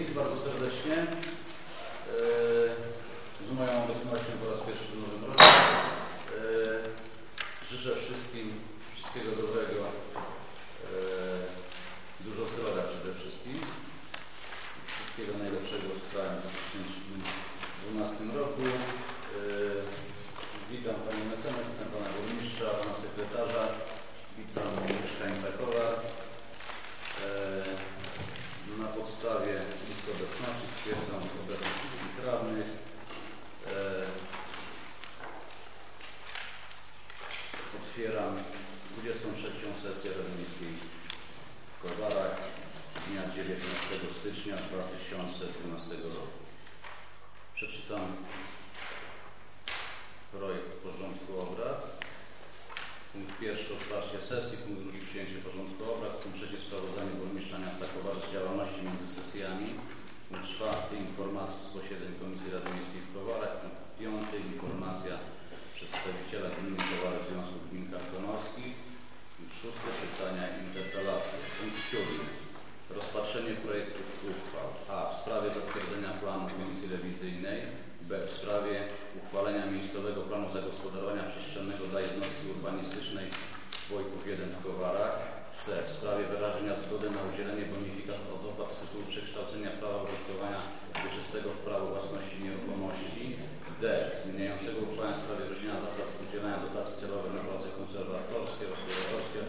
bardzo serdecznie. E, Z moją obecnością po raz pierwszy w nowym roku. E, Życzę wszystkim wszystkiego dobrego. E, Dużo zdrowia przede wszystkim. Wszystkiego najlepszego w całym 2012 roku. Witam Panią Mecenę, witam Pana Burmistrza, Pana Sekretarza, witam mieszkańca Kowar. Na podstawie listy obecności stwierdzam obecność wszystkich radnych. E, Otwieram 23. sesję Rady Miejskiej w Kowarach dnia 19 stycznia 2012 roku. Przeczytam projekt porządku obrad. Punkt pierwszy otwarcie sesji, punkt drugi przyjęcie porządku obrad, punkt trzeci sprawozdanie burmistrza miasta Kowar z działalności między sesjami, punkt czwarty informacje z posiedzeń Komisji Rady Miejskiej w Kowarach, punkt piąty informacja przedstawiciela gminy Kowary w Związku Gmin Karkonoskich, punkt szósty pytania i interpelacje, punkt siódmy rozpatrzenie projektów uchwał. A w sprawie zatwierdzenia planu Komisji Rewizyjnej. B w sprawie uchwalenia miejscowego planu zagospodarowania przestrzennego dla jednostki urbanistycznej Wojków 1 w Kowarach. C. W sprawie wyrażenia zgody na udzielenie bonifikat od opłat z tytułu przekształcenia prawa użytkowania wieczystego w prawo własności nieruchomości. D. Zmieniającego uchwałę w sprawie wyjaśnienia zasad udzielania dotacji celowych na prace konserwatorskie, restauratorskie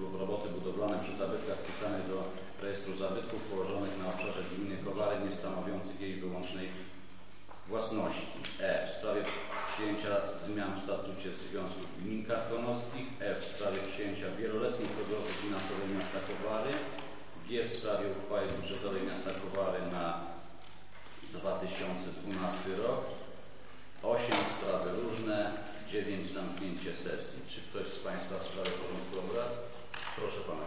lub roboty budowlane przy zabytkach wpisanych do rejestru zabytków położonych na obszarze gminy Kowary niestanowiących jej wyłącznej własności. E. W sprawie przyjęcia zmian w statucie Związku Gmin Karkonoskich. F. W sprawie przyjęcia wieloletniej prognozy finansowej miasta Kowary. G. W sprawie uchwały budżetowej miasta Kowary na 2012 rok. 8. Sprawy różne. 9. Zamknięcie sesji. Czy ktoś z Państwa w sprawie porządku obrad? Proszę Pana.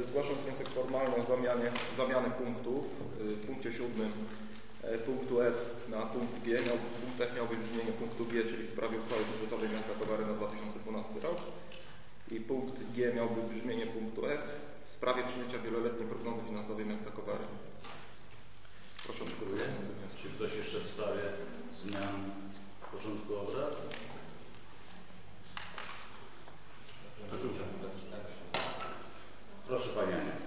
E, Zgłaszam wniosek formalny o zamianie, zamianę punktów. E, W punkcie siódmym e, punktu F na punkt G. Miał, punkt F miał być brzmienie punktu G, czyli w sprawie uchwały budżetowej miasta Kowary na 2012 rok. I punkt G miałby brzmienie punktu F w sprawie przyjęcia wieloletniej prognozy finansowej miasta Kowary. Proszę o przegłosowanie. Czy ktoś jeszcze w sprawie zmian porządku obrad? Proszę Pani Ania.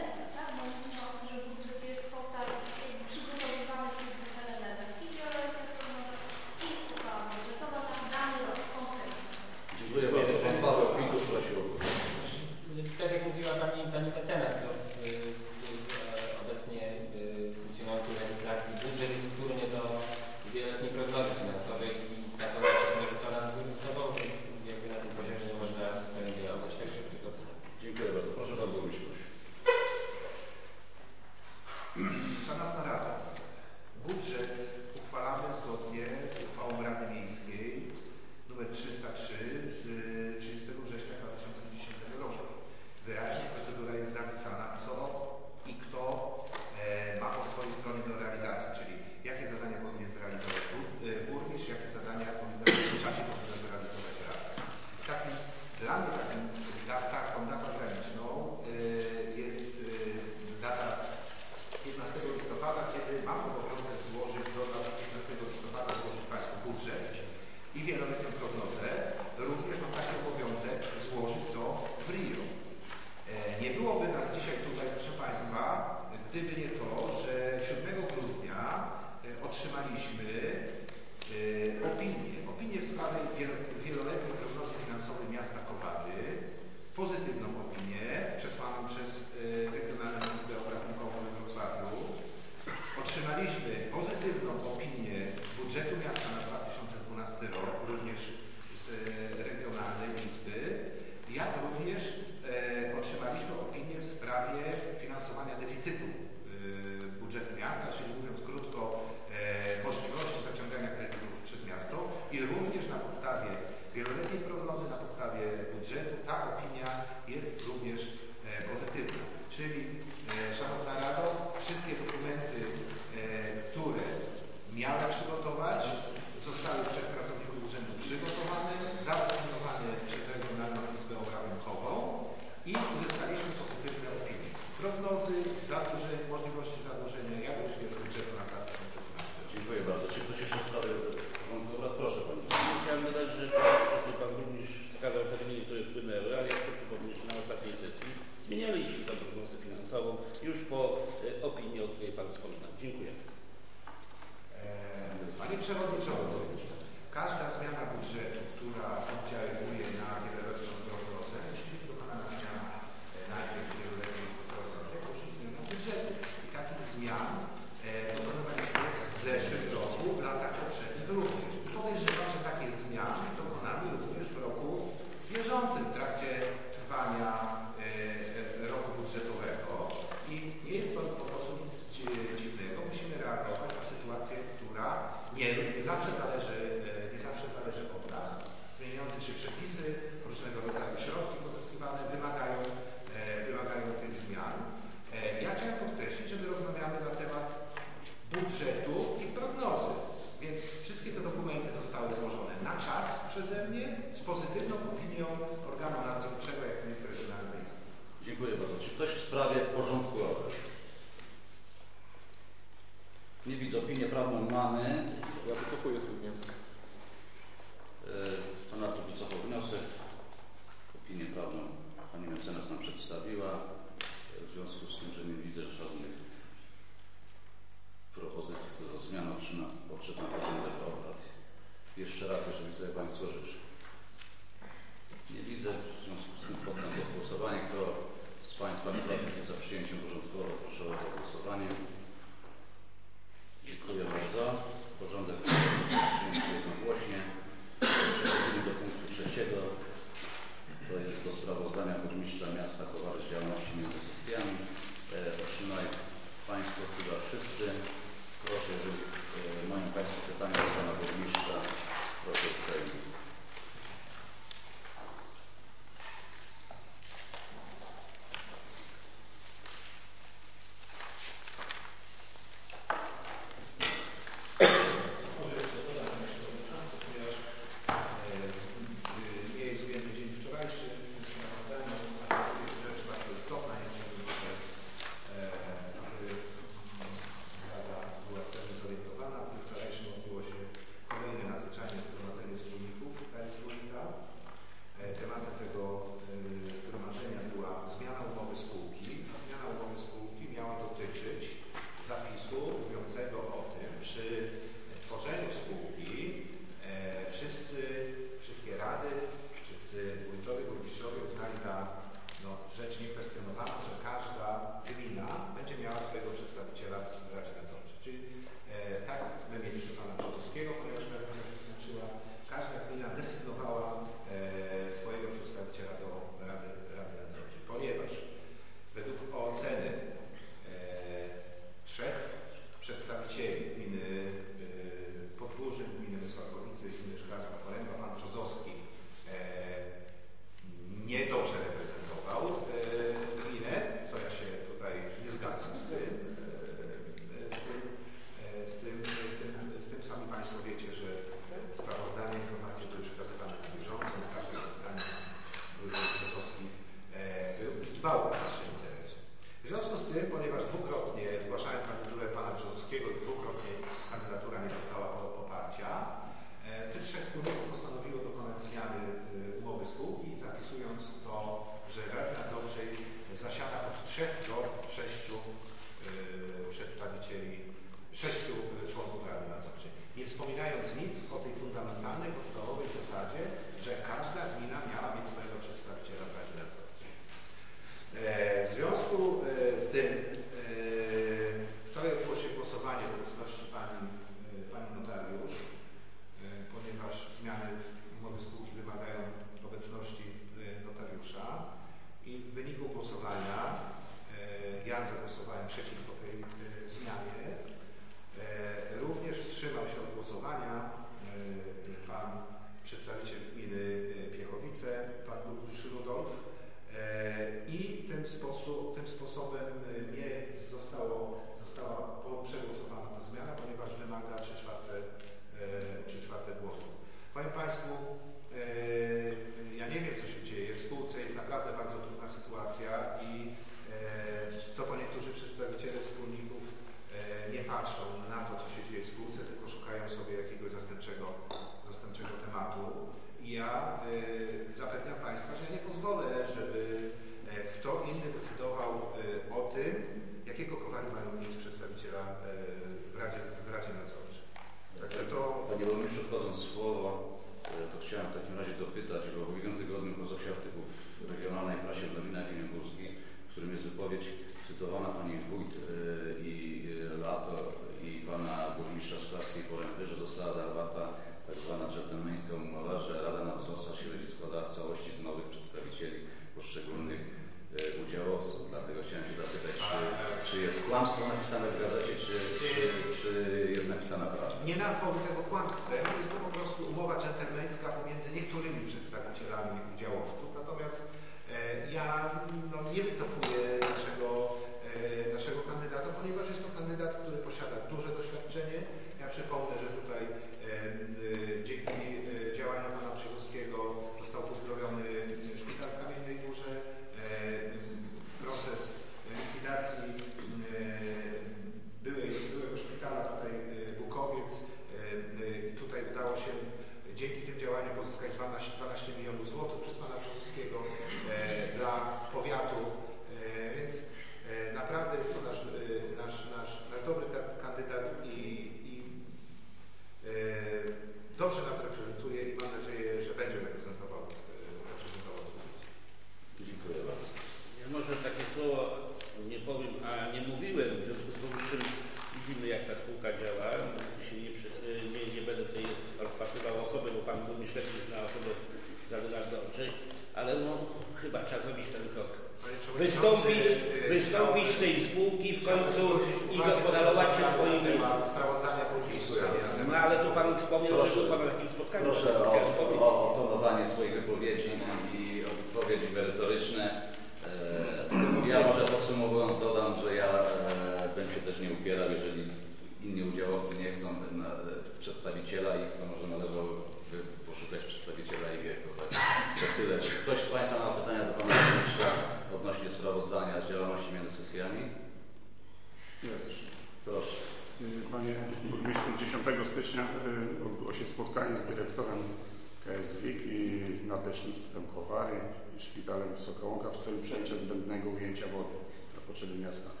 Potrzeby miasta.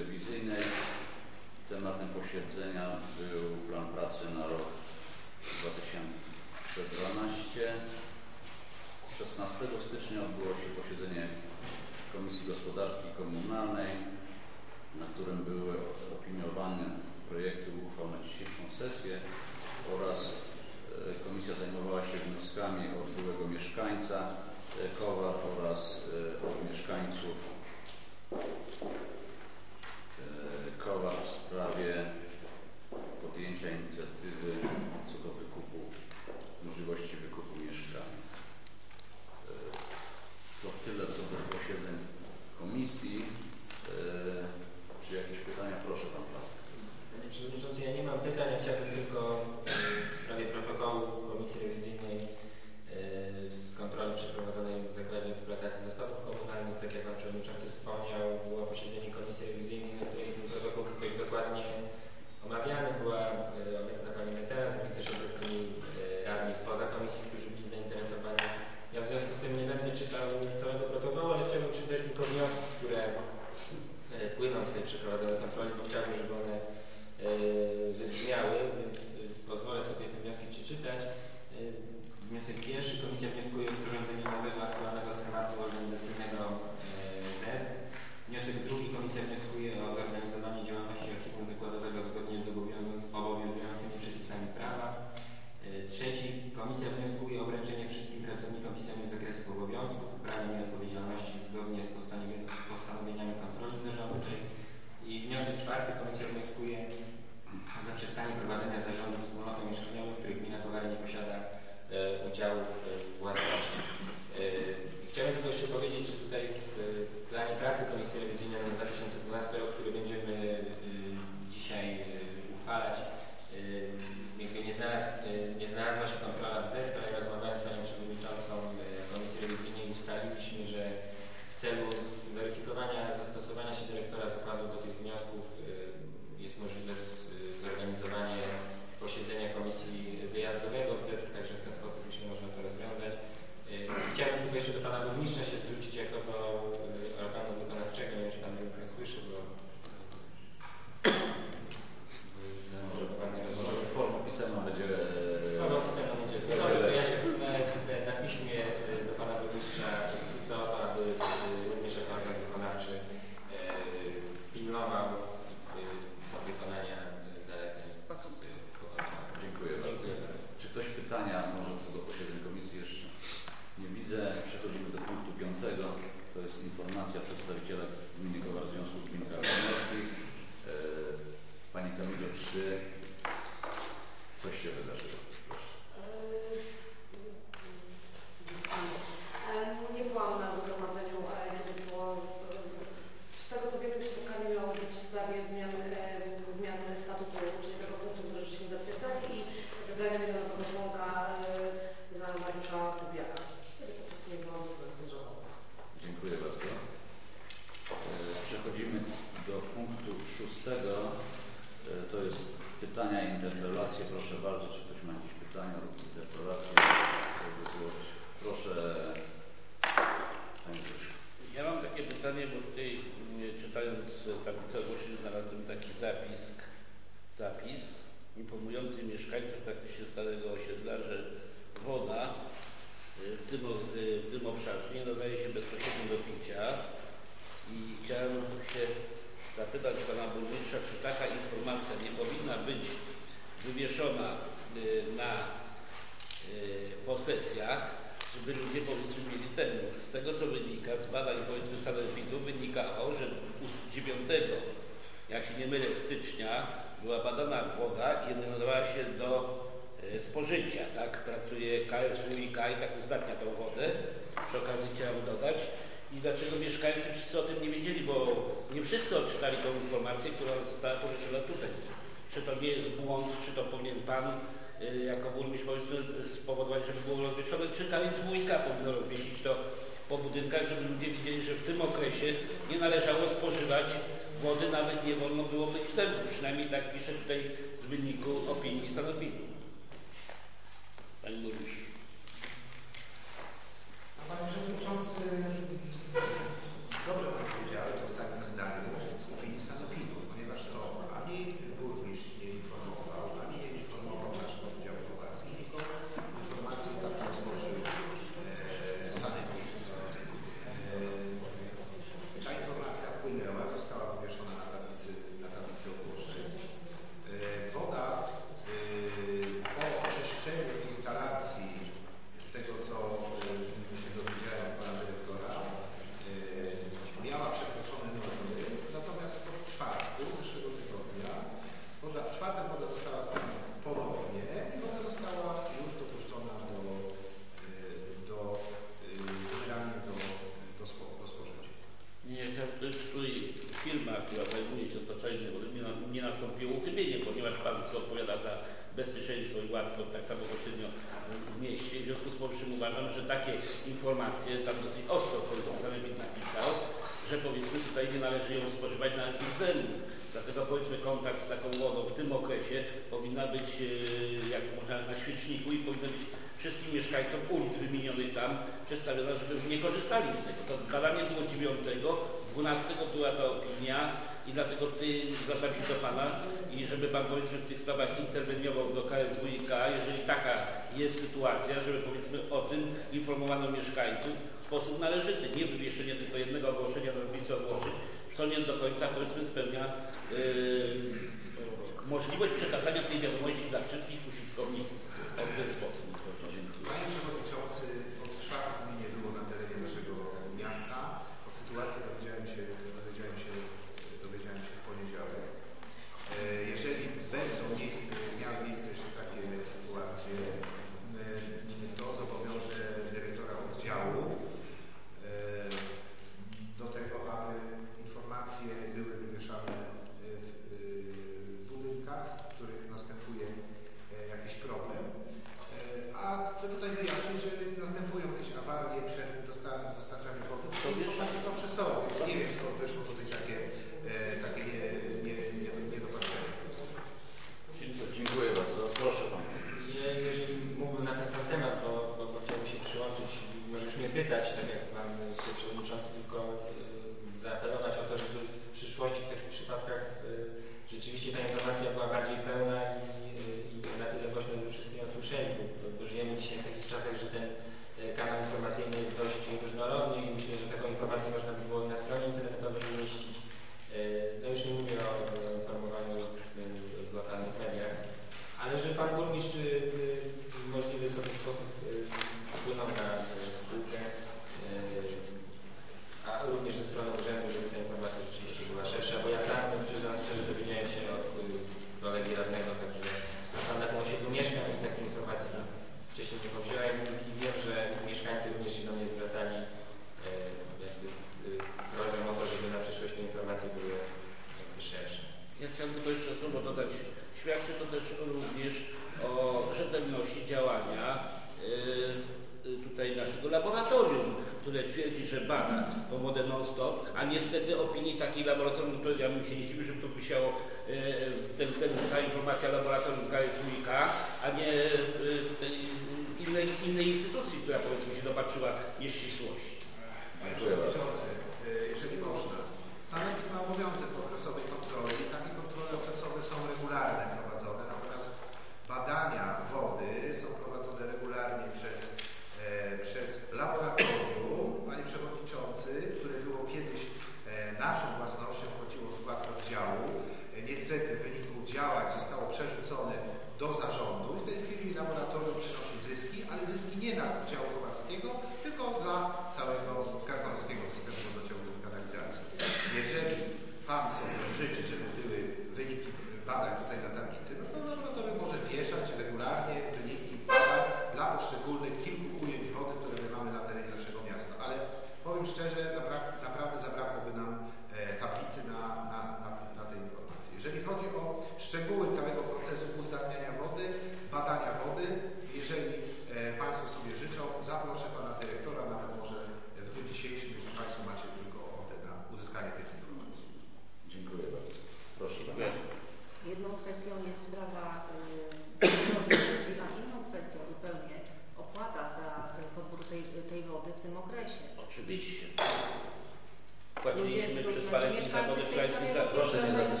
Proszę nie zabrać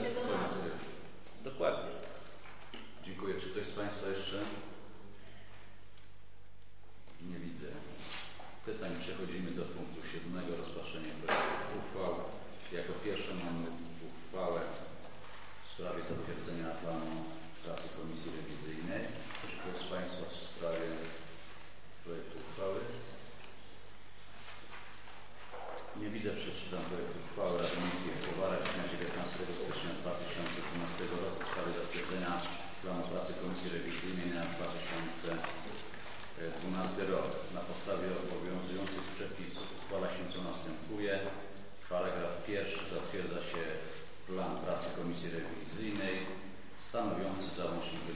Dokładnie. Dziękuję. Czy ktoś z Państwa jeszcze? Nie widzę. Pytań przechodzimy do punktu siódmego, rozpatrzenie projektów uchwał. Jako pierwsze mamy uchwałę w sprawie zatwierdzenia planu pracy Komisji Rewizyjnej. Czy ktoś z Państwa w sprawie projektu uchwały? Nie widzę, przeczytam projekt uchwały posiedzenia planu pracy Komisji Rewizyjnej na 2012 e, rok. Na podstawie obowiązujących przepisów uchwala się co następuje. Paragraf pierwszy zatwierdza się plan pracy Komisji Rewizyjnej stanowiący załącznik do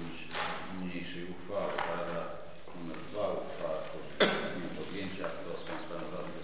niniejszej uchwały. Paragraf numer 2 uchwała podjęcia. Kto z Państwa radnych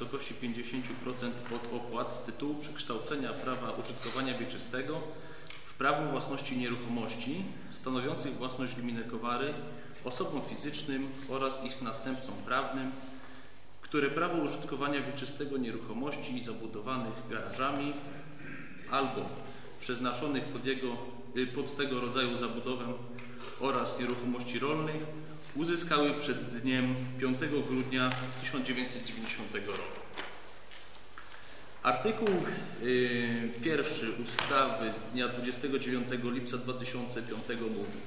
wysokości 50% od opłat z tytułu przekształcenia prawa użytkowania wieczystego w prawo własności nieruchomości stanowiących własność gminy Kowary osobom fizycznym oraz ich następcom prawnym, które prawo użytkowania wieczystego nieruchomości zabudowanych garażami albo przeznaczonych pod, jego, y, pod tego rodzaju zabudowę oraz nieruchomości rolnych uzyskały przed dniem 5 grudnia 1990 roku. Artykuł y, pierwszy ustawy z dnia 29 lipca 2005 mówi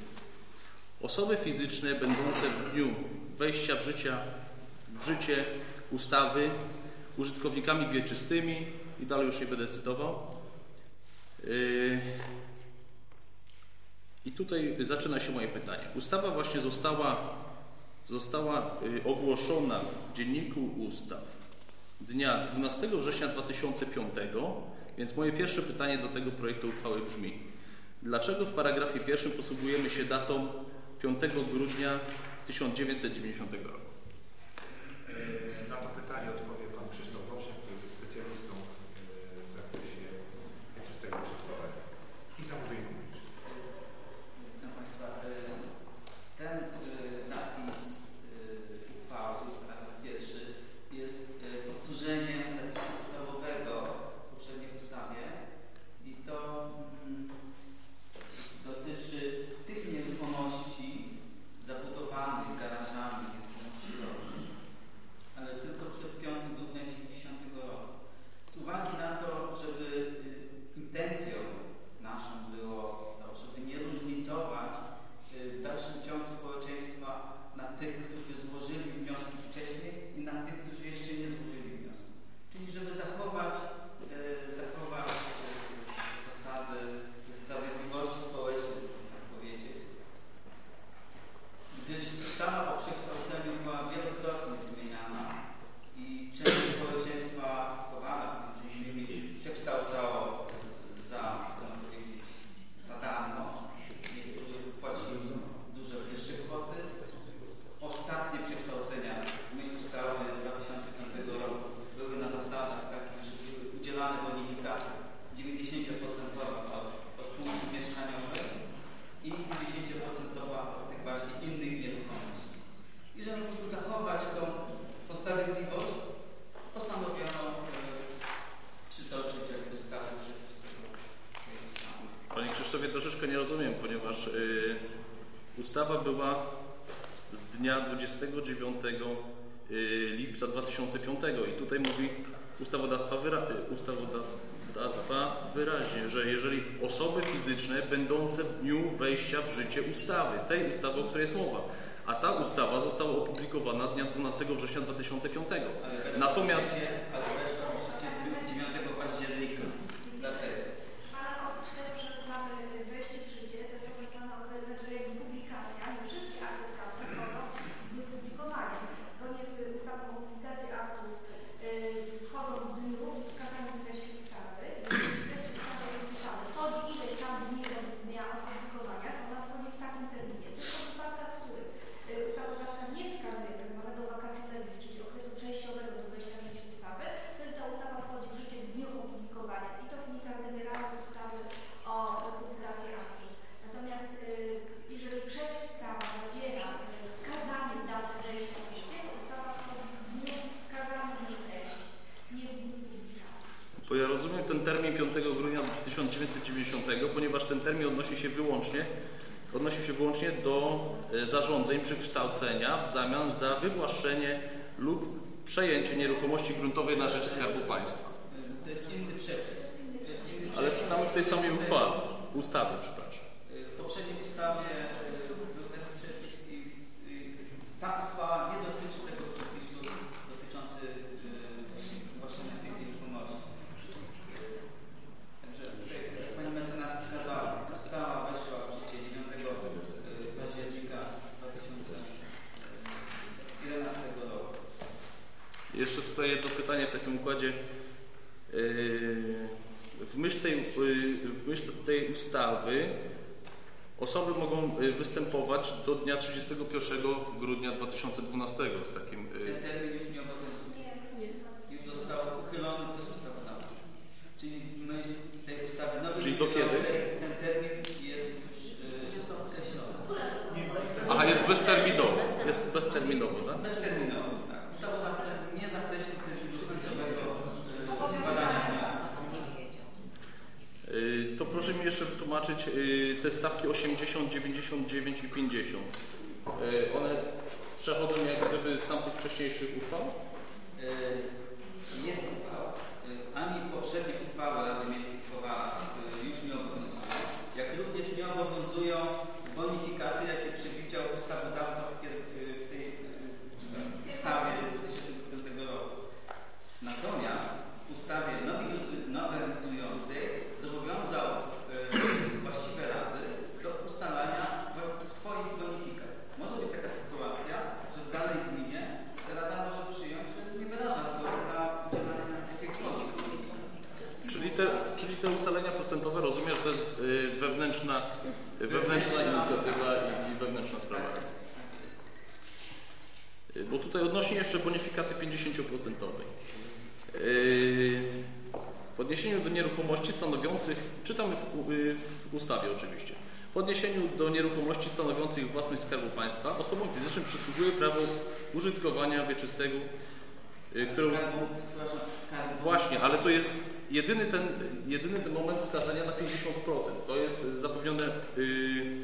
Osoby fizyczne będące w dniu wejścia w, życia, w życie ustawy użytkownikami wieczystymi i dalej już nie będę cytował yy, i tutaj zaczyna się moje pytanie. Ustawa właśnie została, została y, ogłoszona w Dzienniku Ustaw dnia 12 września 2005, więc moje pierwsze pytanie do tego projektu uchwały brzmi: Dlaczego w paragrafie pierwszym posługujemy się datą 5 grudnia 1990 roku? E, tutaj mówi ustawodawstwa, wyra y, ustawodawstwa wyraźnie, że jeżeli osoby fizyczne będące w dniu wejścia w życie ustawy, tej ustawy, o której jest mowa, a ta ustawa została opublikowana dnia 12 września 2005. Natomiast... odnosił się wyłącznie do e, zarządzeń przekształcenia w zamian za wywłaszczenie lub przejęcie nieruchomości gruntowej na rzecz Skarbu Państwa. To jest inny przepis. Ale czytamy w tej samej uchwale, ustawy, przepraszam. E, w poprzedniej ustawie e, był taki przepis i ta uchwała nie dotyczy to jedno pytanie w takim układzie. Yy, w myśl tej, yy, w myśl tej ustawy osoby mogą yy, występować do dnia 31 grudnia 2012 z takim... Ten termin już nie obowiązuje. Już został uchylony przez ustawodawcę. Czyli w myśl tej ustawy nowej Czyli do kiedy? ten termin jest już określony. Aha, jest bezterminowy. proszę mi jeszcze wytłumaczyć y, te stawki 80, 99 i 50. Y, one przechodzą jak gdyby z tamtych wcześniejszych uchwał? Y, stanowiących własność Skarbu Państwa osobom fizycznym przysługuje prawo użytkowania wieczystego, y, które... Właśnie, ale to jest jedyny ten, jedyny ten moment wskazania na 50%. To jest zapewnione y,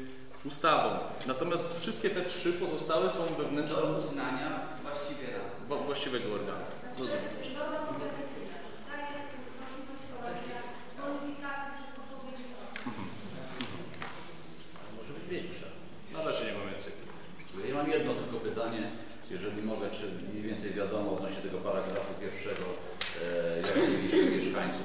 ustawą. Natomiast wszystkie te trzy pozostałe są wewnętrzne... Do uznania właściwie, właściwego organu. Rozumiem. mogę, czy mniej więcej wiadomo odnośnie tego paragrafu pierwszego, e, jak mieliście mieszkańców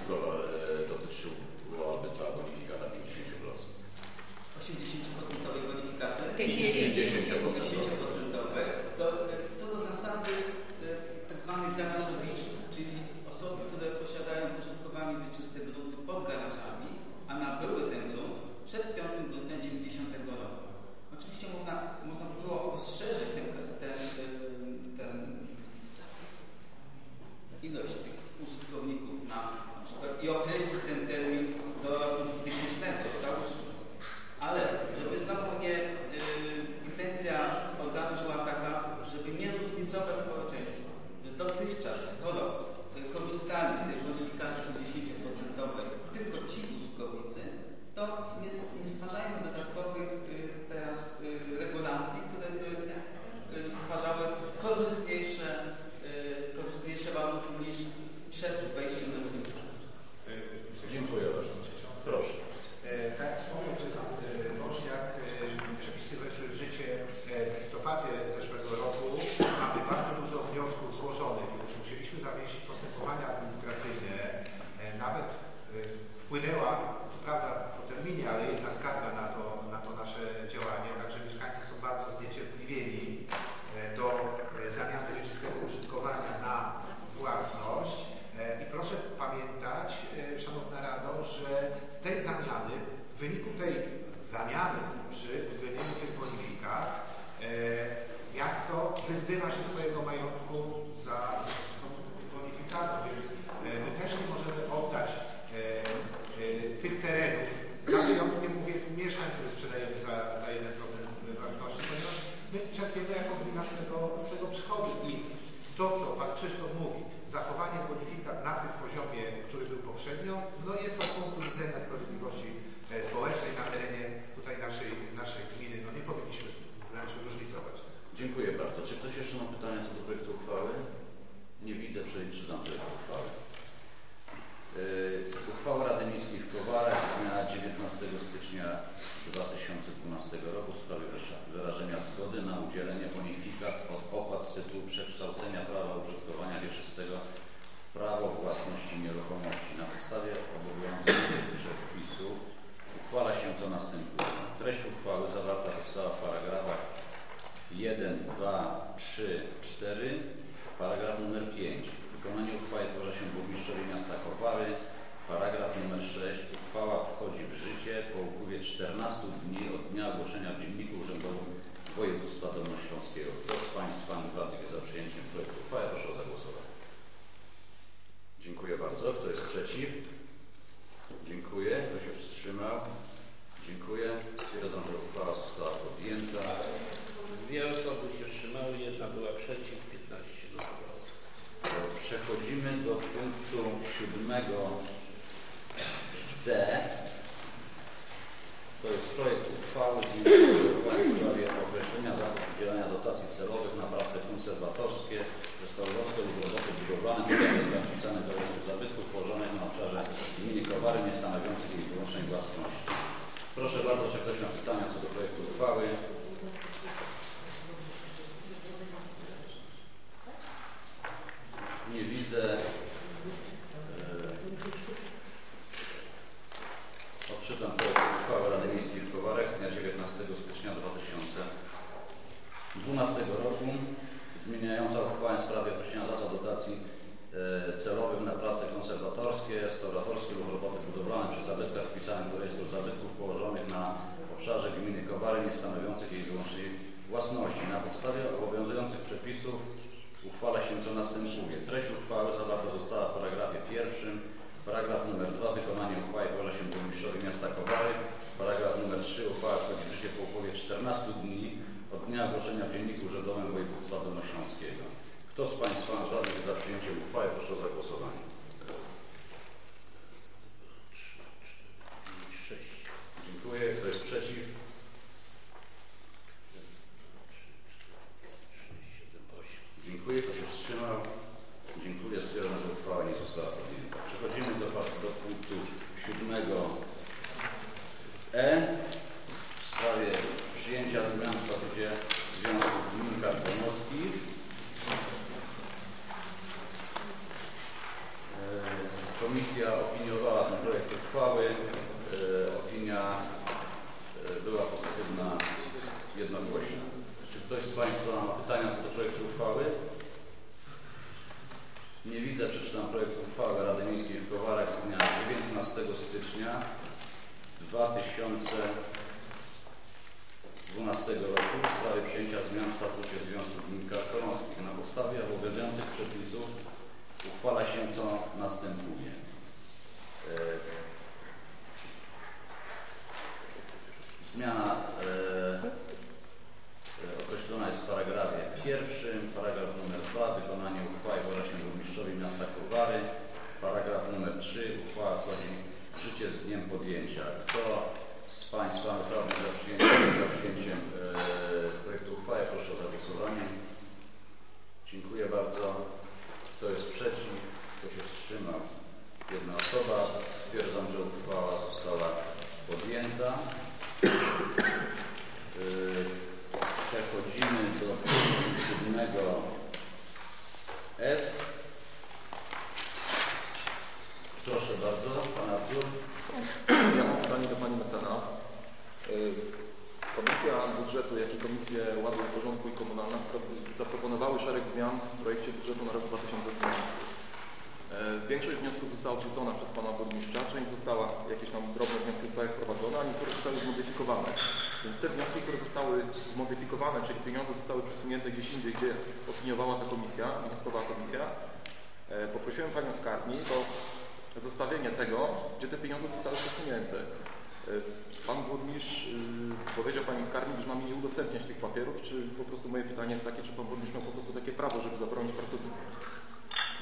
prostu moje pytanie jest takie, czy Pan Burmistrz miał po prostu takie prawo, żeby zabronić pracownikowi,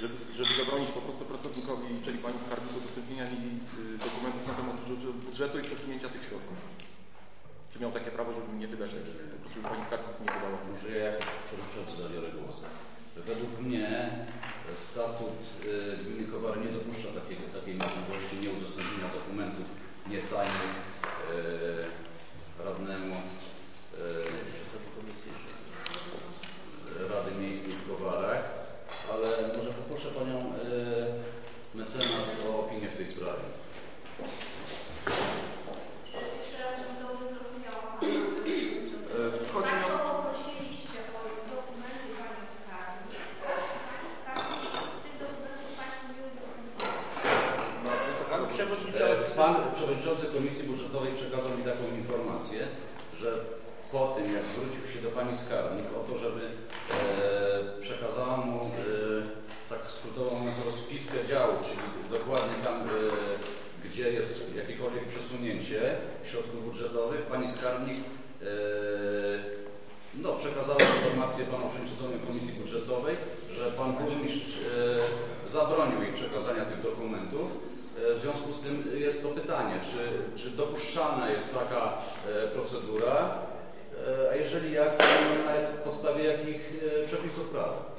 żeby, żeby zabronić po prostu pracownikowi, czyli Pani Skarbnik, udostępnienia mi y, dokumentów na temat budżetu i przesunięcia tych środków? Czy miał takie prawo, żeby nie wydać takich, po prostu żeby Pani Skarbnik nie wydała? Użyję jakiekolwiek przesunięcie środków budżetowych. Pani Skarbnik e, no, przekazała informację panu przewodniczącemu Komisji Budżetowej, że pan burmistrz e, zabronił jej przekazania tych dokumentów. E, w związku z tym jest to pytanie, czy, czy dopuszczalna jest taka procedura, a jeżeli jak, na podstawie jakich przepisów prawa?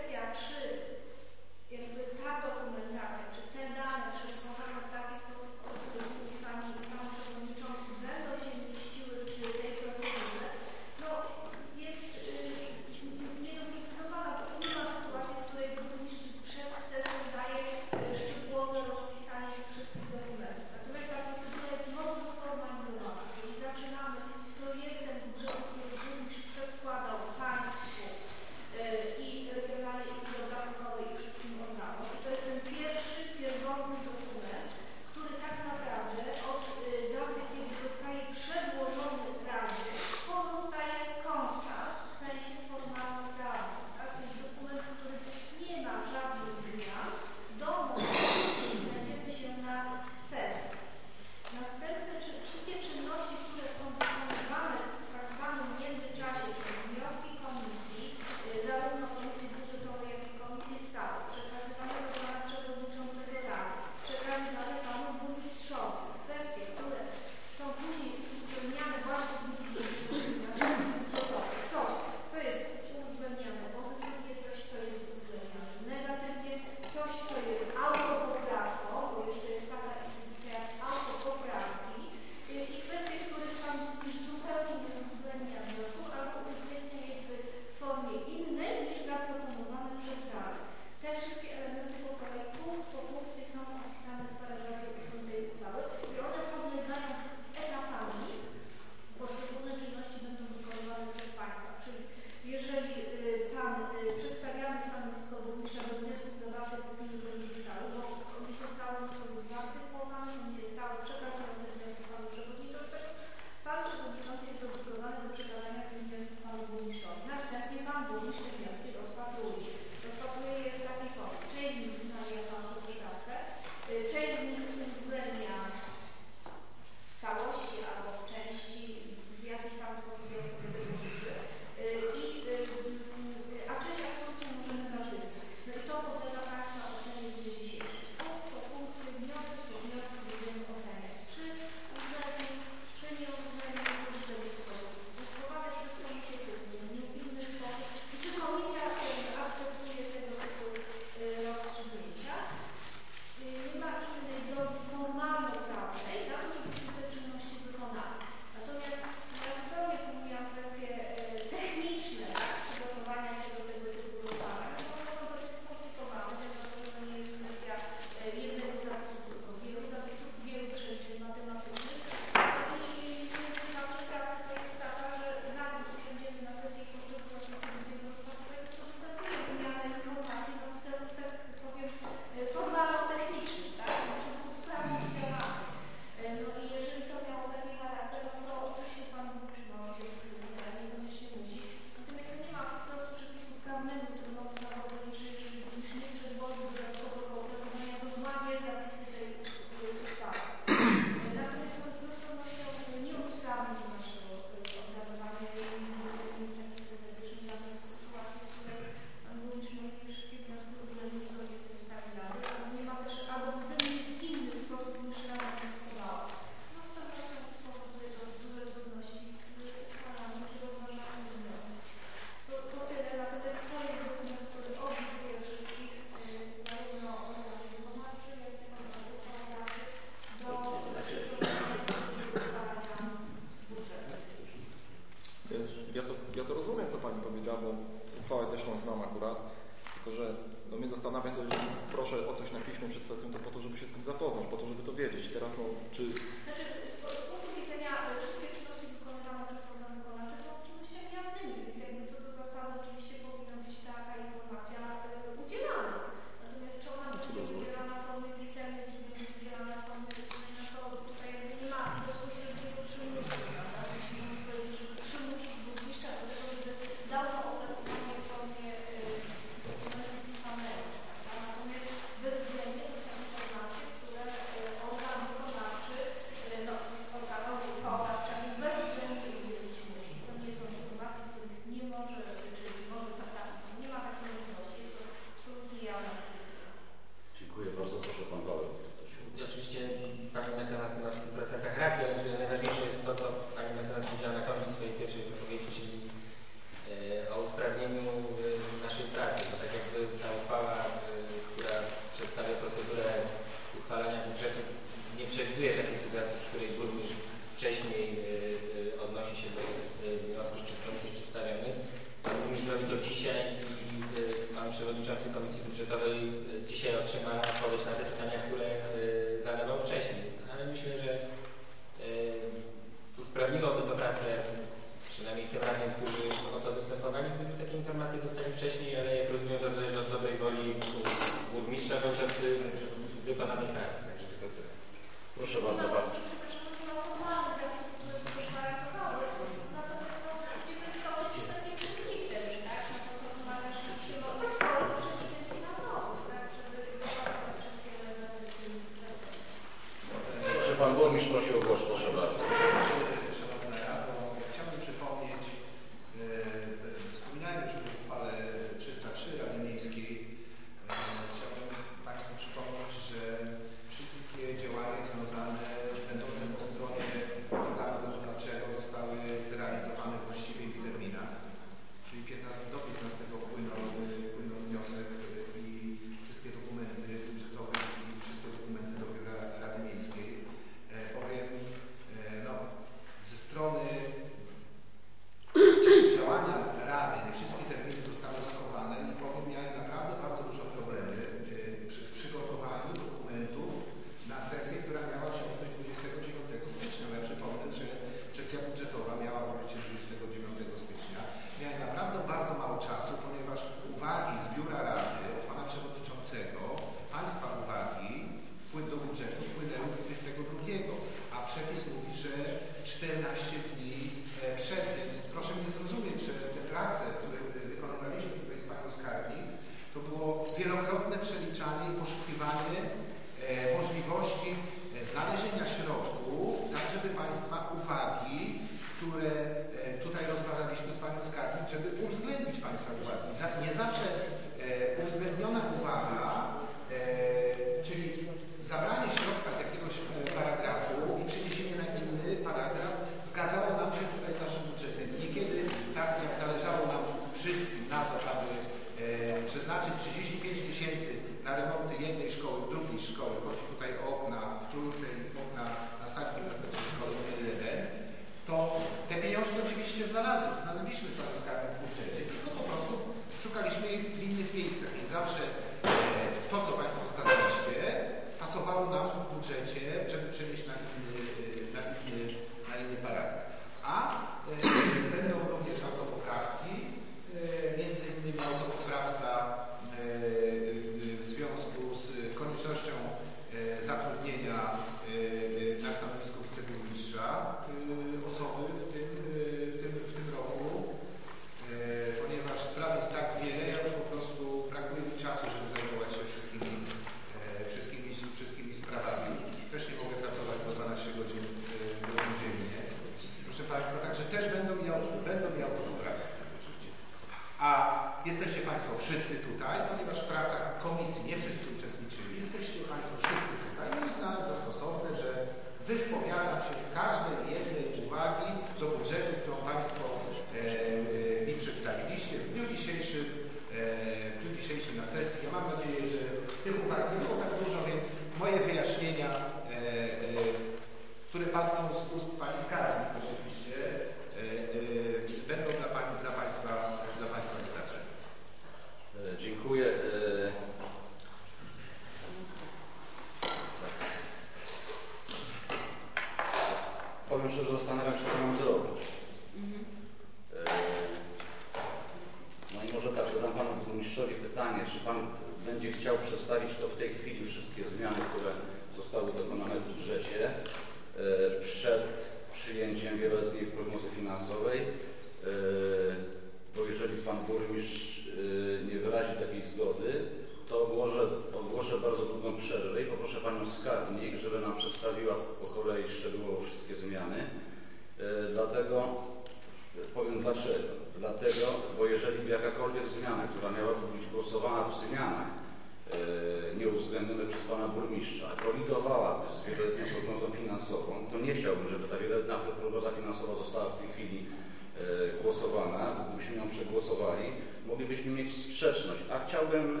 A chciałbym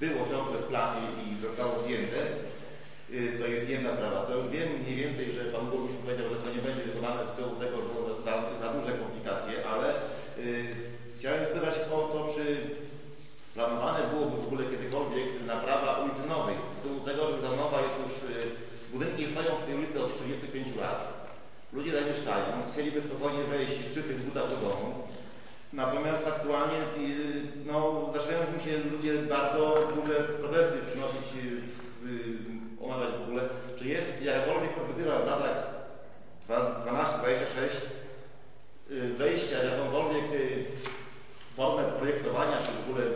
było ciągle w planie i zostało zdjęte, y, to jest jedna sprawa. To już wiem mniej więcej, że Pan Burmistrz powiedział, że to nie będzie wykonane z tego, że są za, za duże komplikacje, ale yy, chciałem spytać o to, czy planowane byłoby w ogóle kiedykolwiek naprawa ulicy Nowej, z tytułu tego, że ta Nowa jest już, yy, budynki stoją przy tej ulicy od 35 lat, ludzie tam mieszkają, chcieliby spokojnie wejść w czystych butach do domu, Natomiast aktualnie y, no, zaczynają się ludzie bardzo duże protesty przynosić, y, y, omawiać w ogóle, czy jest jakakolwiek perspektywa w latach 12-26 wejścia jakąkolwiek formę projektowania, czy w ogóle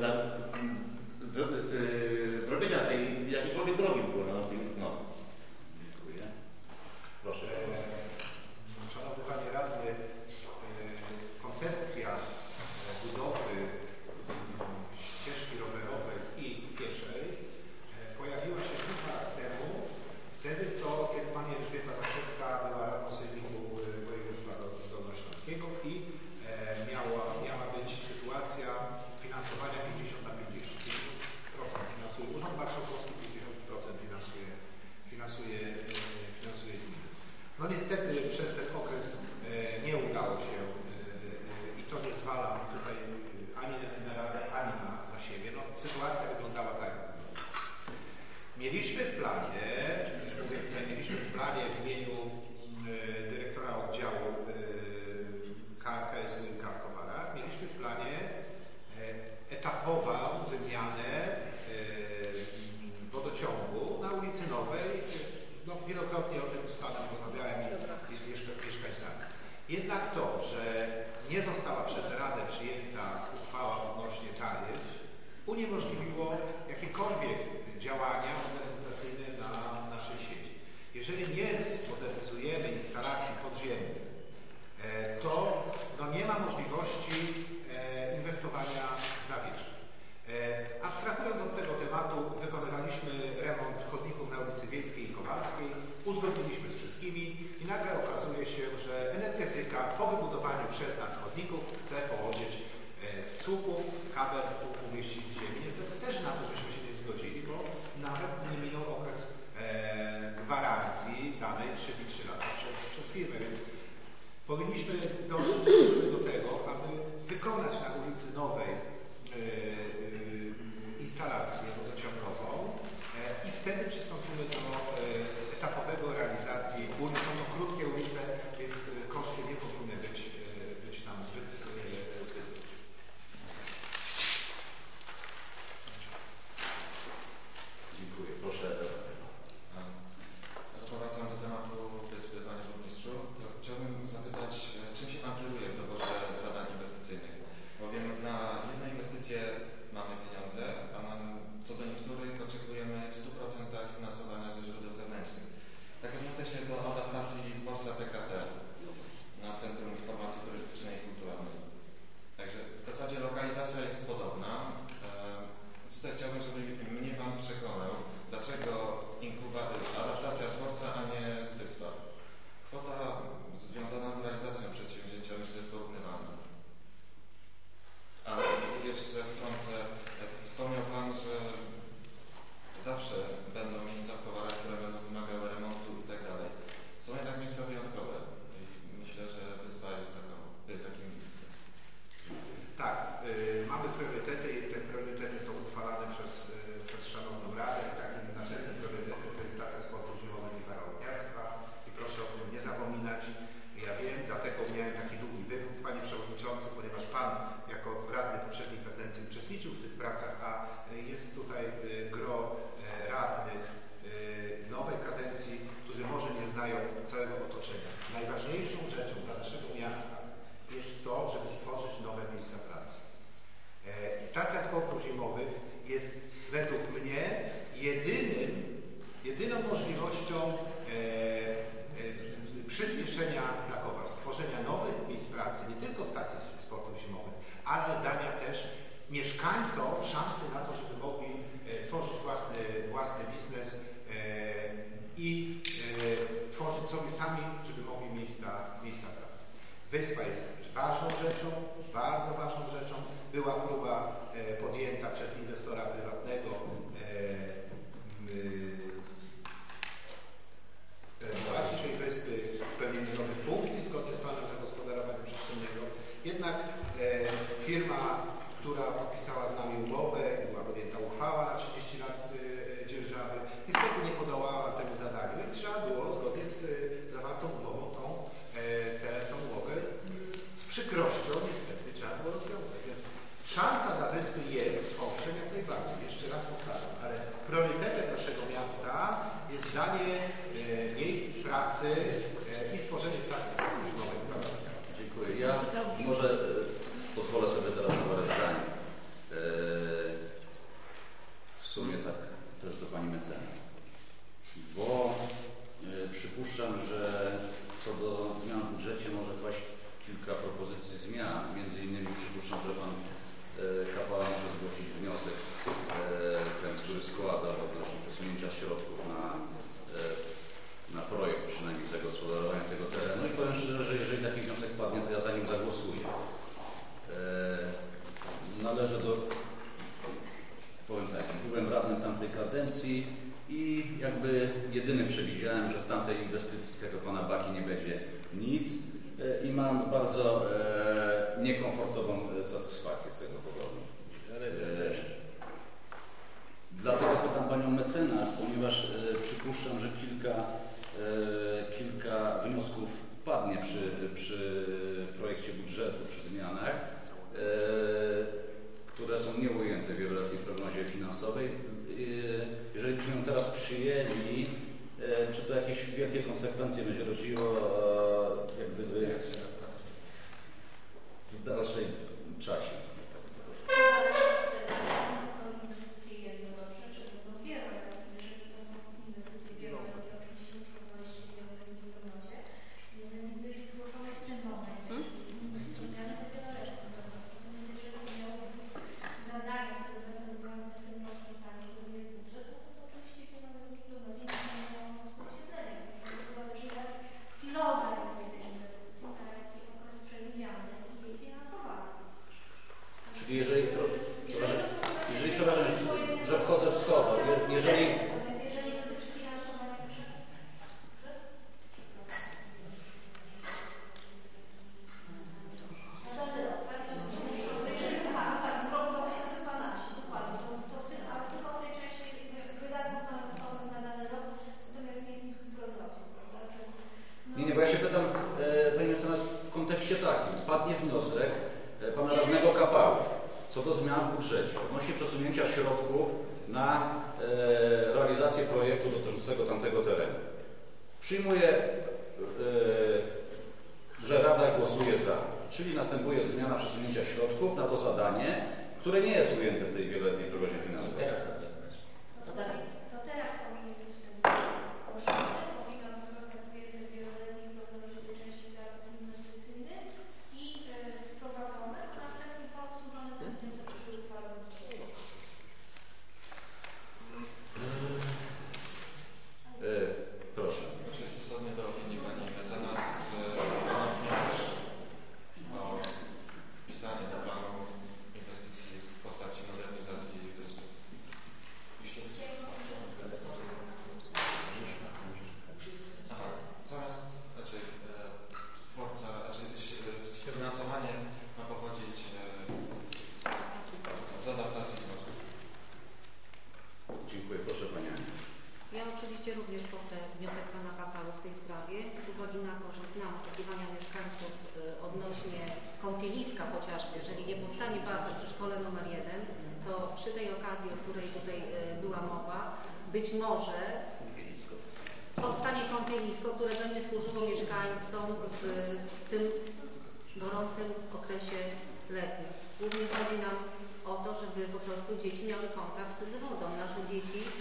duty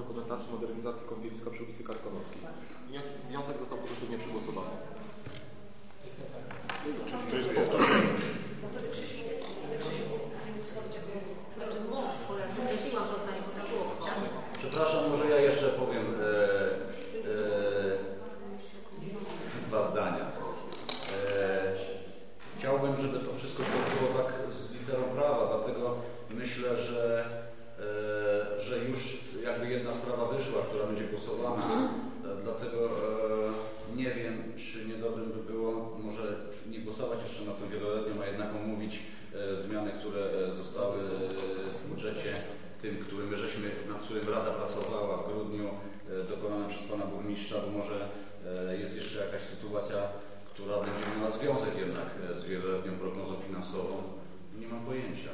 dokumentację modernizacji kąpieliska przy ulicy Karkonoskiej. Tak. Wniosek został pozytywnie przegłosowany. burmistrza, bo może e, jest jeszcze jakaś sytuacja, która będzie miała związek jednak e, z wieloletnią prognozą finansową. Nie mam pojęcia.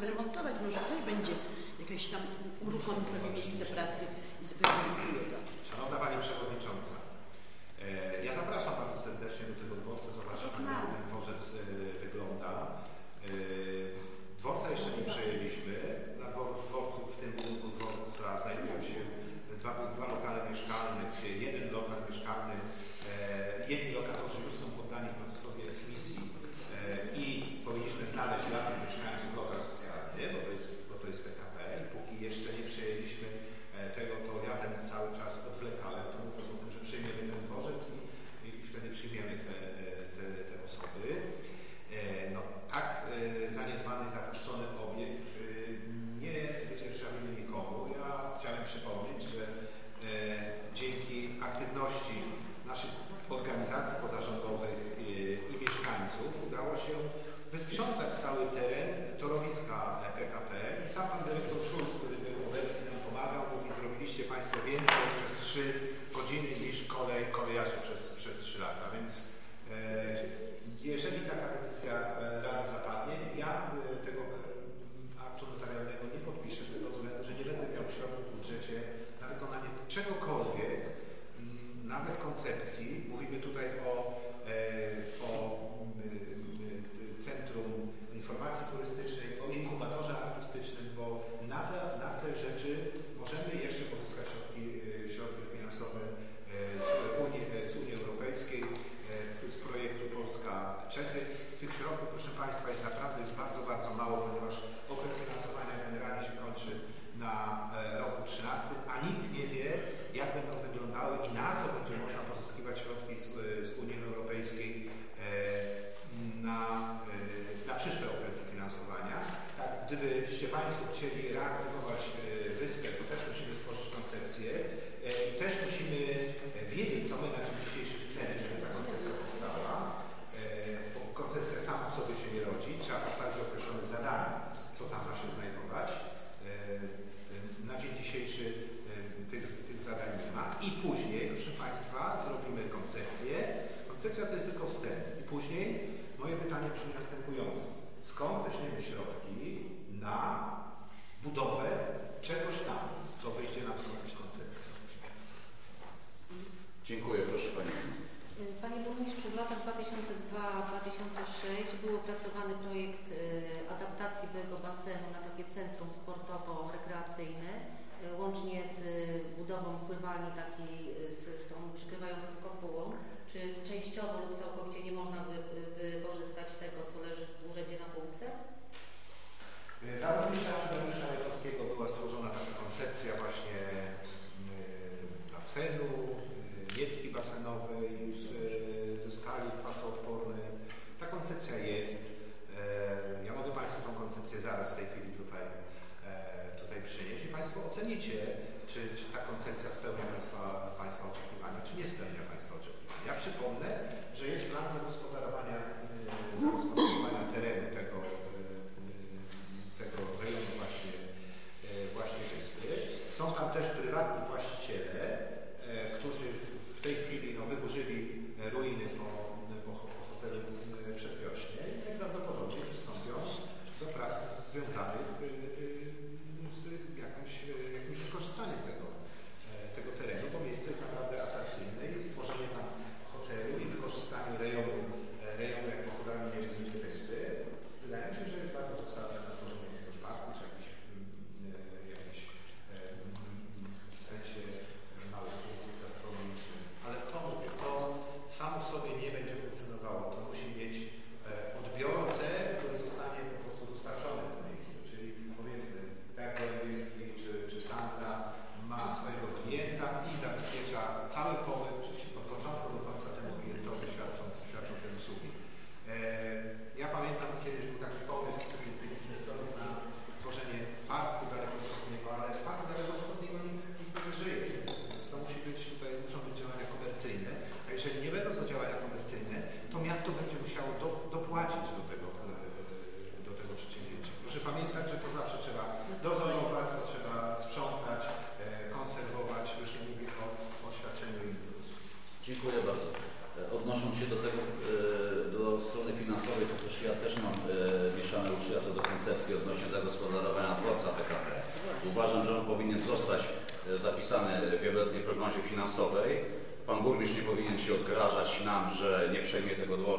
remontować, może też będzie jakaś tam uruchomi sobie miejsce pracy i sobie remontuje.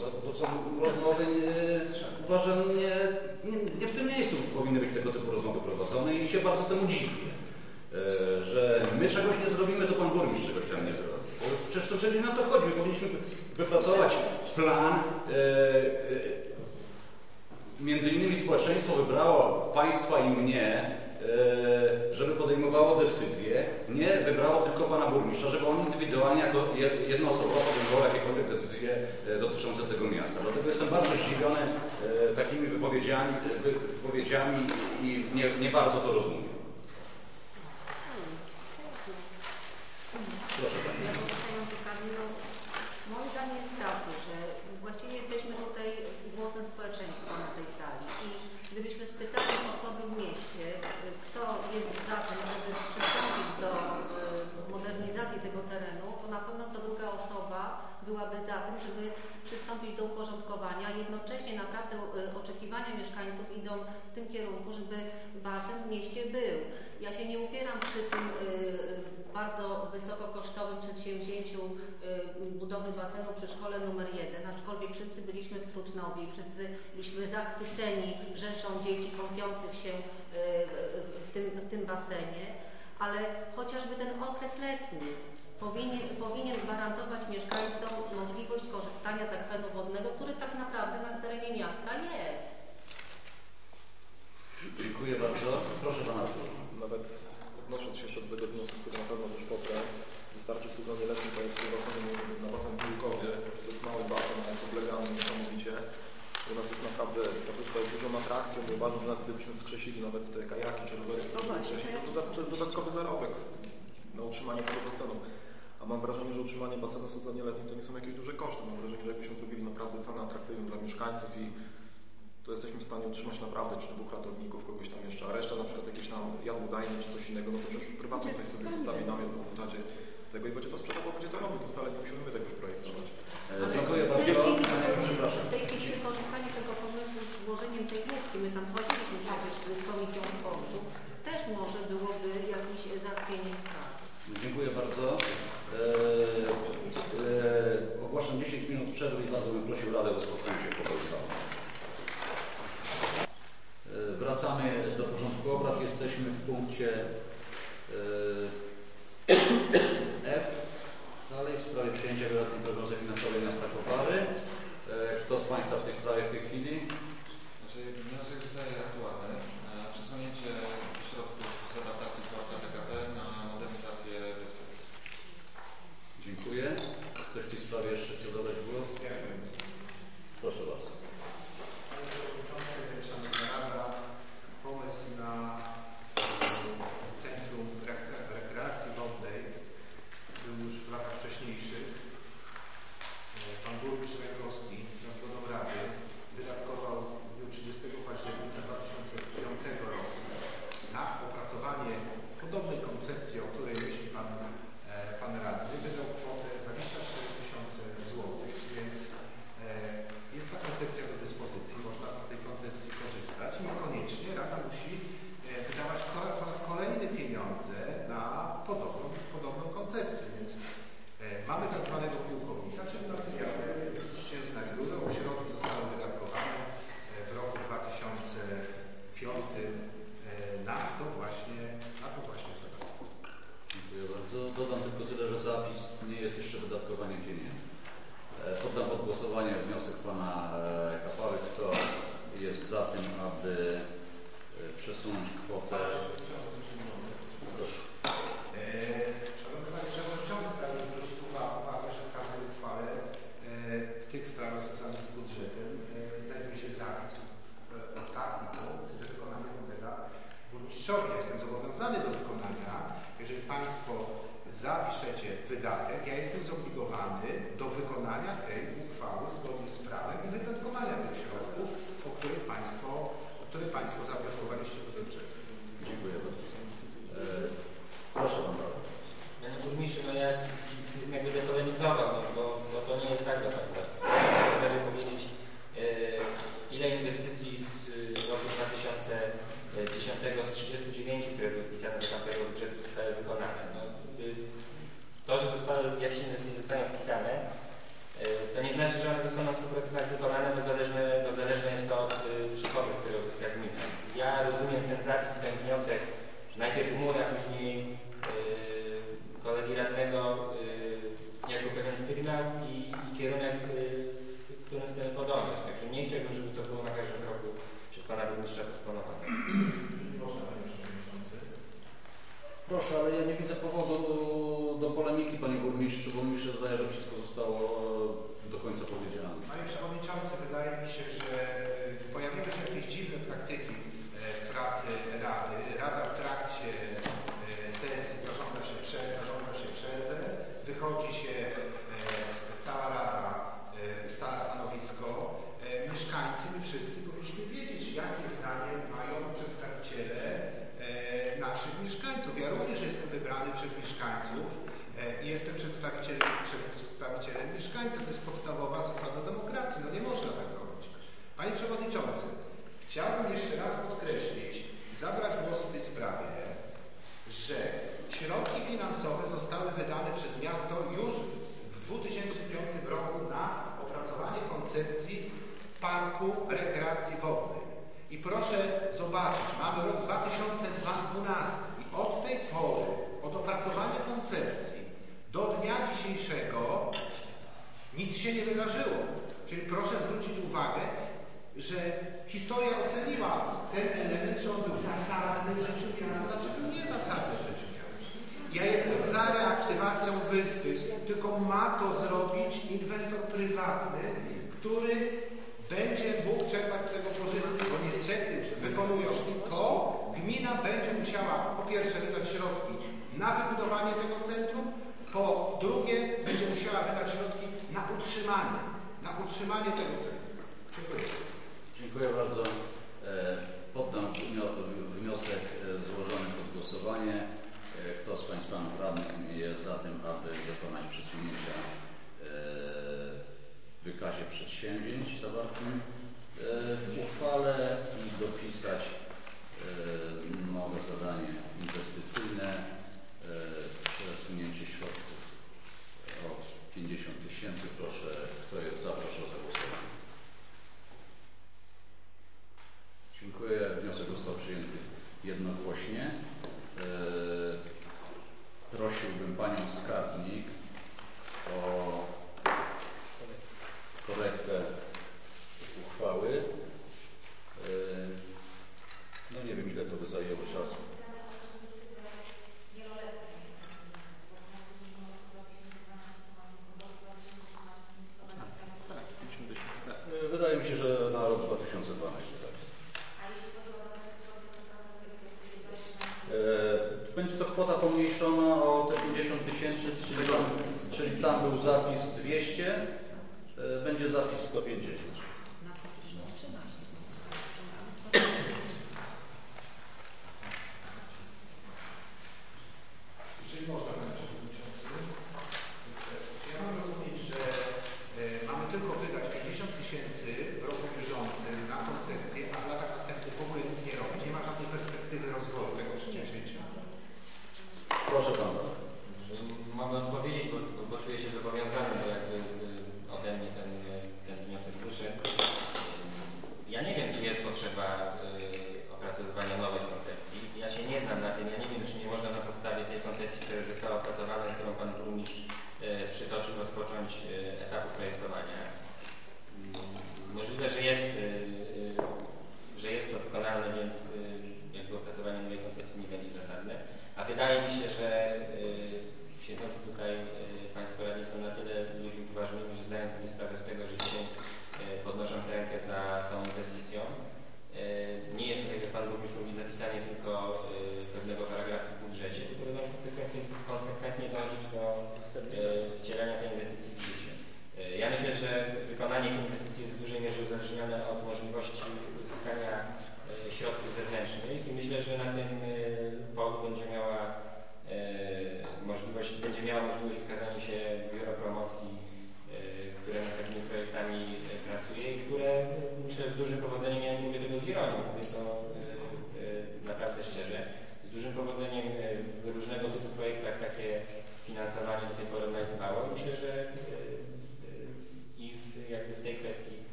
To są rozmowy, e, uważam, nie, nie, nie, w tym miejscu powinny być tego typu rozmowy prowadzone i się bardzo temu dziwię, e, że my czegoś nie zrobimy, to pan burmistrz czegoś tam nie zrobi. Przecież to przecież na to chodzi. My powinniśmy wypracować plan. E, między innymi społeczeństwo wybrało państwa i mnie żeby podejmowało decyzje, nie wybrało tylko pana burmistrza, żeby on indywidualnie jako jednoosobowo podejmował jakiekolwiek E, dotyczące tego miasta. Dlatego jestem bardzo zdziwiony e, takimi wypowiedziami, i nie, bardzo to rozumiem. Proszę Pani. No, Moje zdanie jest takie, że właściwie jesteśmy tutaj głosem społeczeństwa na tej sali i gdybyśmy spytali osoby w mieście, e, kto jest za tym, byłaby za tym, żeby przystąpić do uporządkowania. Jednocześnie naprawdę e, oczekiwania mieszkańców idą w tym kierunku, żeby basen w mieście był. Ja się nie upieram przy tym e, bardzo wysokokosztowym przedsięwzięciu e, budowy basenu przy szkole numer 1, aczkolwiek wszyscy byliśmy w Trutnowie wszyscy byliśmy zachwyceni rzeszą dzieci kąpiących się w tym, w tym basenie, ale chociażby ten okres letni, powinien, powinien gwarantować mieszkańcom możliwość korzystania z akwenu wodnego, który tak naprawdę na terenie miasta jest. Dziękuję bardzo. Proszę Pana. Nawet odnosząc się jeszcze do tego wniosku, który na pewno też poprę, wystarczy w sezonie letnim pojechać do basenu na basen Piłkowie. To jest mały basen, jest oblegany niesamowicie. U nas jest naprawdę ta jest dużą atrakcją i uważam, że nawet gdybyśmy skrzesili nawet te kajaki czy rowery, to, to, to, jest dodatkowy zarobek na utrzymanie tego basenu. Mam wrażenie, że utrzymanie basenu w sezonie letnim to nie są jakieś duże koszty. Mam wrażenie, że jakbyśmy zrobili naprawdę cenę atrakcyjną dla mieszkańców i to jesteśmy w stanie utrzymać naprawdę czy dwóch ratowników, kogoś tam jeszcze, a reszta na przykład jakieś tam jadłodajnie czy coś innego, no to przecież prywatnie ktoś sobie wystawi namiot na zasadzie tego i będzie to sprzedawał, będzie to robił, to wcale nie musimy tego już projektować. E, dziękuję bardzo. Przepraszam. się e, Wracamy do porządku obrad. Jesteśmy w punkcie e, F. Dalej w sprawie przyjęcia wieloletniej prognozy finansowej miasta Kopary. E, kto z Państwa w tej sprawie w tej chwili? który będzie mógł czerpać z tego pożytku, bo niestety wykonując to, gmina będzie musiała po pierwsze wydać środki na wybudowanie tego centrum, po drugie będzie musiała wydać środki na utrzymanie, na utrzymanie tego centrum. Dziękuję. Dziękuję bardzo. E, poddam wniosek e, złożony pod głosowanie. E, kto z Państwa radnych jest za tym, aby dokonać przesunięcia wykazie przedsięwzięć zawartym e, w uchwale i dopisać e, nowe zadanie inwestycyjne.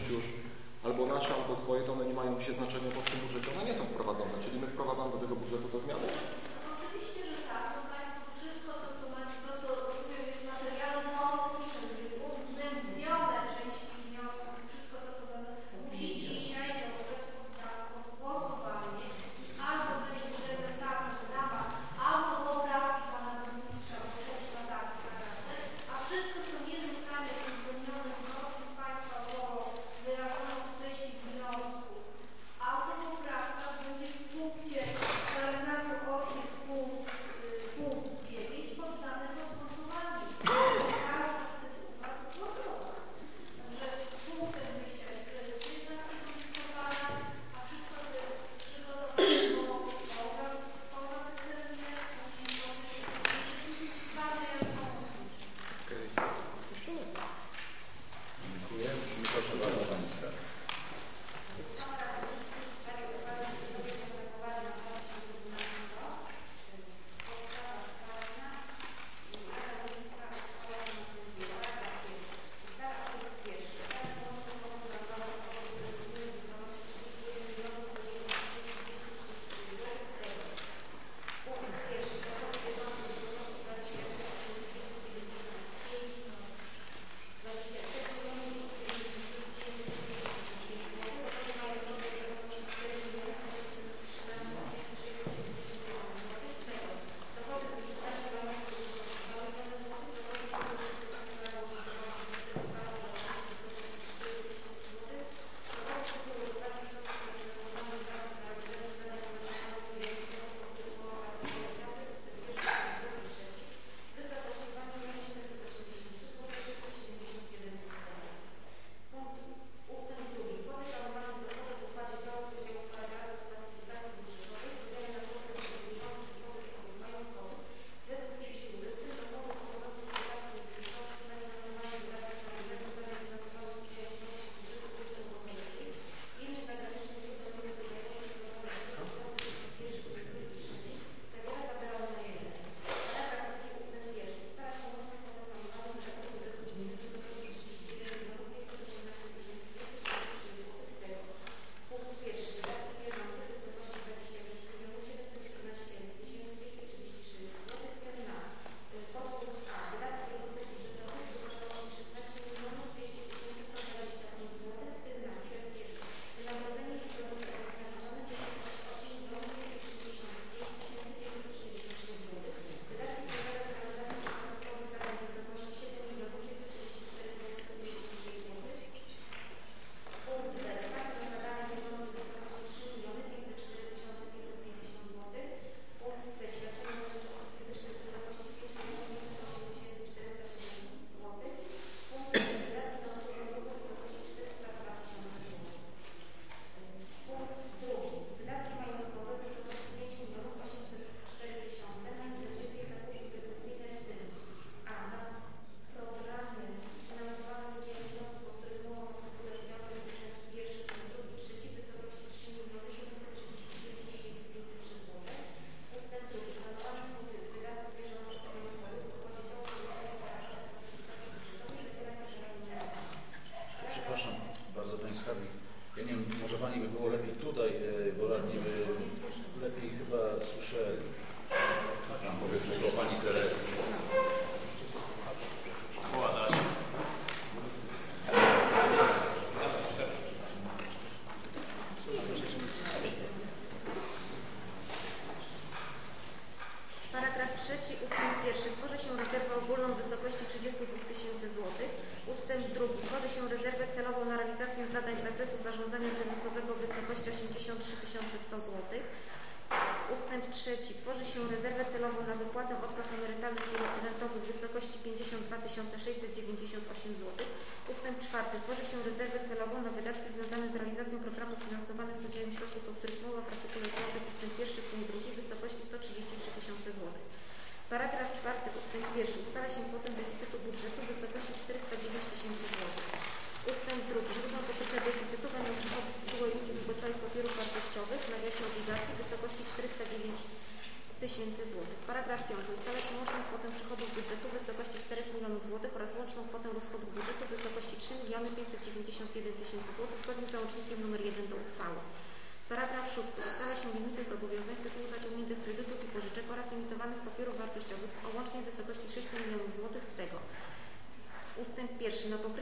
część już albo naszą, albo swoje, to one nie mają się znaczenia, bo w tym budżecie one nie są wprowadzone. Czyli my wprowadzamy do tego budżetu te zmiany,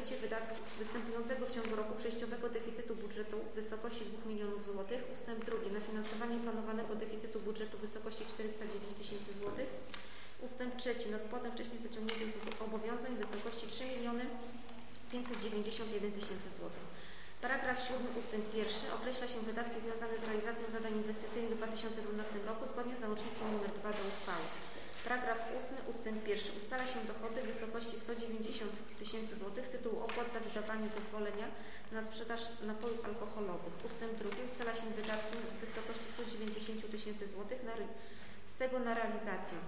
pokrycie wydatków występującego w ciągu roku przejściowego deficytu budżetu w wysokości 2 milionów złotych. Ustęp drugi na finansowanie planowanego deficytu budżetu w wysokości 409 tysięcy złotych. Ustęp trzeci na spłatę wcześniej zaciągniętych zobowiązań w wysokości 3 miliony 591 tysięcy złotych. Paragraf 7 ustęp pierwszy określa się wydatki związane z realizacją zadań inwestycyjnych w 2012 roku zgodnie z załącznikiem nr 2 do uchwały. Paragraf 8 ustęp 1 ustala się dochody w wysokości 190 tysięcy złotych z tytułu opłat za wydawanie zezwolenia na sprzedaż napojów alkoholowych. Ustęp 2 ustala się wydatki w wysokości 190 tysięcy złotych z tego na realizację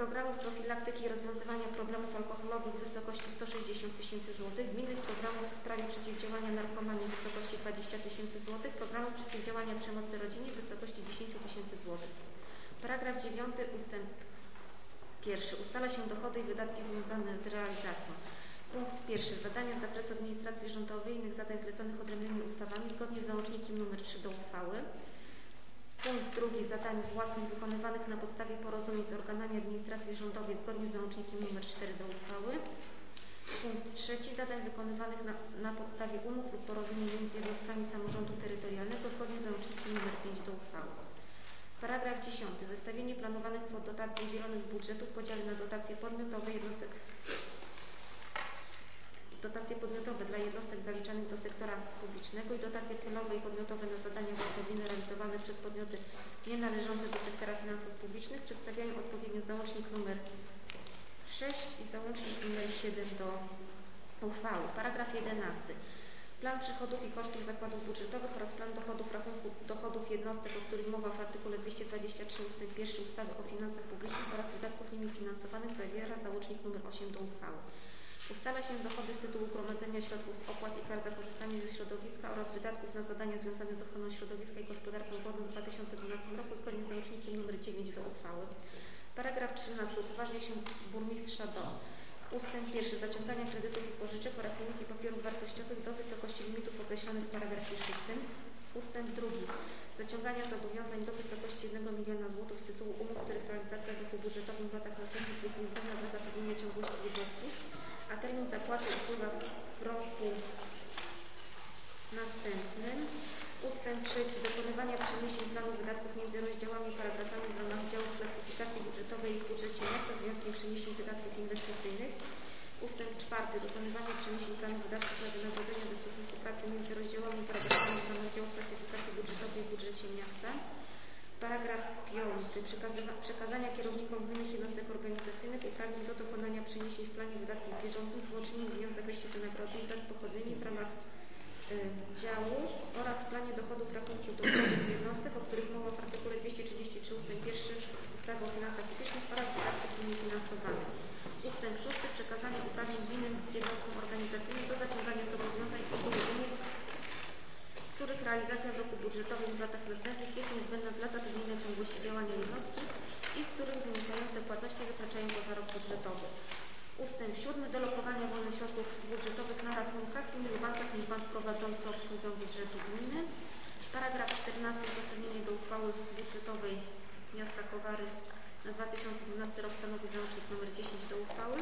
programów profilaktyki i rozwiązywania problemów alkoholowych w wysokości 160 tysięcy złotych, gminnych programów w sprawie przeciwdziałania narkomanii w wysokości 20 tysięcy złotych, programów przeciwdziałania przemocy rodzinie w wysokości 10 tysięcy złotych. Paragraf 9 ustęp pierwszy. Ustala się dochody i wydatki związane z realizacją. Punkt pierwszy. Zadania z zakresu administracji rządowej i innych zadań zleconych odrębnymi ustawami zgodnie z załącznikiem nr 3 do uchwały. Punkt drugi. Zadań własnych wykonywanych na podstawie porozumień z organami administracji rządowej zgodnie z załącznikiem nr 4 do uchwały. Punkt trzeci. Zadań wykonywanych na, na podstawie umów lub porozumień między jednostkami samorządu terytorialnego zgodnie z załącznikiem nr 5 do uchwały. Paragraf 10. Zestawienie planowanych kwot dotacji udzielonych z budżetu w podziale na dotacje podmiotowe jednostek dotacje podmiotowe dla jednostek zaliczanych do sektora publicznego i dotacje celowe i podmiotowe na zadania gospodarcze realizowane przez podmioty nienależące do sektora finansów publicznych przedstawiają odpowiednio załącznik nr 6 i załącznik nr 7 do uchwały. Paragraf 11. Plan przychodów i kosztów zakładów budżetowych oraz plan dochodów rachunku dochodów jednostek, o których mowa w artykule 223 ust. 1 ustawy o finansach publicznych oraz wydatków nimi finansowanych zawiera załącznik nr 8 do uchwały. Ustala się dochody z tytułu gromadzenia środków z opłat i kar za korzystanie ze środowiska oraz wydatków na zadania związane z ochroną środowiska i gospodarką wodną w 2012 roku zgodnie z załącznikiem nr 9 do uchwały. Paragraf 13. Upoważnia się burmistrza do Ustęp pierwszy. Zaciągania kredytów i pożyczek oraz emisji papierów wartościowych do wysokości limitów określonych w paragrafie 6. Ustęp drugi. Zaciągania zobowiązań do wysokości 1 miliona złotych z tytułu umów, których realizacja w roku budżetowym w latach następnych jest niezbędna dla zapewnienia ciągłości jednostki, a termin zapłaty upływa w roku następnym. Ustęp trzeci. Dokonywania przeniesień planu wydatków między rozdziałami i paragrafami w ramach działów klasyfikacji budżetowej w budżecie miasta z wyjątkiem przeniesień wydatków inwestycyjnych. Ustęp czwarty. Dokonywania przeniesień planu wydatków na wynagrodzenia ze stosunku pracy między rozdziałami i paragrafami ramach działów klasyfikacji budżetowej w budżecie miasta. Paragraf piąty. Przekazania kierownikom gminnych jednostek organizacyjnych uprawnień do dokonania przeniesień w planie wydatków bieżącym z wyłączeniem zmian w zakresie wynagrodzeń wraz z pochodnymi w ramach działu oraz w planie dochodów rachunków dochodowych jednostek, o których mowa w artykule 233 ust. 1 ustawy o finansach publicznych oraz wydatków nimi finansowanych. Ustęp 6. Uprawnień gminnym jednostkom organizacyjnym do zaciągania zobowiązań z tytułu których realizacja w roku budżetowym w latach następnych jest niezbędna dla zapewnienia ciągłości działania jednostki i z których wynikające płatności wykraczają poza rok budżetowy. Ustęp 7. Dolokowania wolnych środków budżetowych na rachunkach w innych bankach niż bank prowadzący obsługę budżetu gminy. Paragraf 14. Uzasadnienie do uchwały budżetowej miasta Kowary na 2012 rok stanowi załącznik nr 10 do uchwały.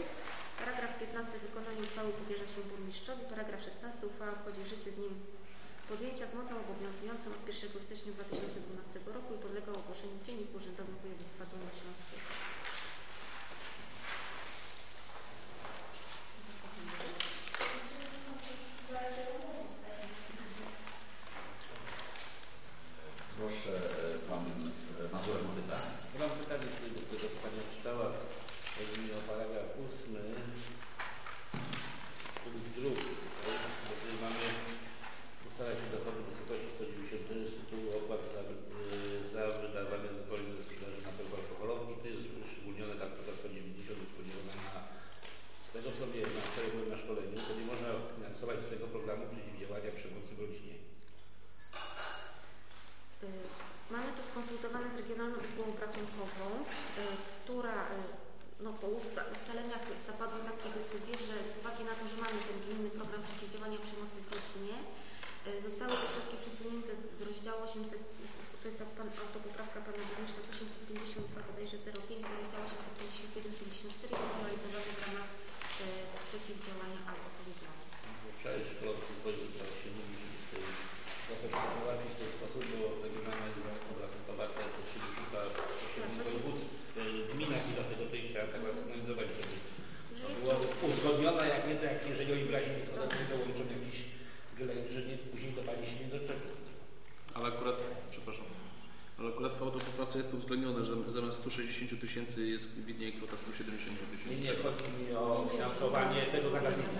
Paragraf 15. Wykonanie uchwały powierza się burmistrzowi. Paragraf 16. Uchwała wchodzi w życie z nim podjęcia z mocą obowiązującą od 1 stycznia 2012 roku i podlega ogłoszeniu w Dzienniku Urzędowym Województwa Dolnośląskiego. 160 tysięcy jest widniej kwota 170 tysięcy. Nie, nie, chodzi mi o finansowanie tego zagadnienia.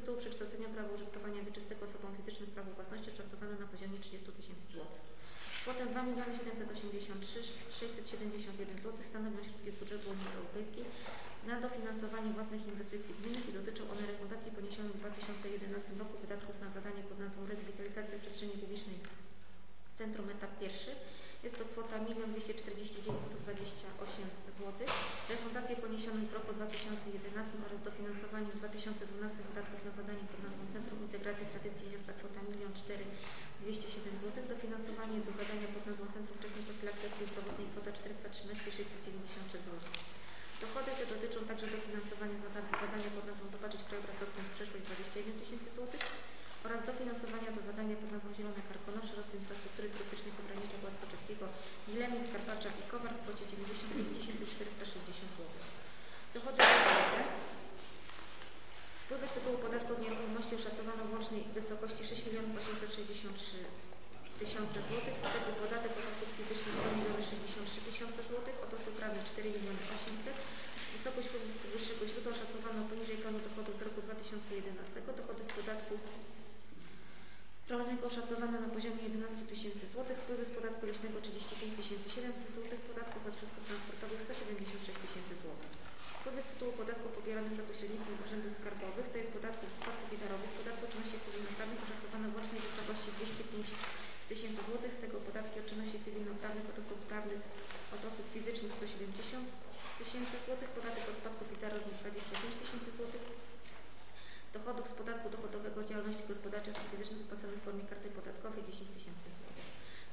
Tytułu przekształcenia prawa użytkowania wieczystego osobom fizycznym w prawo własności oszacowane na poziomie 30 tysięcy złotych. Kwotę 2 783 671 zł stanowią środki z budżetu Unii Europejskiej na dofinansowanie własnych inwestycji gminy i dotyczą one refundacji poniesionych w 2011 roku wydatków na zadanie pod nazwą Rewitalizacja przestrzeni publicznej centrum etap pierwszy. Jest to kwota 1 249 128 zł. Refundacje poniesionych w roku 2011 oraz dofinansowanie w 2012 wydatków na zadanie pod nazwą Centrum Integracji Tradycji Miasta kwota 1 4 207 zł. Dofinansowanie do zadania pod nazwą Centrum Wczesnej Profilaktyki Zdrowotnej kwota 413 693 zł. Dochody te dotyczą także dofinansowania zada- zadania pod nazwą Zobaczyć Krajobraz Dotknąć Przeszłość 21 tysięcy złotych oraz dofinansowania do zadania pod nazwą Zielone Karkonosze rozwój infrastruktury turystycznej pogranicza Władsko-Czeskiego Wilenin, Skarpacza i Kowar w kwocie 95 460 zł. Dochody bieżące Wpływy z tytułu podatku od nieruchomości oszacowano w łącznej wysokości 6 863 tysiące złotych, z tego podatek od osób fizycznych 2 63 tysiące złotych, od osób prawnych 4 800 Wysokość wpływów z wyższego źródła oszacowano poniżej planu dochodów z roku 2011. Dochody z podatku rolnego oszacowano na poziomie 11 tysięcy złotych, wpływy z podatku leśnego 35 700 złotych, podatków od środków transportowych 176 tysięcy złotych. Wpływy z tytułu podatków pobieranych za pośrednictwem urzędów skarbowych, to jest podatków od spadków i z podatku od czynności cywilnoprawnych oszacowano w łącznej wysokości 205 tysięcy złotych, z tego podatki od czynności cywilnoprawnych od osób prawnych, od osób fizycznych 170 tysięcy złotych, podatek od spadków i darownych 25 tysięcy złotych, dochodów z podatku dochodowego od działalności gospodarczej osób fizycznych wypłaconych w formie karty podatkowej 10 tysięcy złotych.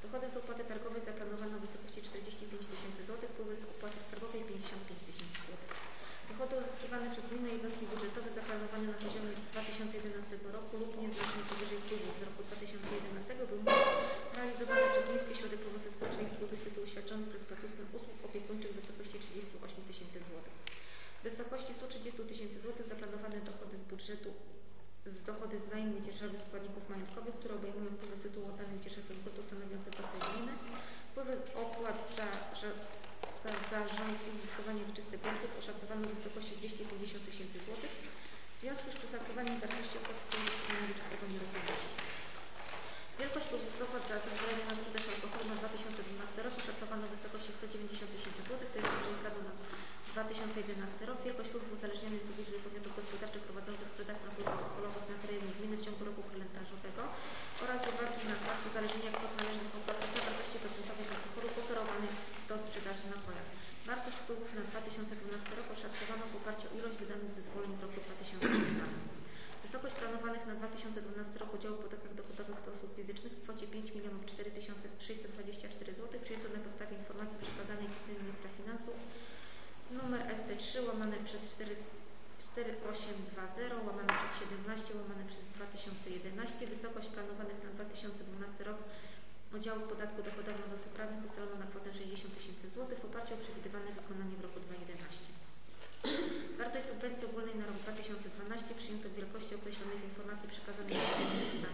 Dochody z opłaty targowej zaplanowano w wysokości 45 tysięcy złotych, wpływy z opłaty skarbowej 55 tysięcy złotych. Dochody uzyskiwane przez gminne jednostki budżetowe zaplanowane na poziomie 2011 roku lub nieznacznie powyżej wpływów z roku 2011 były realizowane przez Miejski Środek Pomocy Społecznej wpływy z tytułu świadczonych przez placówkę usług opiekuńczych w wysokości 38 tysięcy wysokości 130 tysięcy złotych zaplanowane dochody z budżetu z dochody z najmu dzierżawy składników majątkowych, które obejmują wpływy z tytułu oddanych dzierżawy zwrotu stanowiące własność gminy, wpływy opłat za, za, za zarząd i użytkowanie wieczystych gruntów oszacowano w wysokości 250 tysięcy złotych w związku z przeszacowaniem wartości opłat użytkowania wieczystego nieruchomości. Wielkość opłat za zezwolenie na sprzedaż alkoholu na 2012 rok oszacowano w wysokości 190 tysięcy złotych, to jest na 2011 rok. Wielkość wpływów uzależniona jest od liczby podmiotów gospodarczych prowadzących sprzedaż napojów alkoholowych na terenie gminy w ciągu roku kalendarzowego oraz uwagi na fakt uzależnienia kwot należnych opłat od zawartości procentowej z alkoholu oferowanych do sprzedaży napojów. Wartość wpływów na 2012 rok oszacowano w oparciu o ilość wydanych zezwoleń w roku 2011. Wysokość planowanych na 2012 rok udziałów w podatkach dochodowych do osób fizycznych w kwocie 5 4 624 zł przyjęto na podstawie informacji przekazanej pismem ministra finansów numer ST3 łamane przez 4, 4820 łamane przez 17 łamane przez 2011. Wysokość planowanych na 2012 rok udziałów w podatku dochodowym od osób prawnych ustalono na kwotę 60 tysięcy złotych w oparciu o przewidywane wykonanie w roku 2011. Wartość subwencji ogólnej na rok 2012 przyjęto w wielkości określonej w informacji przekazanej przez ministra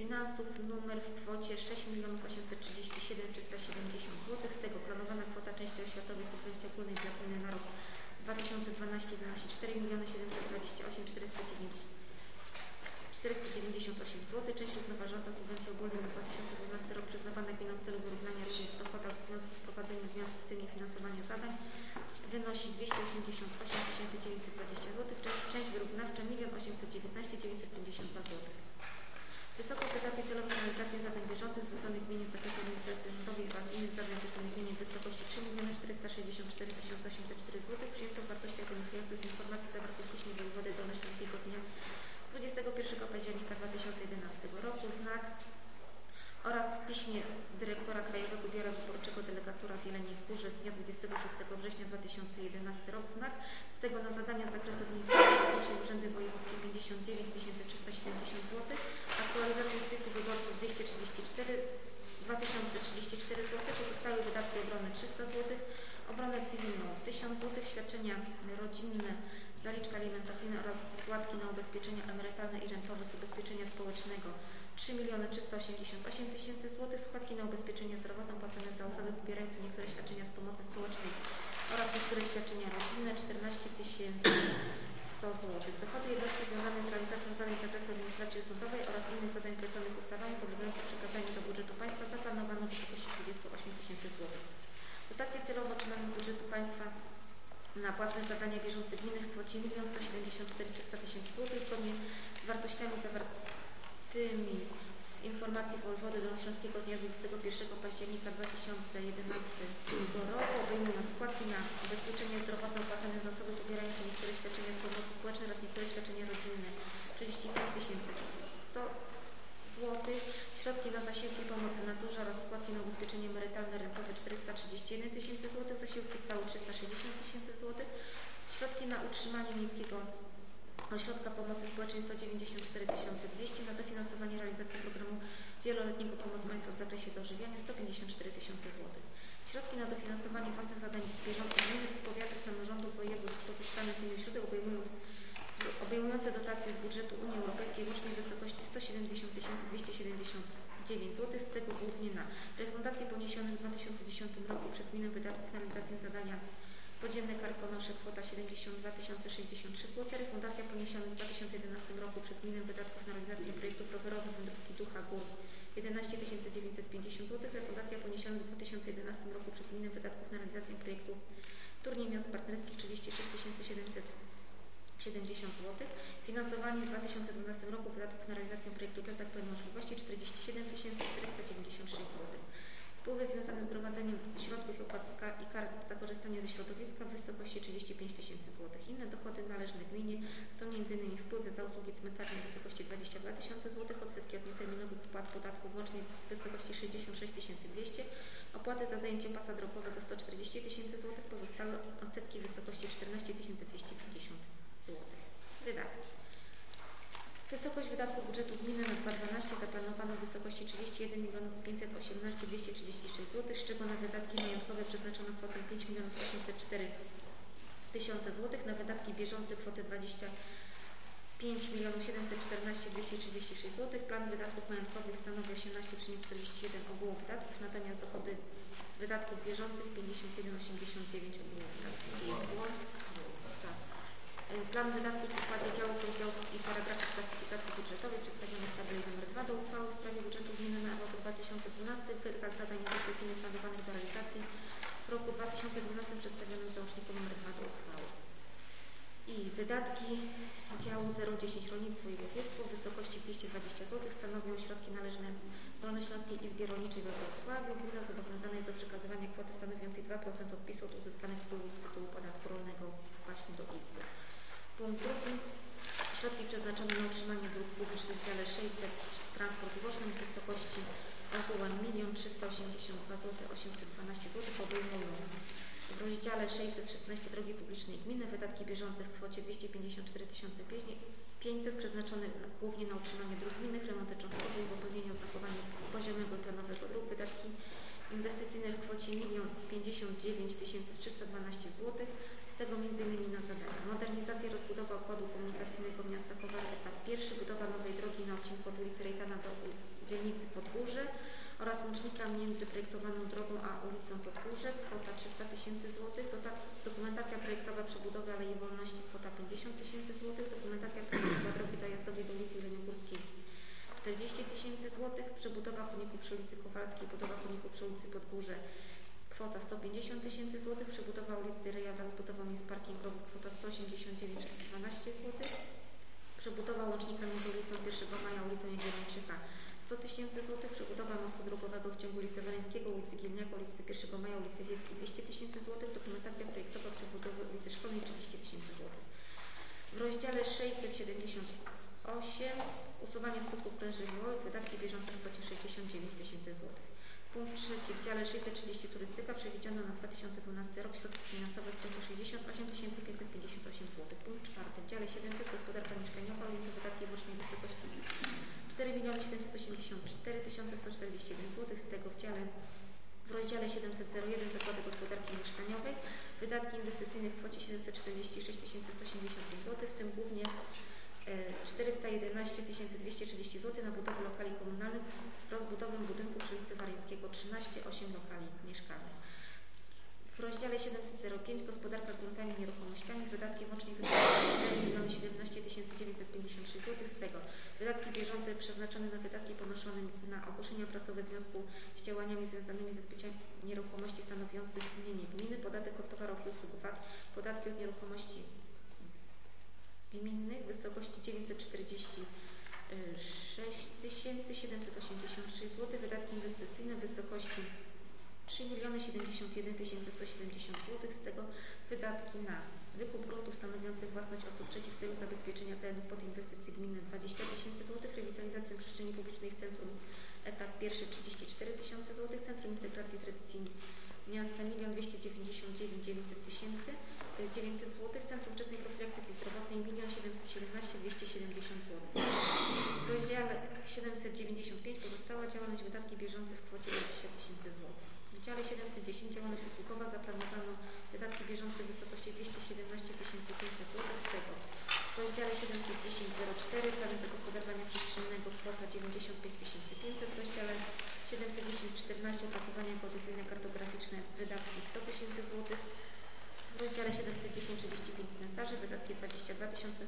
finansów numer w kwocie 6 837 370 zł. Z tego planowana kwota części oświatowej subwencji ogólnej dla gminy na rok 2012 wynosi 4 728 409 498 zł. Część równoważąca subwencji ogólnej na 2012 rok przyznawana gminom w celu wyrównania różnic w dochodach w związku z prowadzeniem zmian w systemie finansowania zadań wynosi 288 920 zł. Część wyrównawcza 1 819 952 zł. Wysokość dotacji celowej na realizację zadań bieżących zleconych gminie z zakresu administracji rządowej oraz innych zadań zleconych gminie w wysokości 3 464 804 zł przyjęto w wartościach wynikających z informacji zawartych w piśmie wojewody dolnośląskiego dnia 21 października 2011 roku. Znak oraz w piśmie dyrektora Krajowego Biura Wyborczego Delegatura w Jeleniej Górze z dnia 26 września 2011 rok. Znak z tego na zadania z zakresu administracji publicznej Urzędy Wojewódzkie 59 370 zł, aktualizacja spisu wyborców 234 2034 zł, pozostałe wydatki obrony 300 zł, obronę cywilną 1000 zł, świadczenia rodzinne, zaliczka alimentacyjna oraz składki na ubezpieczenia emerytalne i rentowe z ubezpieczenia społecznego 3 388 tysięcy złotych, składki na ubezpieczenie zdrowotne płacone za osoby pobierające niektóre świadczenia z pomocy społecznej oraz niektóre świadczenia rodzinne 14 100 zł. Dochody jednostki związane z realizacją zadań z zakresu administracji sądowej oraz innych zadań zleconych ustawami podlegających przekazaniu do budżetu państwa zaplanowano w wysokości 28 tysięcy złotych. Dotacje celowo otrzymane z budżetu państwa na własne zadania bieżące gminy w kwocie 1 174 300 tysięcy złotych zgodnie z wartościami zawartymi informacji wojewody dolnośląskiego z dnia 21 października 2011 roku obejmują składki na ubezpieczenie zdrowotne opłacane za osoby pobierające niektóre świadczenia z pomocy społecznej oraz niektóre świadczenia rodzinne. 35 tysięcy 100 zł, środki na zasiłki pomocy naturze oraz składki na ubezpieczenie emerytalne rentowe 431 tysięcy złotych, zasiłki stałe 360 tysięcy złotych, środki na utrzymanie miejskiego Ośrodka Pomocy Społecznej 194 200 na dofinansowanie realizacji programu wieloletniego Pomoc Państwa w zakresie dożywiania 154 tysiące złotych. Środki na dofinansowanie własnych zadań bieżących gminy, powiatów, samorządów, województw pozyskane z innych źródeł obejmują obejmujące dotacje z budżetu Unii Europejskiej w wysokości 170 279 zł, z tego głównie na refundacje poniesione w 2010 roku przez gminę wydatków na realizację zadania Podziemne Karkonosze kwota 72 063 zł, refundacja poniesionych w 2011 roku przez gminę wydatków na realizację projektów rowerowych Wędrówki Ducha Gór 11 950 zł, refundacja poniesionych w 2011 roku przez gminę wydatków na realizację projektu Turniej Miast Partnerskich 36 700 70 zł. Finansowanie w 2012 roku wydatków na realizację projektu Plecak Pełen Możliwości 47 496 zł. Wpływy związane z gromadzeniem środków i opłat i kar za korzystanie ze środowiska w wysokości 35 tysięcy złotych. Inne dochody należne gminie to m.in. wpływy za usługi cmentarne w wysokości 22 tysiące złotych, odsetki od nieterminowych wpłat podatku łącznie w wysokości 66 200 opłaty za zajęcie pasa drogowego 140 tysięcy złotych, pozostałe odsetki w wysokości 14 250 zł. Wydatki. Wysokość wydatków budżetu gminy na 2012 zaplanowano w wysokości 31 518 236 zł, z czego na wydatki majątkowe przeznaczono kwotę 5 804 tysiące złotych na wydatki bieżące kwotę 25 714 236 zł. Plan wydatków majątkowych stanowi 18,41 ogółu wydatków, natomiast dochody wydatków bieżących 51,89 ogółu wydatków. Plan wydatków w układzie działów, rozdziałów i paragrafów klasyfikacji budżetowej przedstawiony w tabeli nr 2 do uchwały w sprawie budżetu gminy na rok 2012, wykaz zadań inwestycyjnych planowanych do realizacji w roku 2012 przedstawionym w załączniku nr 2 do uchwały. I wydatki działu 010 Rolnictwo i Łowiectwo w wysokości 220 zł stanowią środki należne Dolnośląskiej Izbie Rolniczej we Wrocławiu. Gmina zobowiązana jest do przekazywania kwoty stanowiącej 2% odpisu od uzyskanych wpływów z tytułu podatku rolnego właśnie do Izby. Punkt drugi. Środki przeznaczone na utrzymanie dróg publicznych w dziale 600 transport wożny w wysokości ogółem 1 382 zł 812 zł obejmują w rozdziale 616 drogi publicznej gminy wydatki bieżące w kwocie 254 500 przeznaczone głównie na utrzymanie dróg gminnych, remonty cząstkowe, uzupełnienie oznakowania poziomego i planowego dróg, wydatki inwestycyjne w kwocie 1 59 312 zł, tego m.in. na zadania. Modernizacja i rozbudowa układu komunikacyjnego miasta Kowale, etap pierwszy, budowa nowej drogi na odcinku od ulicy Rejtana do dzielnicy Podgórze oraz łącznika między projektowaną drogą a ulicą Podgórze, kwota 300 tysięcy złotych, dokumentacja projektowa przebudowy Alei Wolności, kwota 50 tysięcy złotych, dokumentacja projektowa drogi dojazdowej do ulicy Jeleniogórskiej 40 tysięcy złotych, przebudowa chodniku przy ulicy Kowalskiej, budowa chodniku przy ulicy Podgórze, kwota 150 tysięcy złotych, przebudowa ulicy Reja wraz z budową miejsc parkingowych, kwota 189 312 złotych, przebudowa łącznika między ulicą 1 Maja ulicą Jagiellończyka 100 tysięcy złotych, przebudowa mostu drogowego w ciągu ulicy Waleńskiego, ulicy Gielniaka, ulicy 1 Maja, ulicy Wiejskiej 200 tysięcy złotych, dokumentacja projektowa przebudowy ulicy Szkolnej 30 tysięcy złotych. W rozdziale 678 usuwanie skutków żywiołowych, wydatki bieżące w kwocie 69 tysięcy złotych. Punkt trzeci w dziale 630 turystyka przewidziano na 2012 rok środki finansowe w kwocie 68 558 zł. Punkt czwarty w dziale 700 gospodarka mieszkaniowa ujęte wydatki w wysokości 4 784 141 zł. Z tego w dziale w rozdziale 701 Zakłady Gospodarki Mieszkaniowej wydatki inwestycyjne w kwocie 746 185 zł, w tym głównie 411 230 zł na budowę lokali komunalnych, rozbudowę budynku przy ulicy Waryńskiego 13, 8 lokali mieszkalnych. W rozdziale 705 Gospodarka gruntami i nieruchomościami wydatki łącznie w wysokości 4 17 953 zł. Z tego wydatki bieżące przeznaczone na wydatki ponoszone na ogłoszenia prasowe w związku z działaniami związanymi ze zbyciem nieruchomości stanowiących mienie gminy, podatek od towarów i usług VAT, podatki od nieruchomości gminnych w wysokości 946 783 zł, wydatki inwestycyjne w wysokości 3 71 170 zł, z tego wydatki na wykup gruntów stanowiących własność osób trzecich w celu zabezpieczenia terenów pod inwestycje gminne 20 tysięcy złotych, rewitalizację przestrzeni publicznej w centrum etap pierwszy 34 tysiące złotych, Centrum Integracji Tradycji Miasta 1 299 900 tysięcy 900 zł, Centrum Wczesnej Profilaktyki Zdrowotnej 1 717 270 zł. W rozdziale 795 pozostała działalność wydatki bieżące w kwocie 20 tysięcy złotych. W dziale 710 działalność usługowa zaplanowano wydatki bieżące w wysokości 217 500 zł. Z tego w rozdziale 710 04 plany zagospodarowania przestrzennego kwota 95 500, w rozdziale 710 14 opracowania geodezyjne kartograficzne wydatki 100 tysięcy złotych, w rozdziale 710 35 cmentarzy wydatki 22 tysiące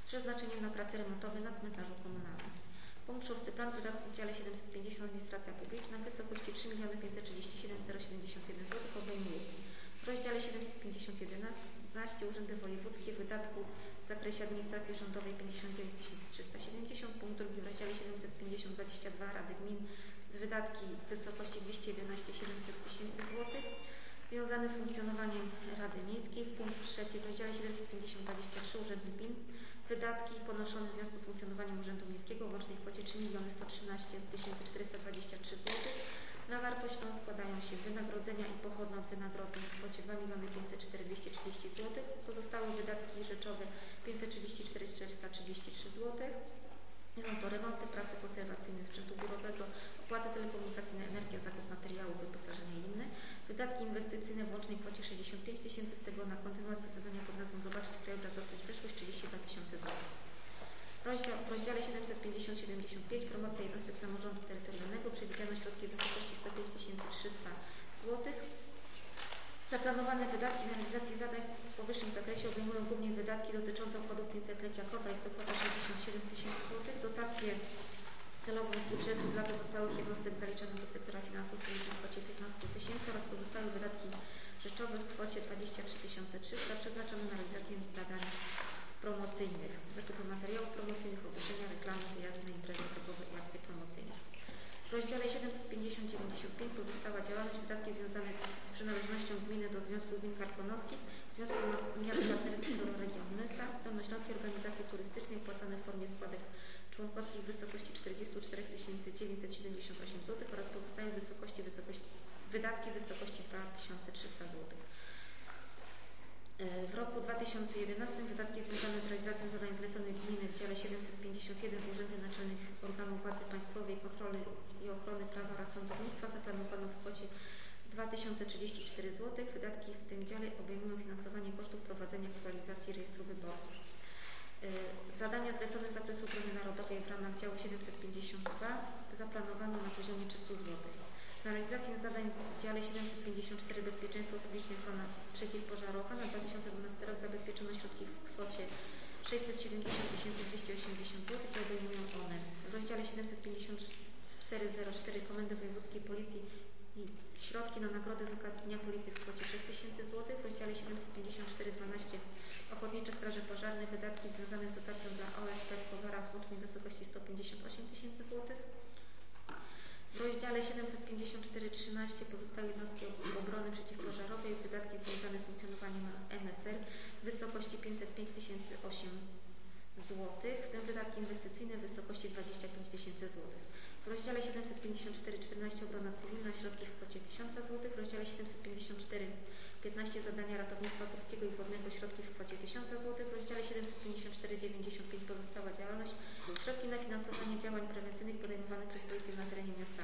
z przeznaczeniem na prace remontowe na cmentarzu komunalnym. Punkt szósty. Plan wydatków w dziale 750 Administracja Publiczna w wysokości 3 537 071 zł obejmuje w rozdziale 750 11 Urzędy Wojewódzkie wydatku w zakresie administracji rządowej 59 370 punkt drugi w rozdziale 750 22 Rady Gmin wydatki w wysokości 211 700 tysięcy złotych związane z funkcjonowaniem Rady Miejskiej. Punkt trzeci w rozdziale 750 23 Urząd Gmin wydatki ponoszone w związku z funkcjonowaniem Urzędu Miejskiego w łącznej kwocie 3 113 423 zł. Na wartość tą składają się wynagrodzenia i pochodne od wynagrodzeń w kwocie 2 504 230 zł. Pozostałe wydatki rzeczowe 534 433 zł. Są to remonty, prace konserwacyjne sprzętu biurowego, opłaty telekomunikacyjne, energia, zakup materiałów, wyposażenie i inne. Wydatki inwestycyjne w łącznej kwocie 65 tysięcy, z tego na kontynuację zadania pod nazwą Zobaczyć krajobraz, odkryć przyszłość 32 tysiące złotych. Rozdział, w rozdziale 750-75 promocja jednostek samorządu terytorialnego przewidziano środki w wysokości 105 300 zł. Zaplanowane wydatki na realizację zadań w powyższym zakresie obejmują głównie wydatki dotyczące obchodów 500-lecia KOWA, jest to kwota 67 tysięcy złotych. Dotacje celową z budżetu dla pozostałych jednostek zaliczonych do sektora finansów publicznych w kwocie 15 tysięcy oraz pozostałe wydatki rzeczowe w kwocie 23 300 przeznaczone na realizację zadań promocyjnych, zakupy materiałów promocyjnych, ogłoszenia, reklamy, wyjazdy na imprezy drogowe i akcje promocyjne. W rozdziale 750-95 pozostała działalność wydatki związane z przynależnością gminy do Związku Gmin Karkonoskich, Związku Miast Partnerskiego Regionalnysa, Dolnośląskiej Organizacji Turystycznej opłacane w formie składek członkowskich w wysokości 44 978 zł oraz pozostałe wysokości, wysokości wydatki w wysokości 2300 zł. W roku 2011 wydatki związane z realizacją zadań zleconych gminy w dziale 751 Urzędy Naczelnych Organów Władzy Państwowej, Kontroli i Ochrony Prawa oraz Sądownictwa zaplanowano w kwocie 2034 zł. Wydatki w tym dziale obejmują finansowanie kosztów prowadzenia aktualizacji rejestru wyborców. Zadania zlecone z zakresu obrony narodowej w ramach działu 752 zaplanowano na poziomie 300 zł. Na realizację zadań w dziale 754 Bezpieczeństwo publiczne ochrona przeciwpożarowa na 2012 rok zabezpieczono środki w kwocie 670 280 zł i obejmują one w rozdziale 75404 Komendy Wojewódzkiej Policji i środki na nagrody z okazji Dnia Policji w kwocie 3000 zł, w rozdziale 75412 Ochotnicze Straże Pożarne wydatki związane z dotacją dla OSP w Kowarach w łącznej wysokości 158 tysięcy złotych. W rozdziale 754.13 pozostałe jednostki obrony przeciwpożarowej wydatki związane z funkcjonowaniem MSR w wysokości 505 008 zł, w tym wydatki inwestycyjne w wysokości 25 tysięcy złotych. W rozdziale 754.14 obrona cywilna środki w kwocie 1000 zł, w rozdziale 754 15 zadania ratownictwa górskiego i wodnego środki w kwocie 1000 zł, w rozdziale 754,95 pozostała działalność, środki na finansowanie działań prewencyjnych podejmowanych przez Policję na terenie miasta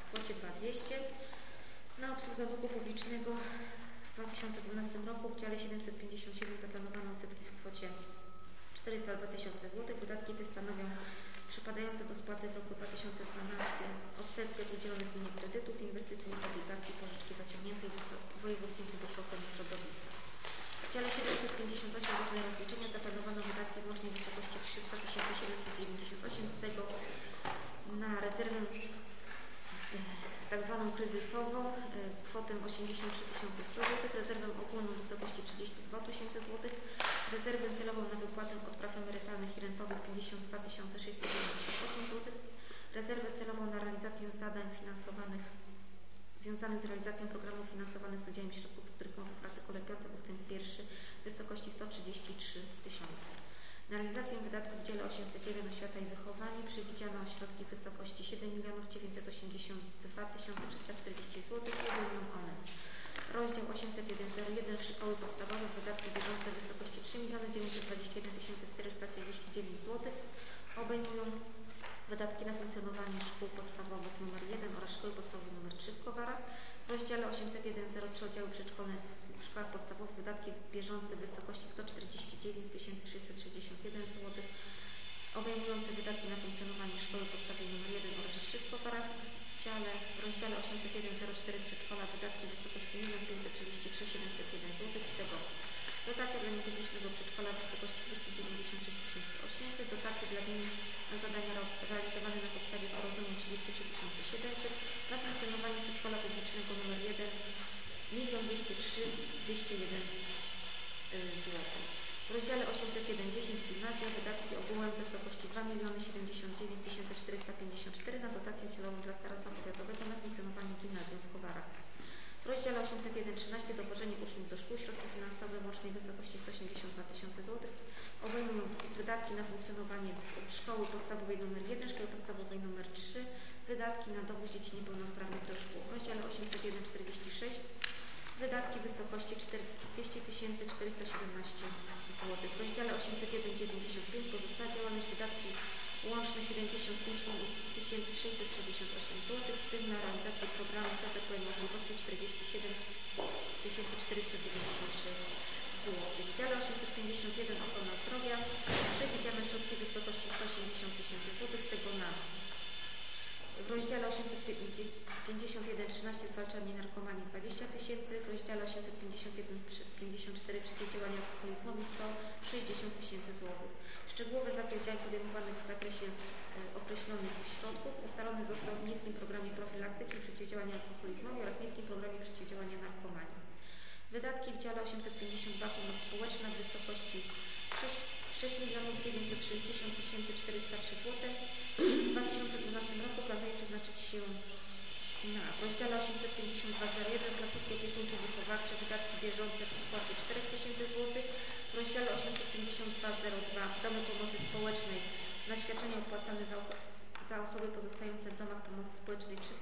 w kwocie 2200, na obsługę długu publicznego w 2012 roku w dziale 757 zaplanowano odsetki w kwocie 402 tysiące złotych. Wydatki te stanowią przypadające do spłaty w roku 2012 odsetki od udzielonych linii kredytów, inwestycyjnych obligacji, pożyczki zaciągniętej w Wojewódzkim Funduszu Ochrony Środowiska. W dziale 758 różne rozliczenia zaplanowano wydatki w wysokości 300 798, z tego na rezerwę tak zwaną kryzysową kwotę 83 100 zł, rezerwę ogólną w wysokości 32 tysięcy zł, rezerwę celową na wypłatę odpraw emerytalnych i rentowych 52 698 zł, rezerwę celową na realizację zadań finansowanych związanych z realizacją programów finansowanych z udziałem środków wybrykowych w artykule 5 ust. 1 w wysokości 133 tysiące. Na realizację wydatków w dziale 801 Oświata i Wychowanie przewidziano środki w wysokości 7 982 340 zł obejmują one rozdział 801.01 Szkoły Podstawowe wydatki bieżące w wysokości 3 921 449 zł obejmują wydatki na funkcjonowanie szkół podstawowych nr 1 oraz szkoły podstawowej nr 3 w Kowarach. W rozdziale 801.03 oddziały przedszkolne w szkołach podstawowych wydatki bieżące w wysokości 149 661 zł obejmujące wydatki na funkcjonowanie szkoły podstawowej nr 1 oraz 3 w Kowarach. W, dziale, w rozdziale 801.04 przedszkola wydatki w wysokości 1 533 701 zł, z tego dotacja dla niepublicznego przedszkola w wysokości 296 800, dotacje dla gmin na zadania realizowane na podstawie porozumień 33 700, na funkcjonowanie przedszkola publicznego nr 1 1 203 201 zł. W rozdziale 801.10 Gimnazja wydatki ogółem w wysokości 2 079 454 na dotację celową dla Starostwa Powiatowego na funkcjonowanie gimnazjum w Kowarach. W rozdziale 801.13 dowożenie uczniów do szkół środki finansowe w łącznej wysokości 182 tysiące złotych obejmują wydatki na funkcjonowanie szkoły podstawowej nr 1, szkoły podstawowej nr 3, wydatki na dowóz dzieci niepełnosprawnych do szkół. W rozdziale 801.46 wydatki w wysokości 40 417 zł. W rozdziale 801.95 pozostała działalność wydatki łączne 75 668 zł, w tym na realizację programu PZP Możliwości 47 496 zł. W dziale 851 ochrona zdrowia przewidziane środki w wysokości 180 tysięcy złotych, z tego na w rozdziale 851 13 zwalczanie narkomanii 20 tysięcy, w rozdziale 851 54 przeciwdziałanie alkoholizmowi 160 tysięcy złotych. Szczegółowy zakres działań podejmowanych w zakresie e, określonych środków ustalony został w Miejskim Programie Profilaktyki i Przeciwdziałania Alkoholizmowi oraz Miejskim Programie Przeciwdziałania Narkomanii. Wydatki w dziale 852 pomoc społeczna w wysokości 6, 6 milionów 960 tysięcy 403 zł. W 2012 roku planuje przeznaczyć się na w rozdziale 852.01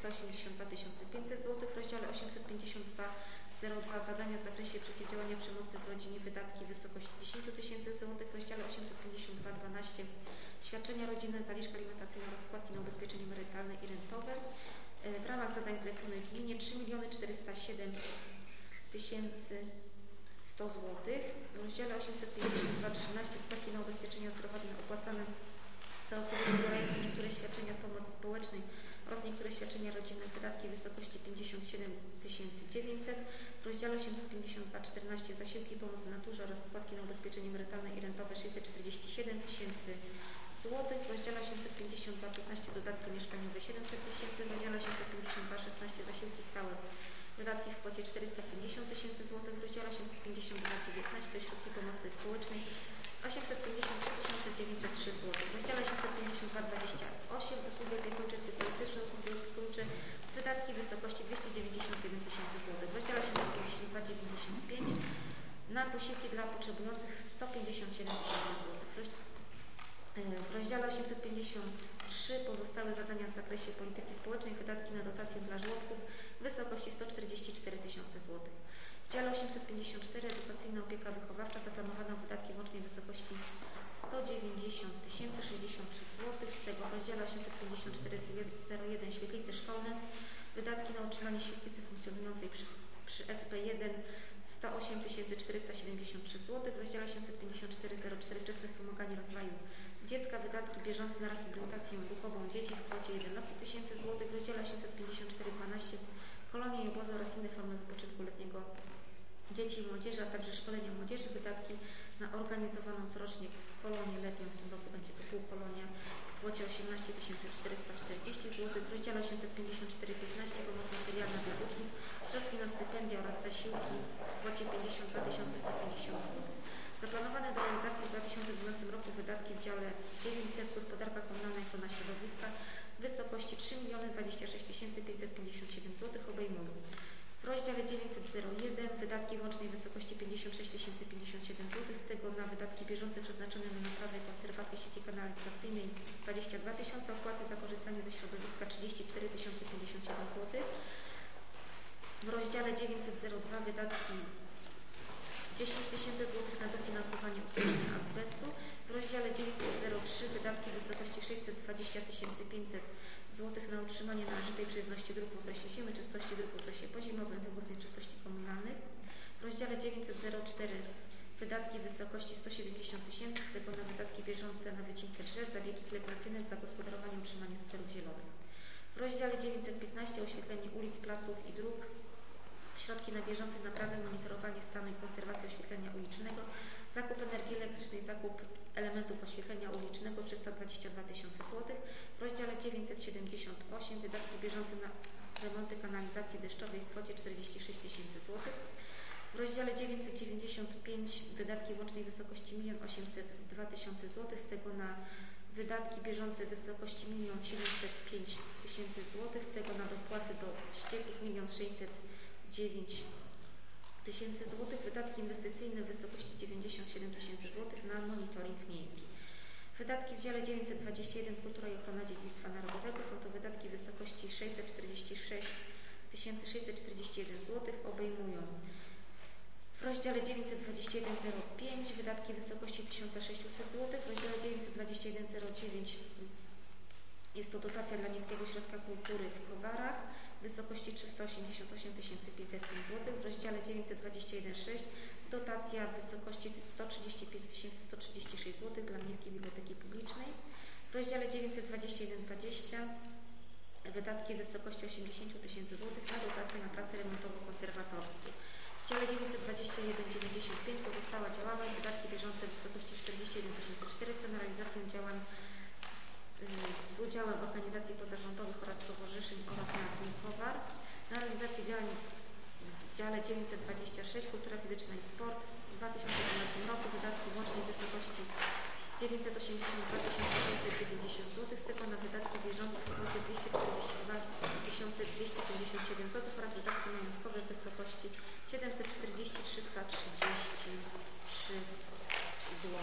182 500 zł, w rozdziale 852 02 zadania w zakresie przeciwdziałania przemocy w rodzinie wydatki w wysokości 10 tysięcy złotych, w rozdziale 852 12 świadczenia rodzinne, zaliczka alimentacyjna oraz składki na ubezpieczenie emerytalne i rentowe. E, w ramach zadań zleconych gminie 3 407 100 zł. W rozdziale 852 13 składki na ubezpieczenia zdrowotne opłacane za osoby wybierające niektóre świadczenia z pomocy społecznej oraz niektóre świadczenia rodzinne wydatki w wysokości 57 900 w rozdziale 852 14 zasiłki pomoc w naturze oraz składki na ubezpieczenie emerytalne i rentowe 647 tysięcy złotych, w rozdziale 852 15 dodatki mieszkaniowe 700 tysięcy, w rozdziale 852 16 zasiłki stałe wydatki w kwocie 450 tysięcy złotych, w rozdziale 852 19 środki pomocy społecznej 853 903 zł. W rozdziale 852 28 usługi opiekuńcze, specjalistyczne usługi opiekuńcze, wydatki w wysokości 291 tysięcy zł. W rozdziale 852 95 na posiłki dla potrzebujących 157 tysięcy zł. W rozdziale 853 pozostałe zadania w zakresie polityki społecznej, wydatki na dotację dla żłobków w wysokości 144 tysiące złotych. W dziale 854 Edukacyjna opieka wychowawcza zaplanowano wydatki w łącznej wysokości 190 063 zł. Z tego w rozdziale 854.01 Świetlice szkolne wydatki na utrzymanie świetlicy funkcjonującej przy, przy SP1 108 473 zł. W rozdziale 854.04 Wczesne wspomaganie rozwoju dziecka wydatki bieżące na rehabilitację duchową dzieci w kwocie 11 tysięcy zł. W rozdziale 854.12 Kolonie i obozy oraz inne formy wypoczynku letniego dzieci i młodzieży, a także szkolenia młodzieży, wydatki na organizowaną corocznie kolonię letnią, w tym roku będzie to półkolonia w kwocie 18 440 zł, w rozdziale 854,15 pomoc materialna dla uczniów, środki na stypendia oraz zasiłki w kwocie 52 150 zł. Zaplanowane do realizacji w 2012 roku wydatki w dziale 900 Gospodarka Komunalna i Ochrona Środowiska w wysokości 3 26 557 zł obejmują w rozdziale 901 wydatki łącznej wysokości 56 057 zł, z tego na wydatki bieżące przeznaczone na naprawę i konserwację sieci kanalizacyjnej 22 tysiące, opłaty za korzystanie ze środowiska 34 057 zł. W rozdziale 902 wydatki 10 tysięcy złotych na dofinansowanie usuwania azbestu. W rozdziale 903 wydatki wysokości 620 500 zł na utrzymanie należytej przyjemności dróg w okresie zimy, czystości dróg w okresie pozimowym, wywóznej czystości komunalnych. W rozdziale 904 wydatki w wysokości 170 tysięcy, z tego na wydatki bieżące na wycinkę drzew, zabiegi klepnacyjne, zagospodarowanie i utrzymanie skwerów zielonych. W rozdziale 915 oświetlenie ulic, placów i dróg, środki na bieżące naprawy, monitorowanie stanu i konserwację oświetlenia ulicznego, zakup energii elektrycznej, zakup elementów oświetlenia ulicznego 322 tysiące złotych. W rozdziale 978 wydatki bieżące na remonty kanalizacji deszczowej w kwocie 46 tysięcy złotych. W rozdziale 995 wydatki łącznej wysokości 1 802 tysiące złotych, z tego na wydatki bieżące w wysokości 1 705 tysięcy złotych, z tego na dopłaty do ścieków 1 609 tysięcy złotych, wydatki inwestycyjne w wysokości 97 tysięcy złotych na monitoring miejski. Wydatki w dziale 921 Kultura i ochrona dziedzictwa narodowego są to wydatki w wysokości 646 641 zł obejmują w rozdziale 921.05 wydatki w wysokości 1600 zł, w rozdziale 921.09 Jest to dotacja dla Miejskiego Ośrodka Kultury w Kowarach w wysokości 388 505 zł. W rozdziale 921.6 dotacja w wysokości 135 136 zł dla Miejskiej Biblioteki Publicznej. W rozdziale 921.20 wydatki w wysokości 80 tysięcy złotych na dotację na prace remontowo-konserwatorskie. W dziale 921,95 pozostała działalność, wydatki bieżące w wysokości 41 400 na realizację działań z udziałem organizacji pozarządowych oraz stowarzyszeń oraz na Kowar. Na realizację działań w dziale 926 Kultura Fizyczna i Sport w 2012 roku wydatki łącznej wysokości 982 590 zł, z tego na wydatki bieżące w kwocie 242 257 zł oraz wydatki majątkowe w wysokości 740 333 zł.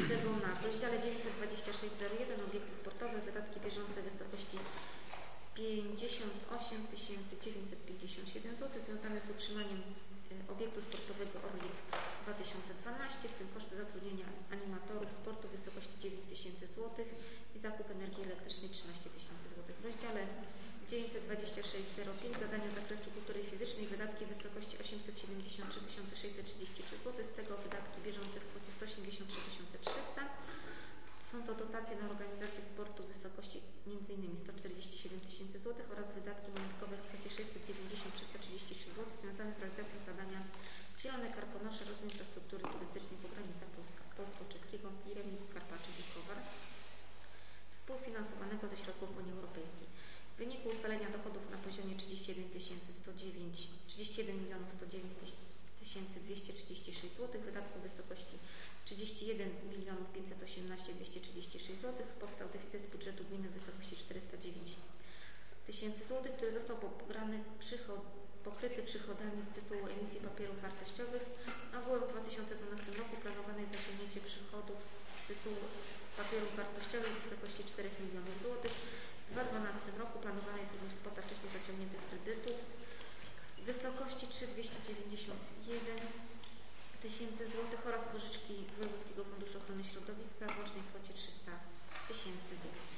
Z tego na w rozdziale 926.01 obiekty sportowe wydatki bieżące w wysokości 58 957 zł związane z utrzymaniem y, obiektu sportowego Orlik 2012, w tym koszty zatrudnienia animatorów sportu w wysokości 9 tysięcy zł i zakup energii elektrycznej 13 tysięcy zł. W rozdziale 926.05 zadania z zakresu kultury fizycznej wydatki w wysokości 873 633 zł, z tego wydatki bieżące w kwocie 183 300 są to dotacje na organizację sportu w wysokości m.in. 147 tysięcy złotych oraz wydatki majątkowe w kwocie 690 333 zł związane z realizacją zadania Zielone Karkonosze rozwój infrastruktury turystycznej po granicach polsko-czeskiego i Remic Karpaczy i Kowar współfinansowanego ze środków Unii Europejskiej. W wyniku ustalenia dochodów na poziomie 31 109 31 milionów 109 236 zł, wydatków w wysokości 31 milionów 518 236 zł, powstał deficyt budżetu gminy w wysokości 409 tysięcy złotych, który został pobrany przychod, pokryty przychodami z tytułu emisji papierów wartościowych. Ogółem w 2012 roku planowane jest zaciągnięcie przychodów z tytułu papierów wartościowych w wysokości 4 milionów złotych. W 2012 roku planowana jest również spłata wcześniej zaciągniętych kredytów w wysokości 3291 tysięcy złotych oraz pożyczki Wojewódzkiego Funduszu Ochrony Środowiska w łącznej kwocie 300 tysięcy złotych.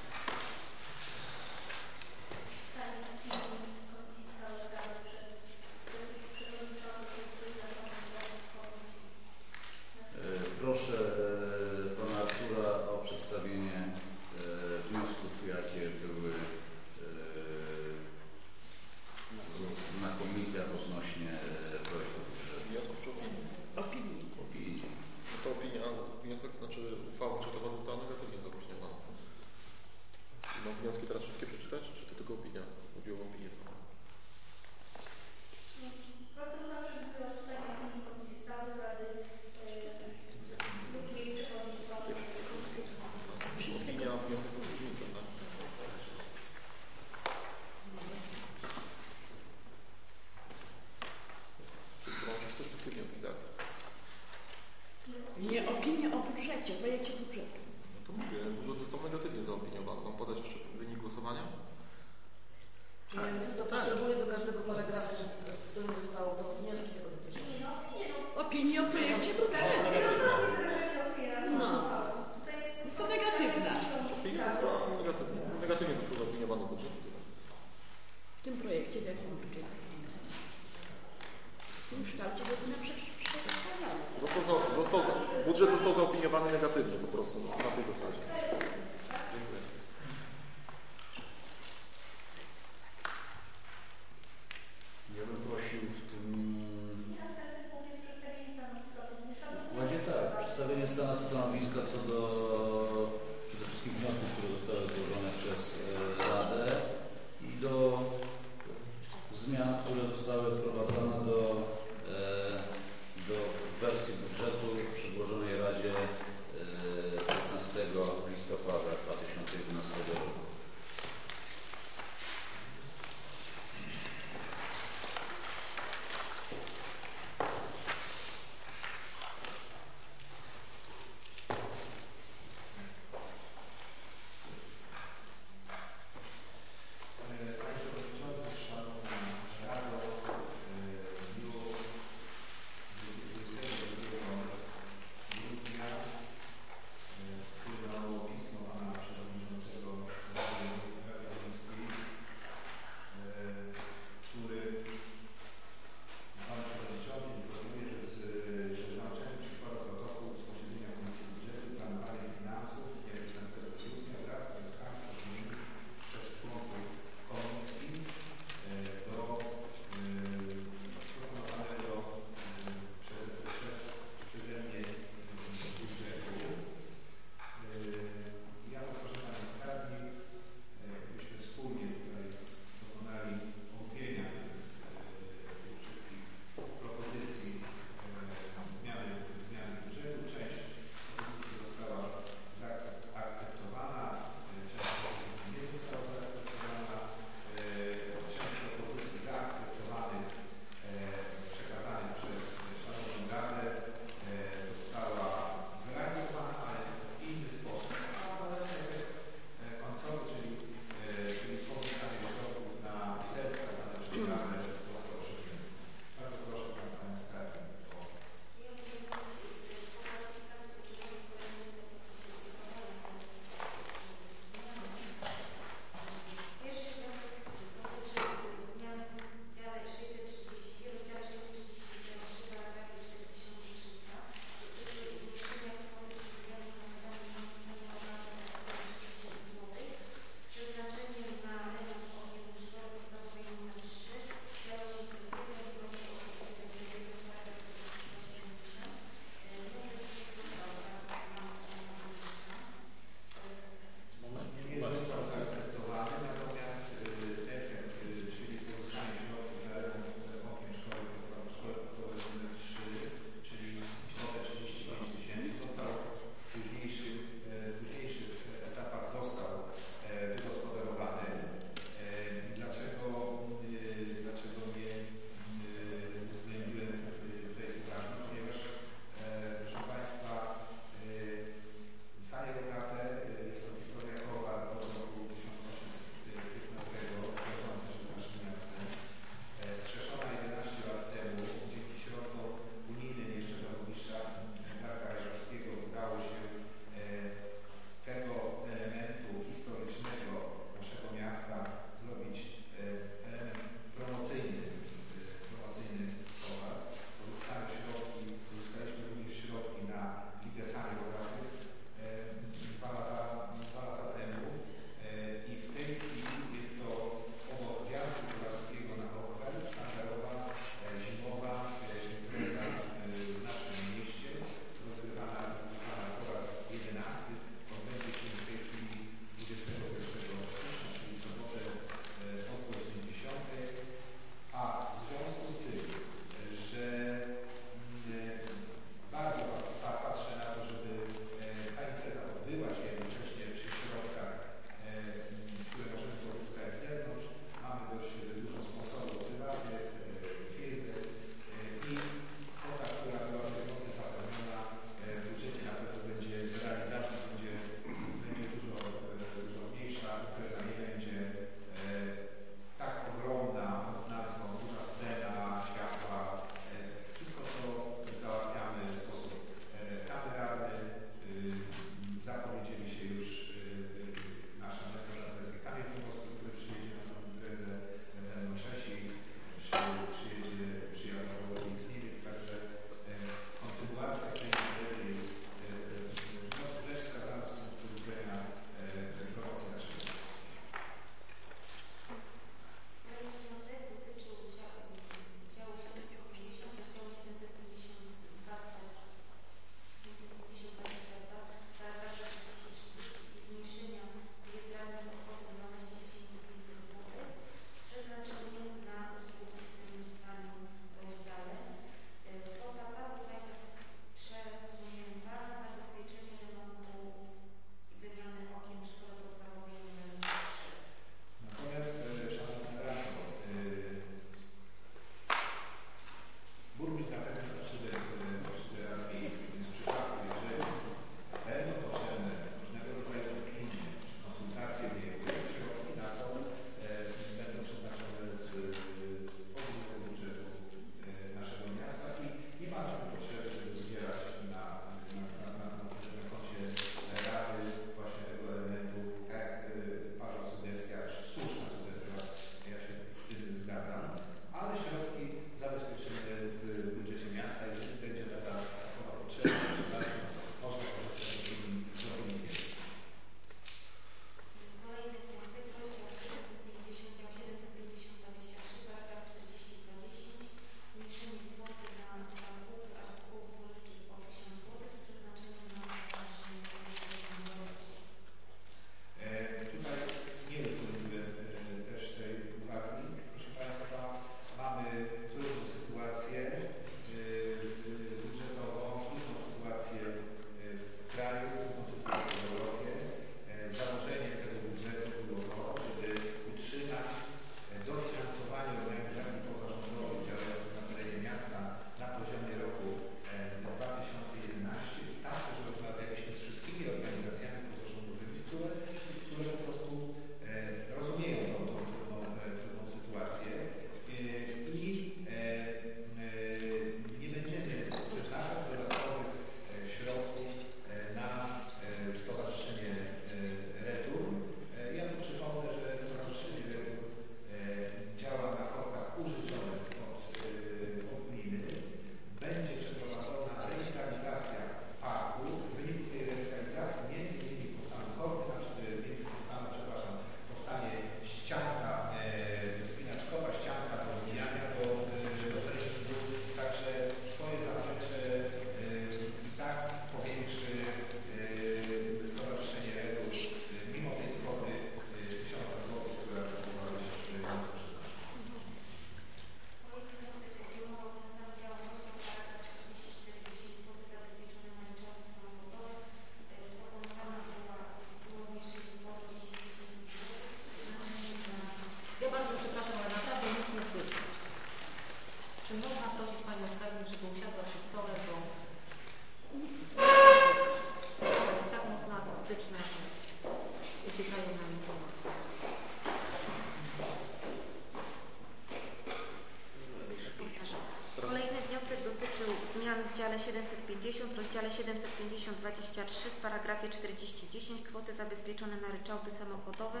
60 rozdziale 750-23 w paragrafie 4010 kwoty zabezpieczone na ryczałty samochodowe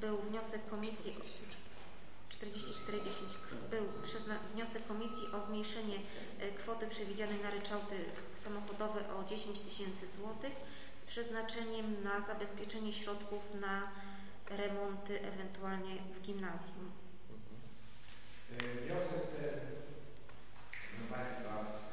był wniosek komisji 4410 był wniosek komisji o zmniejszenie e, kwoty przewidzianej na ryczałty samochodowe o 10 tysięcy złotych z przeznaczeniem na zabezpieczenie środków na remonty ewentualnie w gimnazjum. E, wniosek ten, proszę Państwa,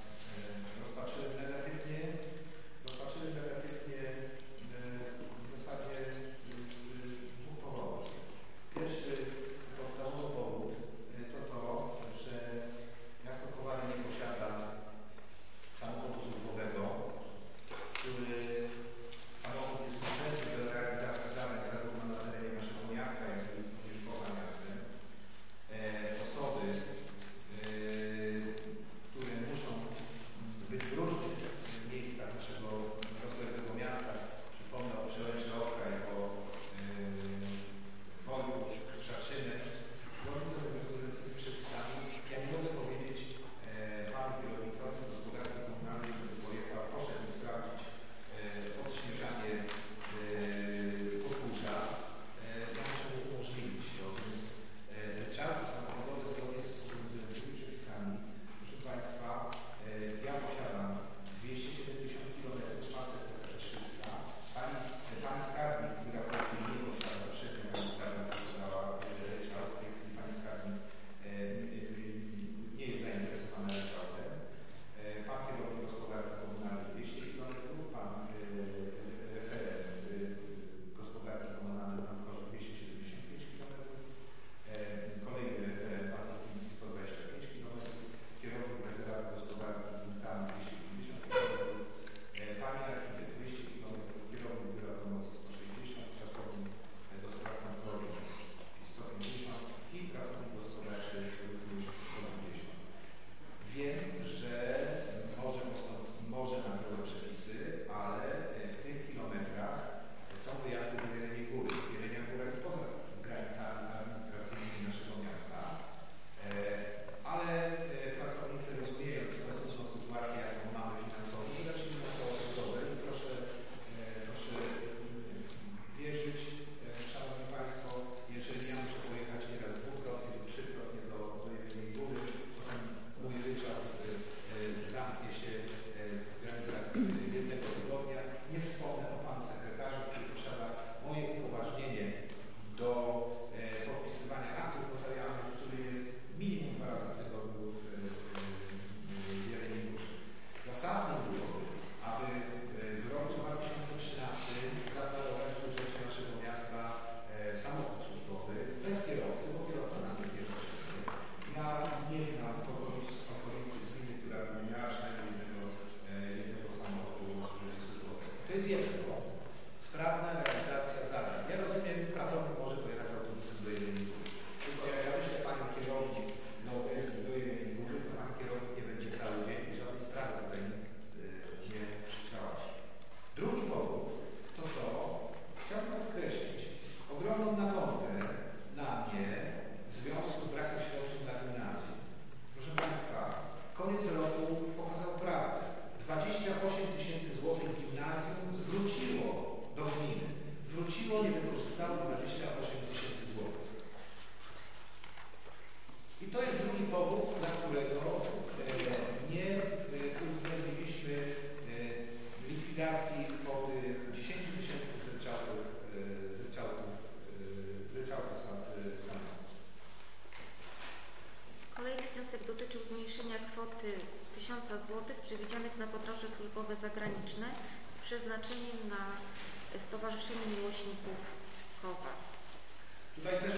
przeznaczeniem na Stowarzyszenie Miłośników Kowa. Tutaj też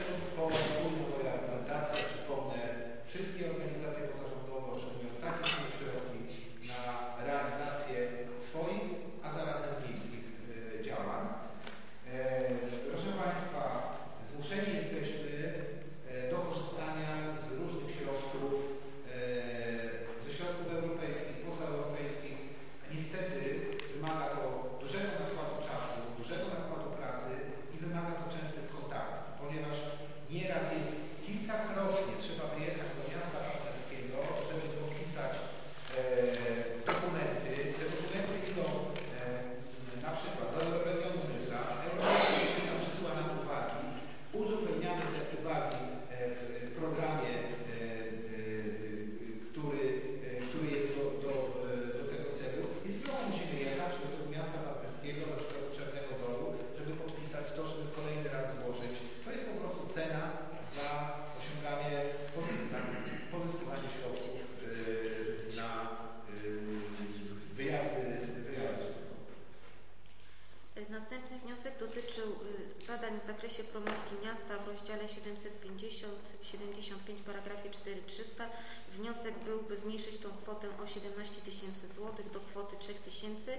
rozdziale 750-75 paragrafie 4300 wniosek byłby zmniejszyć tą kwotę o 17 tysięcy złotych do kwoty 3 tysięcy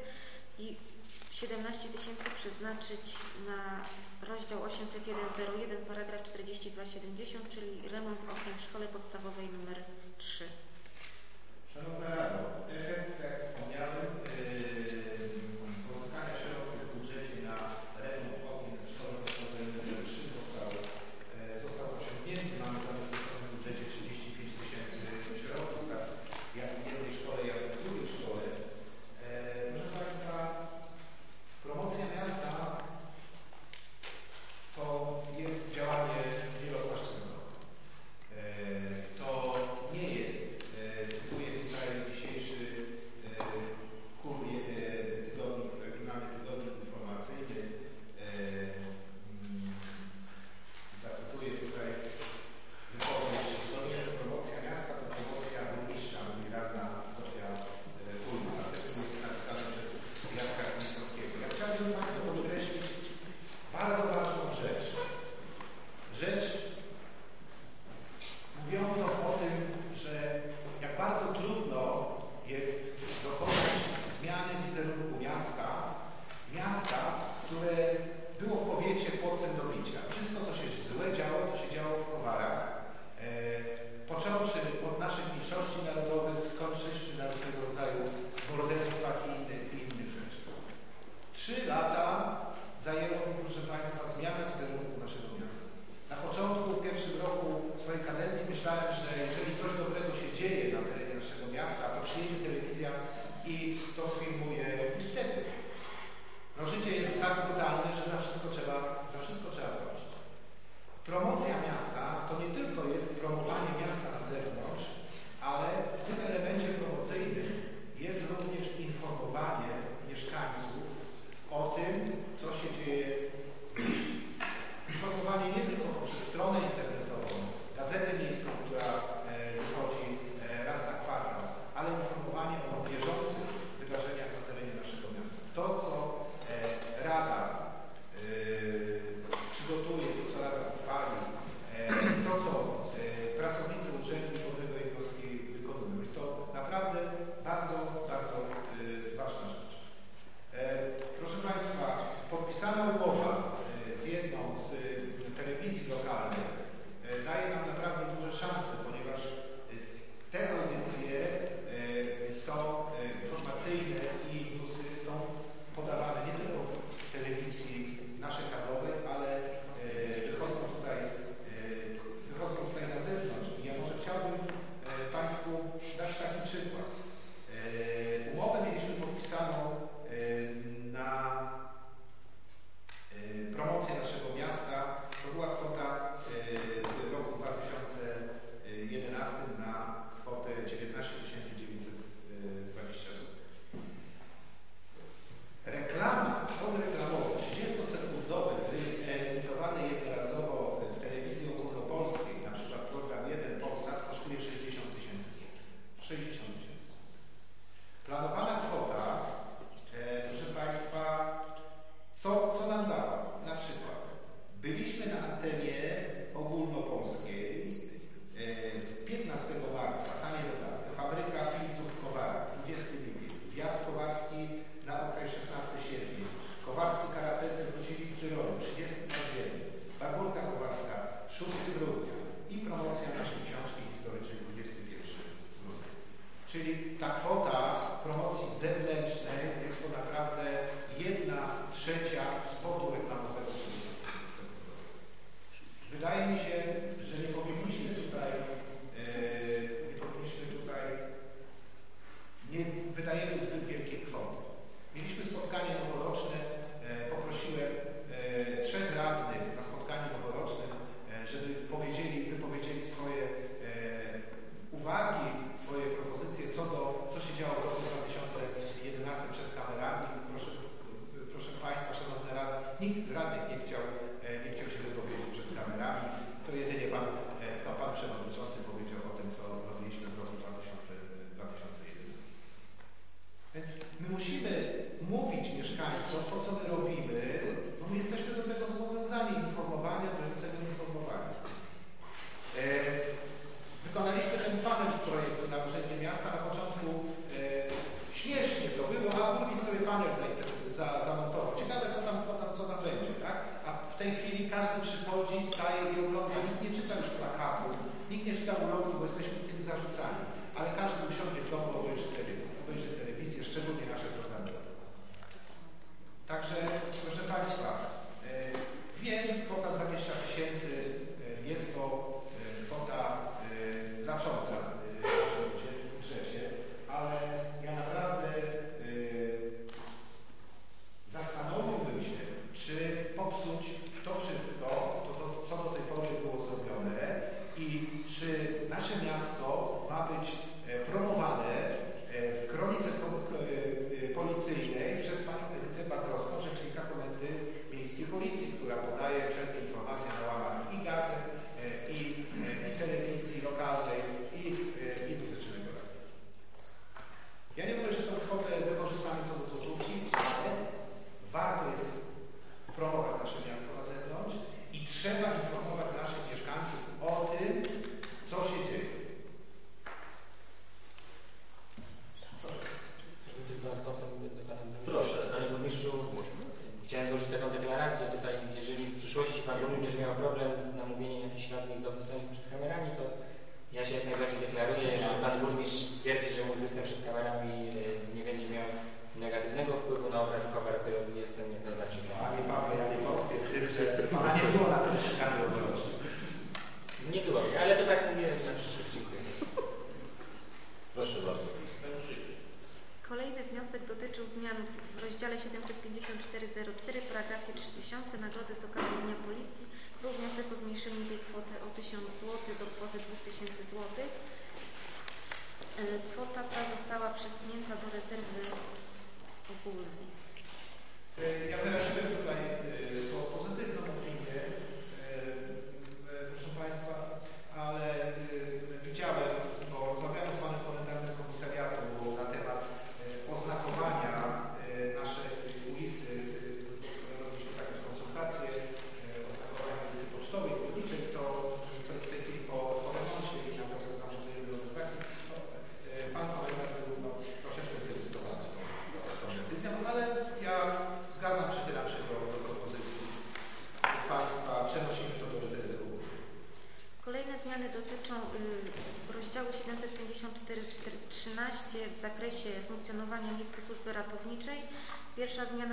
i 17 tysięcy przeznaczyć na rozdział 801.01 paragraf 4270, czyli remont okien w szkole podstawowej nr 3. Szanowna Rado, efekt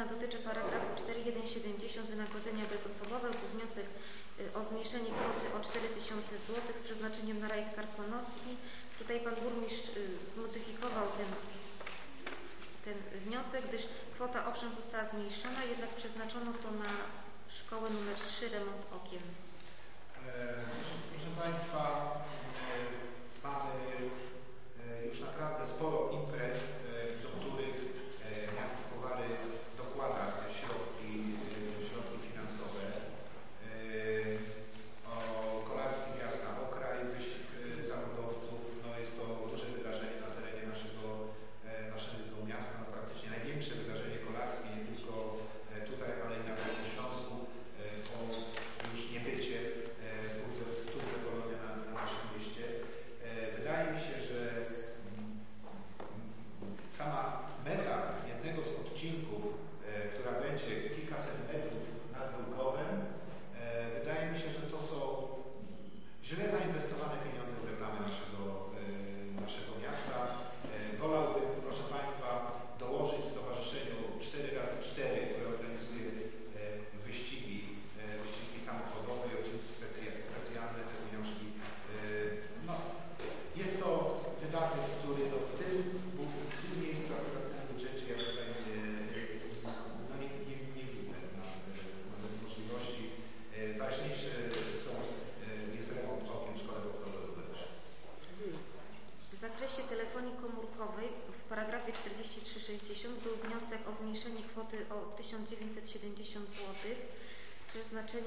zmiana dotyczy paragrafu 4170 wynagrodzenia bezosobowe. Był wniosek y, o zmniejszenie kwoty o 4000 zł z przeznaczeniem na rajd karkonoski. Tutaj pan burmistrz y, zmodyfikował ten, ten wniosek, gdyż kwota owszem została zmniejszona, jednak przeznaczono to na szkołę numer 3 remont okiem. E, proszę, proszę Państwa, e, mamy e, już naprawdę sporo imprez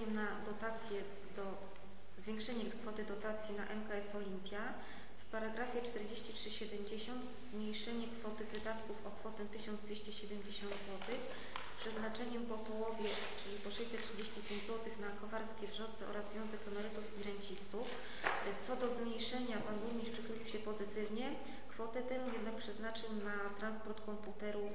na dotację do zwiększenie kwoty dotacji na MKS Olimpia w paragrafie 4370 zmniejszenie kwoty wydatków o kwotę 1270 zł z przeznaczeniem po połowie, czyli po 635 zł na Kowarskie Wrzosy oraz Związek Emerytów i Rencistów. Co do zmniejszenia, Pan Burmistrz przychylił się pozytywnie. Kwotę tę jednak przeznaczył na transport komputerów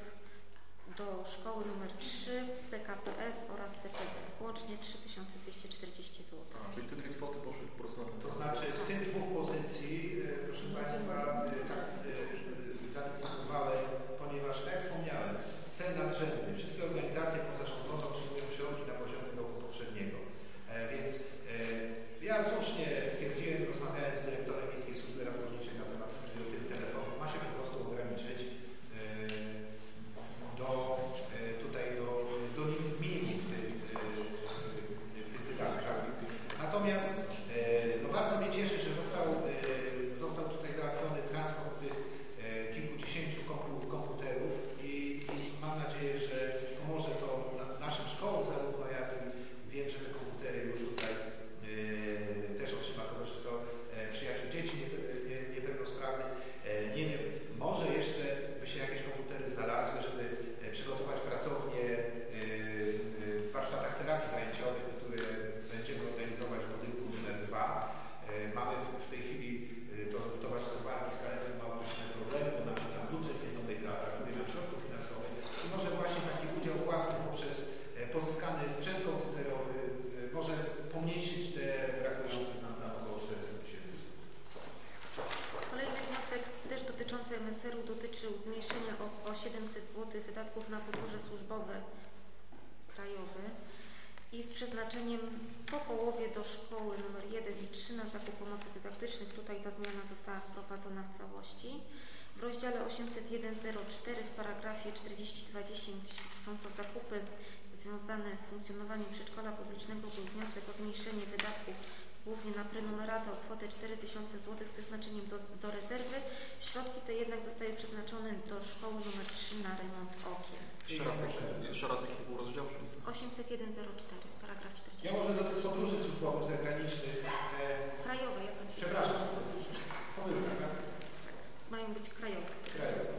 do szkoły numer 3 PKPS oraz TPD. Łącznie 3240 zł. A, czyli te dwie kwoty poszły po prostu na ten To znaczy z tych dwóch pozycji, e, proszę Państwa, e, tak e, zadecydowałem, ponieważ tak jak wspomniałem, cel nadrzędny. Wszystkie organizacje pozarządowe otrzymują środki na poziomie roku poprzedniego. Więc ja słyszę 801.04 w paragrafie 40.20 są to zakupy związane z funkcjonowaniem przedszkola publicznego był wniosek o zmniejszenie wydatków głównie na prenumeratę o kwotę 4000 zł z przeznaczeniem do, do rezerwy. Środki te jednak zostały przeznaczone do szkoły nr 3 na remont okien. Jeszcze raz, jaki, jeszcze raz jaki to był rozdział? 80104, paragraf 40. Ja może do tych podróży służbowych zagranicznych. E... Krajowe, jak pan Przepraszam. Powiem, tak? Mają być krajowe. Cześć.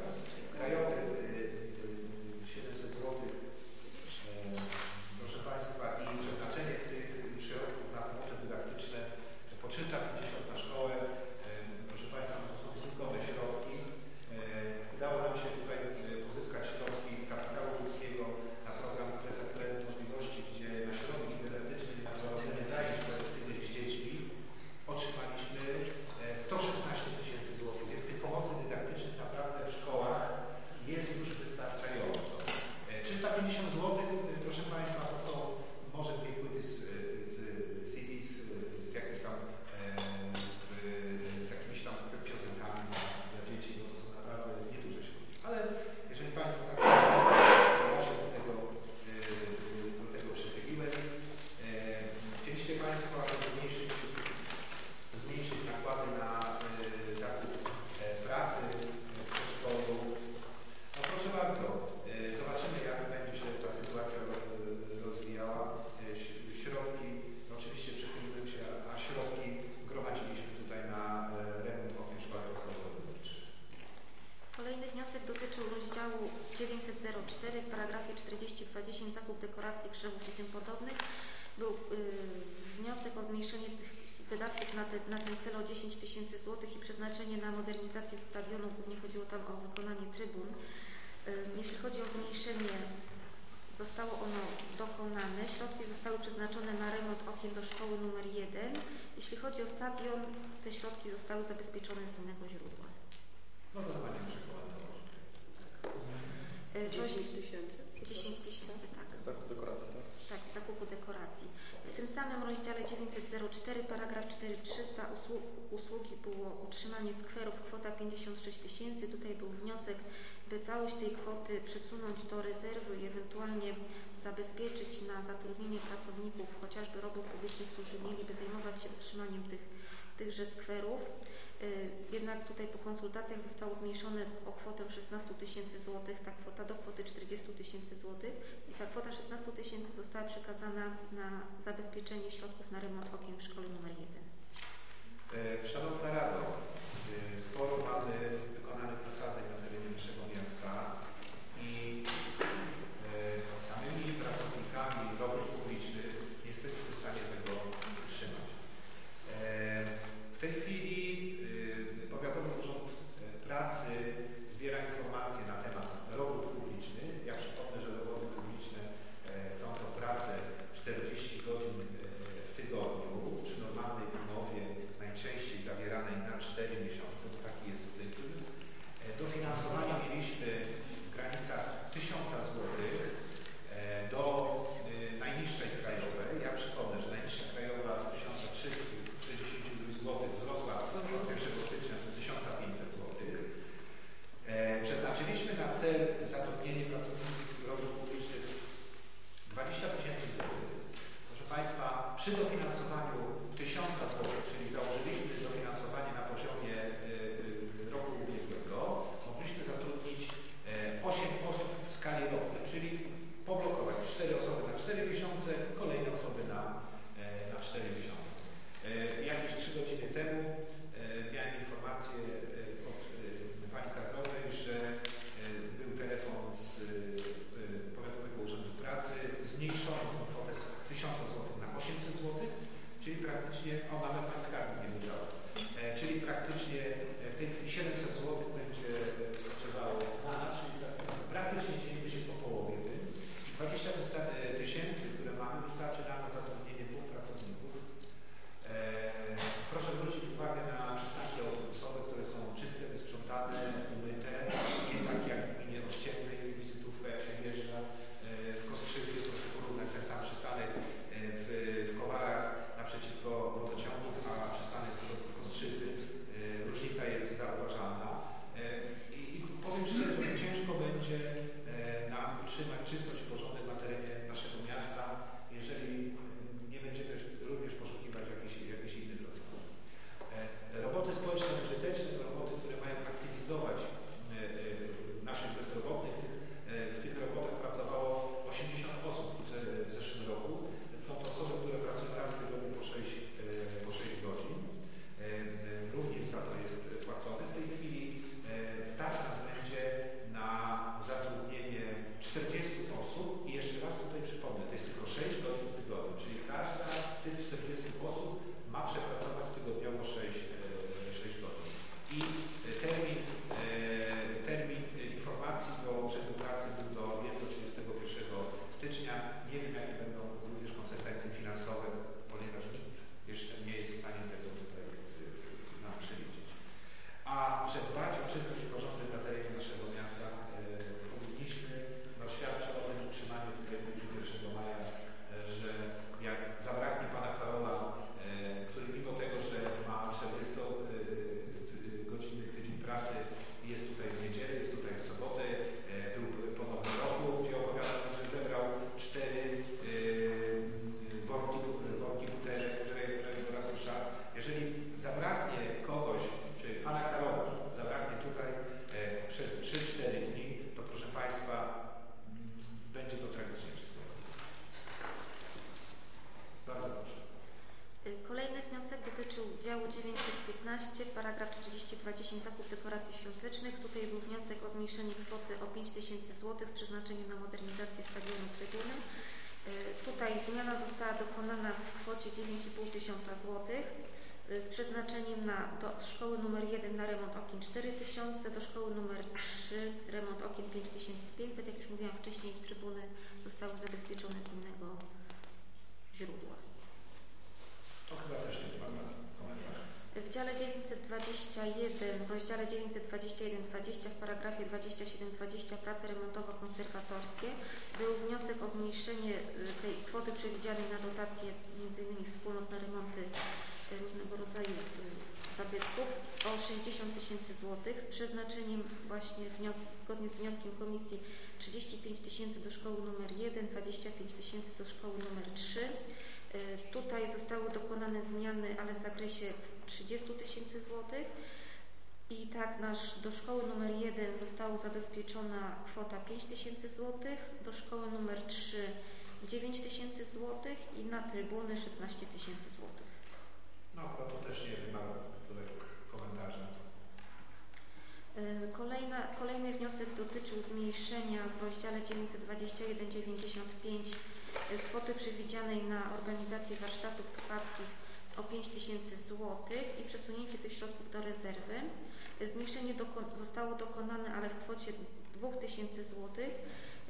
okiem do szkoły numer 1. Jeśli chodzi o stadion, te środki zostały zabezpieczone z innego źródła. No to Pani przykład. 10 tysięcy? 10 tysięcy, tak. Z zakupu dekoracji, tak? Tak, z zakupu dekoracji. W tym samym rozdziale 904, paragraf 4300 usługi było utrzymanie skwerów, kwota 56 tysięcy. Tutaj był wniosek, by całość tej kwoty przesunąć do rezerwy i ewentualnie zabezpieczyć na zatrudnienie pracowników, chociażby robót publicznych, którzy mieliby zajmować się utrzymaniem tych, tychże skwerów. Y, jednak tutaj po konsultacjach zostało zmniejszone o kwotę 16 tysięcy złotych, ta kwota do kwoty 40 tysięcy złotych i ta kwota 16 tysięcy została przekazana na zabezpieczenie środków na remont okien w szkole nr 1. E, Szanowna Rado, y, sporo mamy wykonanych nasadzeń tysięcy złotych z przeznaczeniem na modernizację stadionu Trybuny. Y, Tutaj zmiana została dokonana w kwocie 9,5 tysiąca złotych y, z przeznaczeniem na do szkoły numer 1 na remont okien 4 tysiące, do szkoły numer 3 remont okien 5500. Jak już mówiłam wcześniej, trybuny zostały zabezpieczone z innego źródła. To chyba też nie ma komentarza. W dziale 921, w rozdziale 921-20 w paragrafie 27-20 prace remontowo-konserwatorskie był wniosek o zmniejszenie y, tej kwoty przewidzianej na dotacje m.in. wspólnot na remonty y, różnego rodzaju y, zabytków o 60 tysięcy złotych z przeznaczeniem właśnie zgodnie z wnioskiem komisji 35 tysięcy do szkoły numer 1, 25 tysięcy do szkoły numer 3. Y, Tutaj zostały dokonane zmiany, ale w zakresie 30 tysięcy złotych. I tak nasz, do szkoły numer 1 została zabezpieczona kwota 5 tysięcy złotych, do szkoły numer 3 9 tysięcy złotych i na trybuny 16 tysięcy złotych. No, to, to też nie wymaga tutaj komentarza. Y, Kolejna, kolejny wniosek dotyczył zmniejszenia w rozdziale 921-95 y, kwoty przewidzianej na organizację warsztatów twackich o 5 tysięcy złotych i przesunięcie tych środków do rezerwy. Zmniejszenie doko- zostało dokonane, ale w kwocie 2 tysięcy złotych,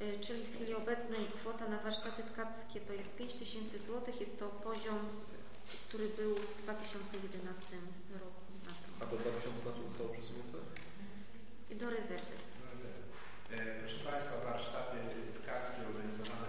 y, czyli w chwili obecnej kwota na warsztaty tkackie to jest 5 tysięcy złotych. Jest to poziom, który był w 2011 roku. A to 2000 na co zostało przesunięte? I do rezerwy. E, Proszę Państwa, warsztaty tkackie organizowane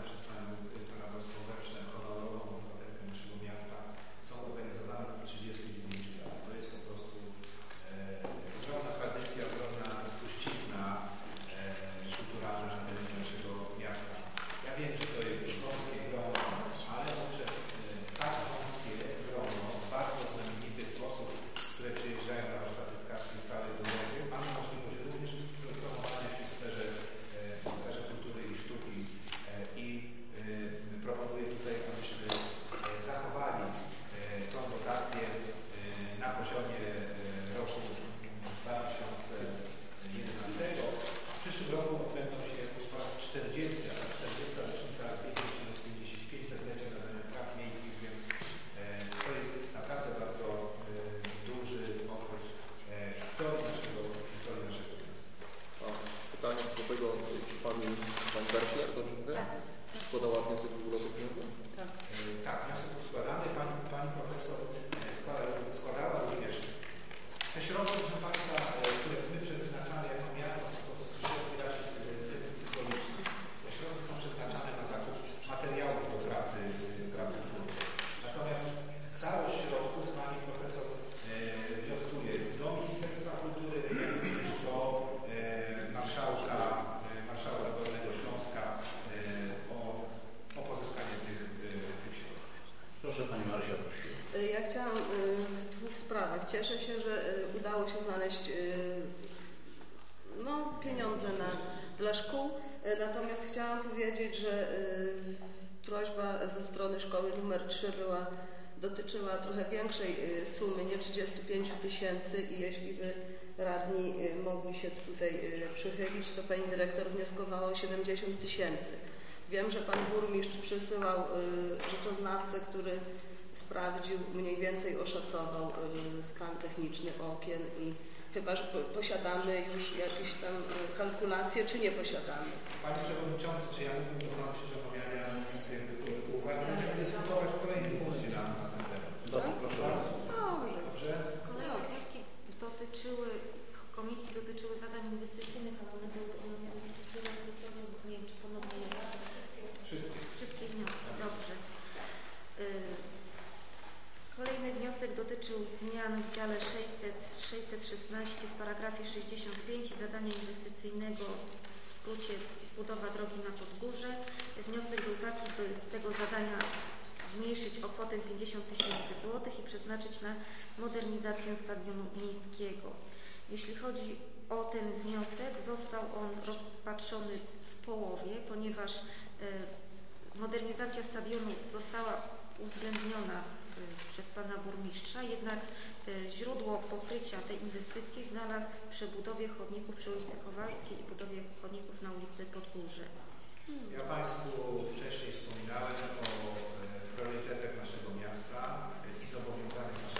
dotyczyła trochę większej y, sumy, nie 35 tysięcy i jeśli by radni y, mogli się tutaj y, przychylić, to pani dyrektor wnioskowała o 70 tysięcy. Wiem, że pan burmistrz przysyłał y, rzeczoznawcę, który sprawdził, mniej więcej oszacował stan techniczny okien i chyba, że po- posiadamy już jakieś tam kalkulacje, czy nie posiadamy. Panie Przewodniczący, czy ja mógłbym dołączyć omawiania tych uwag? Będziemy dyskutować w kolejnym punkcie na, na ten temat. Dobrze, proszę bardzo. Dobrze. Dobrze? Kolejne wnioski dotyczyły, komisji dotyczyły zadań inwestycyjnych, ale one były omawiane przed chwilą, to nie wiem, czy ponownie je Wszystkie. Wszystkie wnioski, dobrze. Y, Kolejny wniosek dotyczył zmian w dziale 600, 616 w paragrafie 65 i zadania inwestycyjnego w skrócie budowa drogi na Podgórze. Wniosek był taki, by z tego zadania zmniejszyć o kwotę 50 tysięcy złotych i przeznaczyć na modernizację stadionu miejskiego. Jeśli chodzi o ten wniosek, został on rozpatrzony w połowie, ponieważ e, modernizacja stadionu została uwzględniona Y, przez pana burmistrza, jednak y, źródło pokrycia tej inwestycji znalazł w przebudowie chodników przy ulicy Kowalskiej i budowie chodników na ulicy Podgórze. Ja Państwu wcześniej wspominałem o y, priorytetach naszego miasta i zobowiązaniach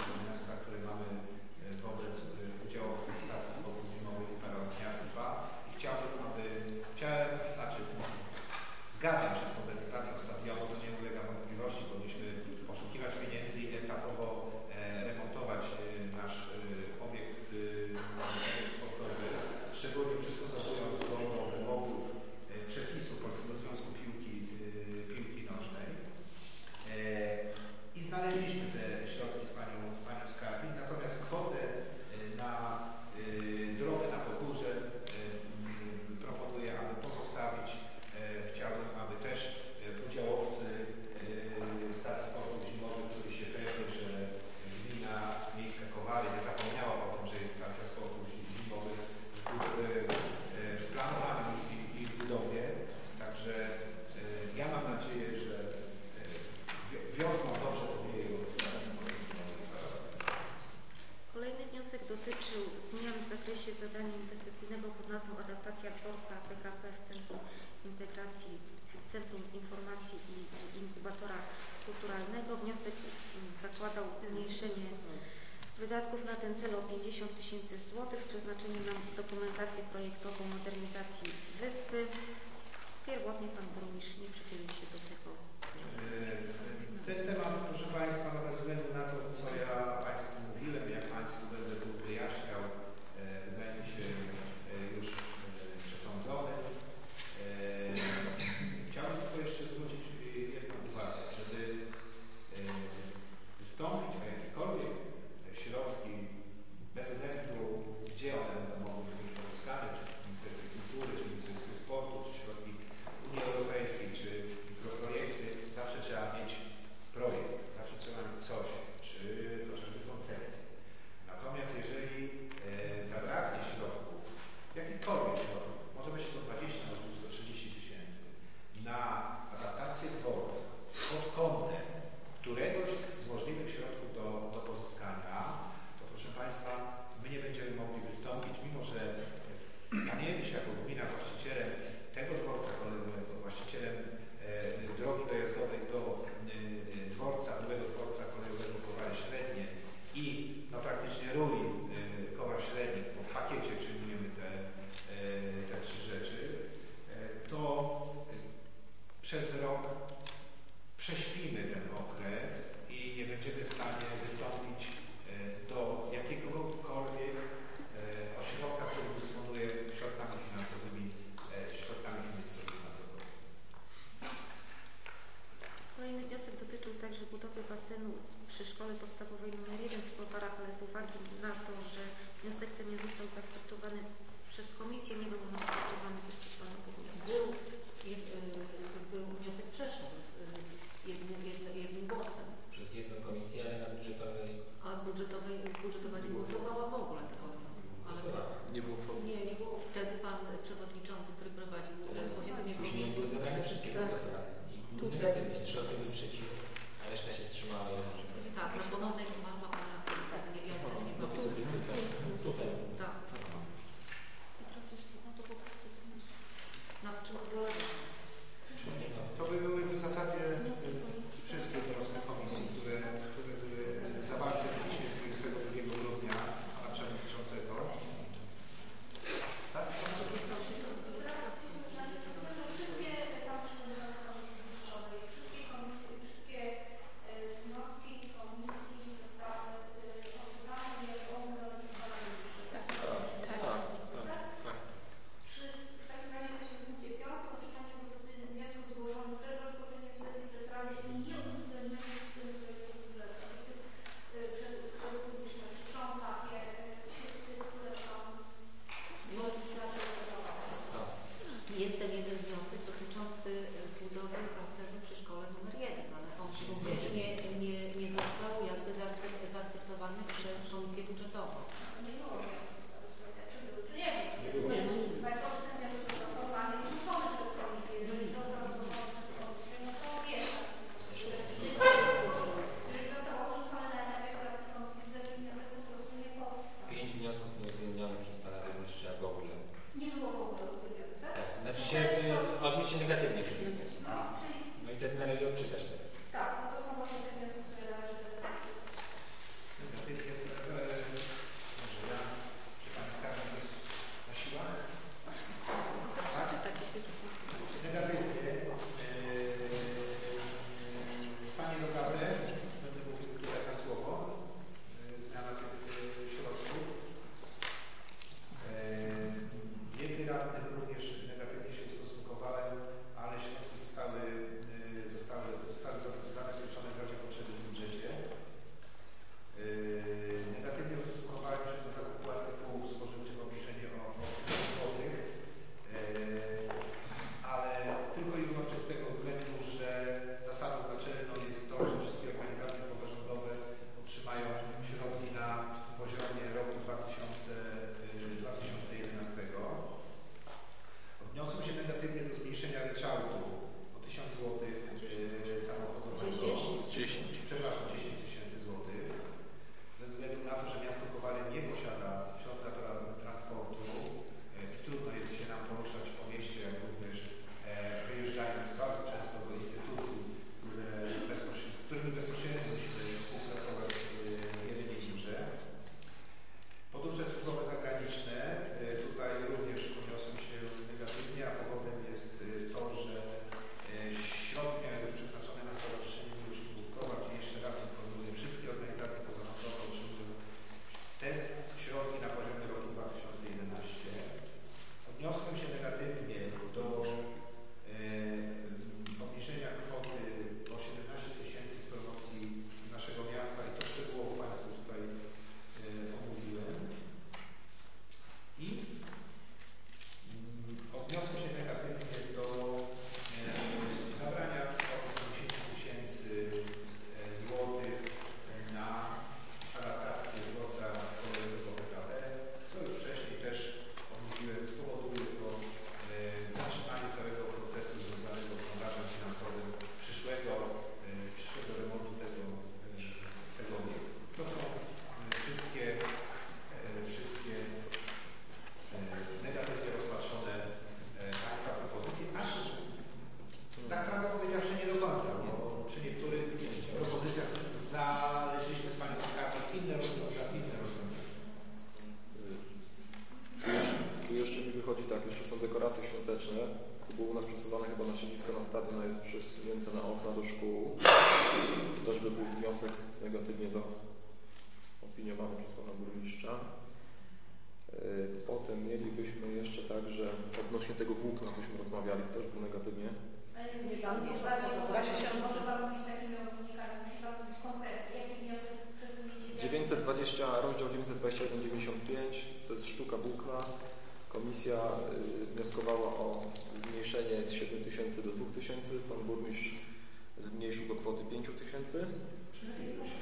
5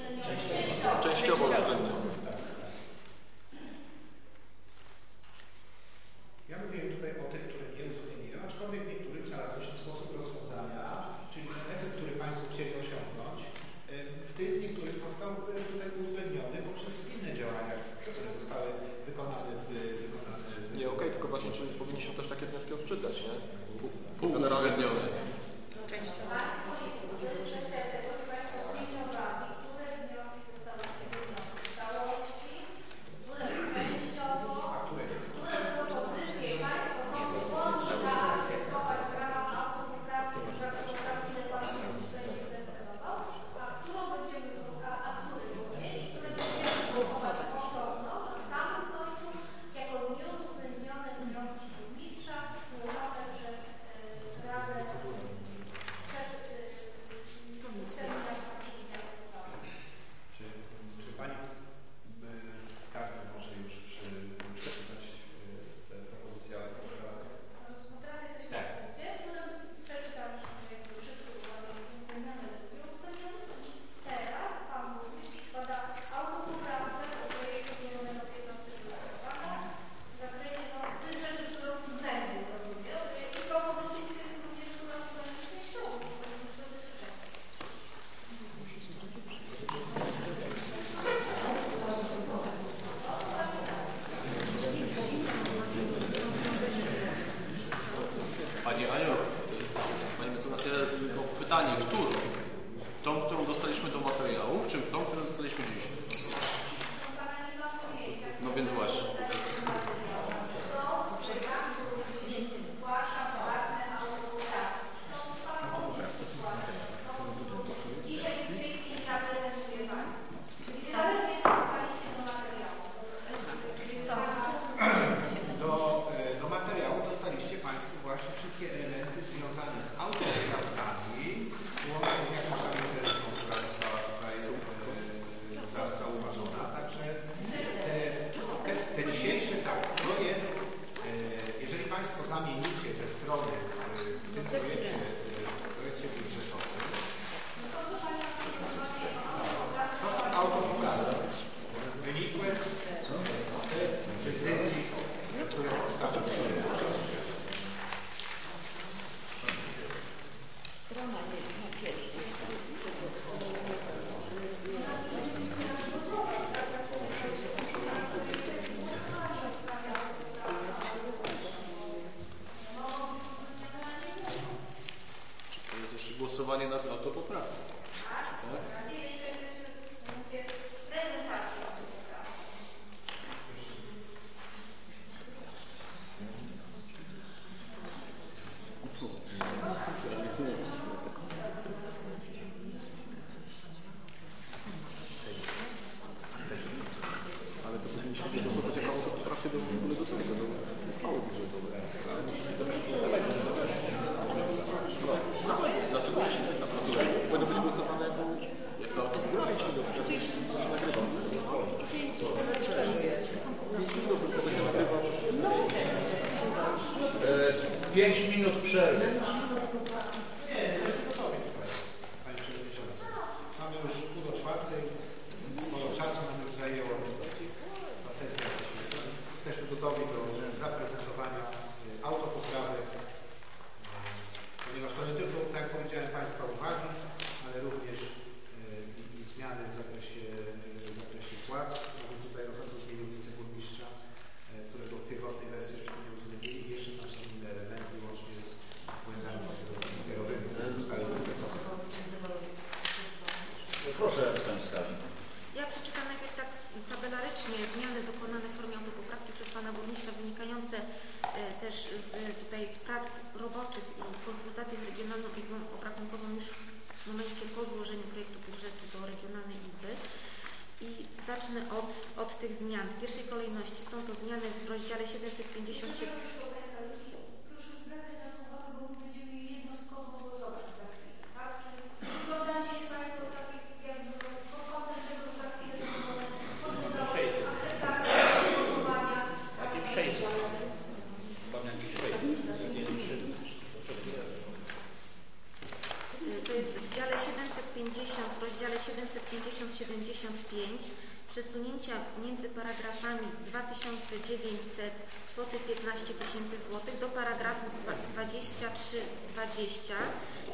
2320.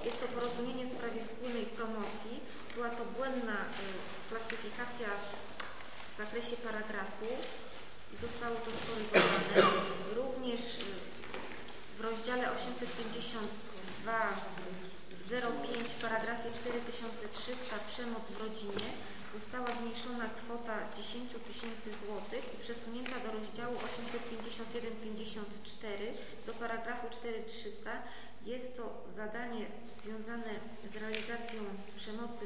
Jest to porozumienie w sprawie wspólnej promocji. Była to błędna y, klasyfikacja w zakresie paragrafu i zostało to skorygowane. Również y, w rozdziale 852 05 w paragrafie 4300 przemoc w rodzinie została zmniejszona kwota 10 tysięcy złotych i przesunięta do rozdziału 851-54 do paragrafu 4300. Jest to zadanie związane z realizacją przemocy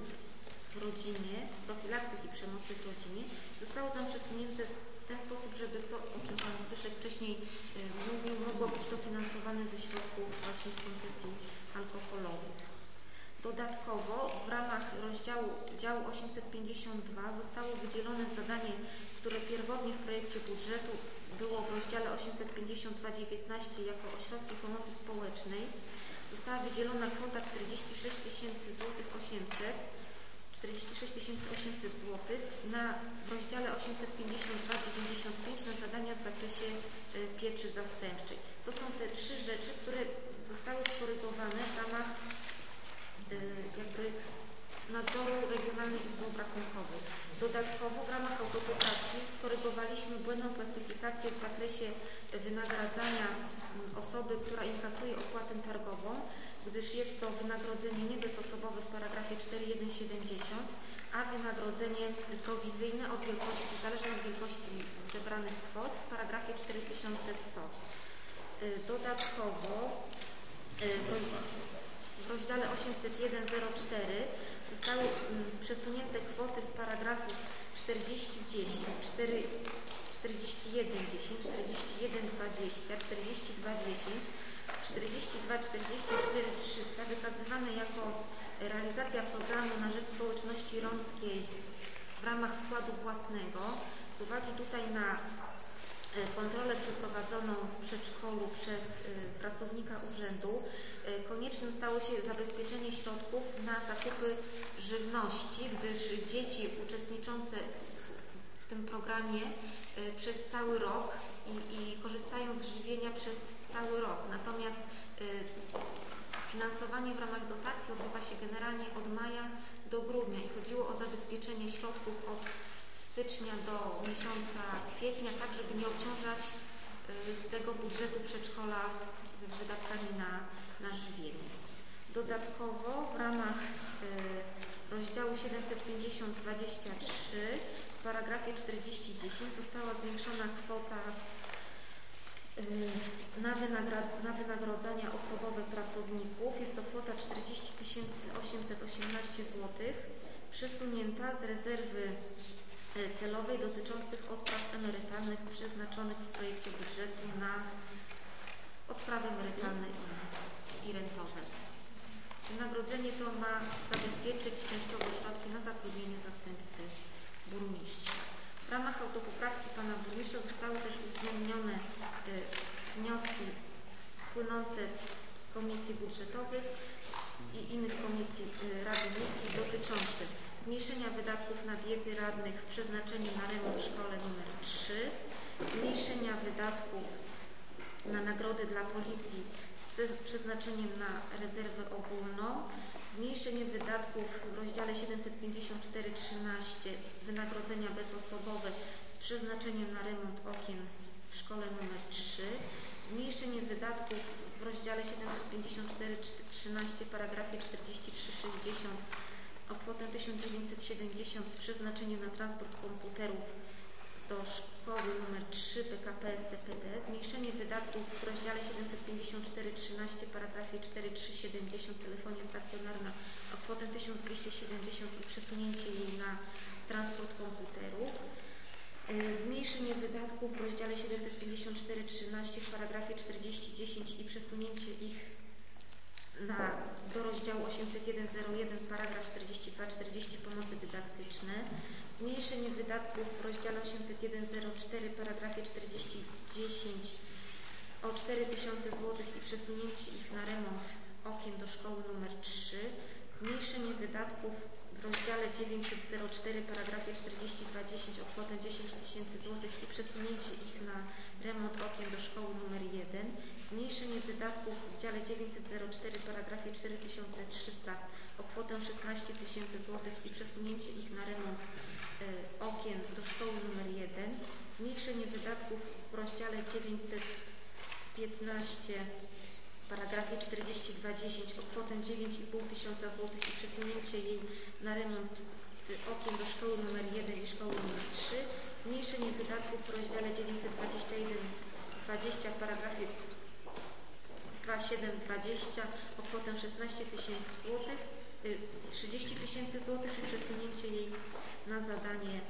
w rodzinie, profilaktyki przemocy w rodzinie. Zostało tam przesunięte w ten sposób, żeby to, o czym Pan Zbyszek wcześniej y, mówił, mogło być to finansowane ze środków właśnie z koncesji alkoholowych. Dodatkowo w ramach rozdziału działu 852 zostało wydzielone zadanie, które pierwotnie w projekcie budżetu było w rozdziale 852.19 jako ośrodki pomocy społecznej. Została wydzielona kwota 46 tysięcy złotych 800 46 800 zł na w rozdziale 852.95 na zadania w zakresie y, pieczy zastępczej. To są te trzy rzeczy, które zostały skorygowane w ramach jakby nadzoru Regionalnej Izby Obrachunkowej. Dodatkowo w ramach autopoprawki skorygowaliśmy błędną klasyfikację w zakresie wynagradzania mm, osoby, która inkasuje opłatę targową, gdyż jest to wynagrodzenie niebezosobowe w paragrafie 4.1.70. a wynagrodzenie prowizyjne od wielkości, zależne od wielkości zebranych kwot w paragrafie 4100. Y, Dodatkowo y, w roz- w rozdziale 801.04 zostały mm, przesunięte kwoty z paragrafów 4010, 4, 4110, 4120, 4210, 42 44 300 wykazywane jako realizacja programu na rzecz społeczności romskiej w ramach wkładu własnego. Z uwagi tutaj na e, kontrolę przeprowadzoną w przedszkolu przez e, pracownika urzędu koniecznym stało się zabezpieczenie środków na zakupy żywności, gdyż dzieci uczestniczące w tym programie e, przez cały rok i, i korzystają z żywienia przez cały rok. Natomiast e, finansowanie w ramach dotacji odbywa się generalnie od maja do grudnia i chodziło o zabezpieczenie środków od stycznia do miesiąca kwietnia, tak żeby nie obciążać tego budżetu przedszkola wydatkami na, na żywienie. Dodatkowo w ramach e, rozdziału 750-23 w paragrafie 4010 została zwiększona kwota y, na, na wynagrodzenia osobowe pracowników. Jest to kwota 40 818 zł przesunięta z rezerwy y, celowej dotyczących odpraw emerytalnych przeznaczonych w projekcie budżetu na odprawy emerytalne i, rentowe. Wynagrodzenie to ma zabezpieczyć częściowo środki na zatrudnienie zastępcy burmistrza. W ramach autopoprawki pana burmistrza zostały też uwzględnione y, wnioski płynące z komisji budżetowych i innych komisji y, Rady Miejskiej dotyczące zmniejszenia wydatków na diety radnych z przeznaczeniem na remont w szkole nr 3, zmniejszenia wydatków na nagrody dla policji z prze- przeznaczeniem na rezerwę ogólną, zmniejszenie wydatków w rozdziale 754.13 wynagrodzenia bezosobowe z przeznaczeniem na remont okien w szkole nr 3, zmniejszenie wydatków w rozdziale 754.13 paragrafie 43.60 o kwotę 1970 z przeznaczeniem na transport komputerów do szkoły nr 3 PKP STPD, zmniejszenie wydatków w rozdziale 754.13 paragrafie 4370 telefonia stacjonarna o kwotę 1270 i przesunięcie jej na transport komputerów, Y, zmniejszenie wydatków w rozdziale 754.13 w paragrafie 4010 i przesunięcie ich na, do rozdziału 801.01 paragraf 42.40 pomocy dydaktyczne, zmniejszenie wydatków w rozdziale 801.04 paragrafie 4010 o 4000 zł i przesunięcie ich na remont okien do szkoły nr 3, zmniejszenie wydatków w rozdziale 904 paragrafie 4210 o kwotę 10 tysięcy złotych i przesunięcie ich na remont okien do szkoły nr 1, zmniejszenie wydatków w dziale 904 paragrafie 4300 o kwotę 16 tysięcy złotych i przesunięcie ich na remont okien do szkoły nr 1, zmniejszenie wydatków w rozdziale 915 w paragrafie 4210 o kwotę 9,5 tysiąca złotych i przesunięcie jej na remont y, okien do szkoły nr 1 i szkoły nr 3, zmniejszenie wydatków w rozdziale 921 20 w paragrafie 2720 o kwotę 16 tysięcy złotych, y, 30 tysięcy złotych i przesunięcie jej na zadanie y,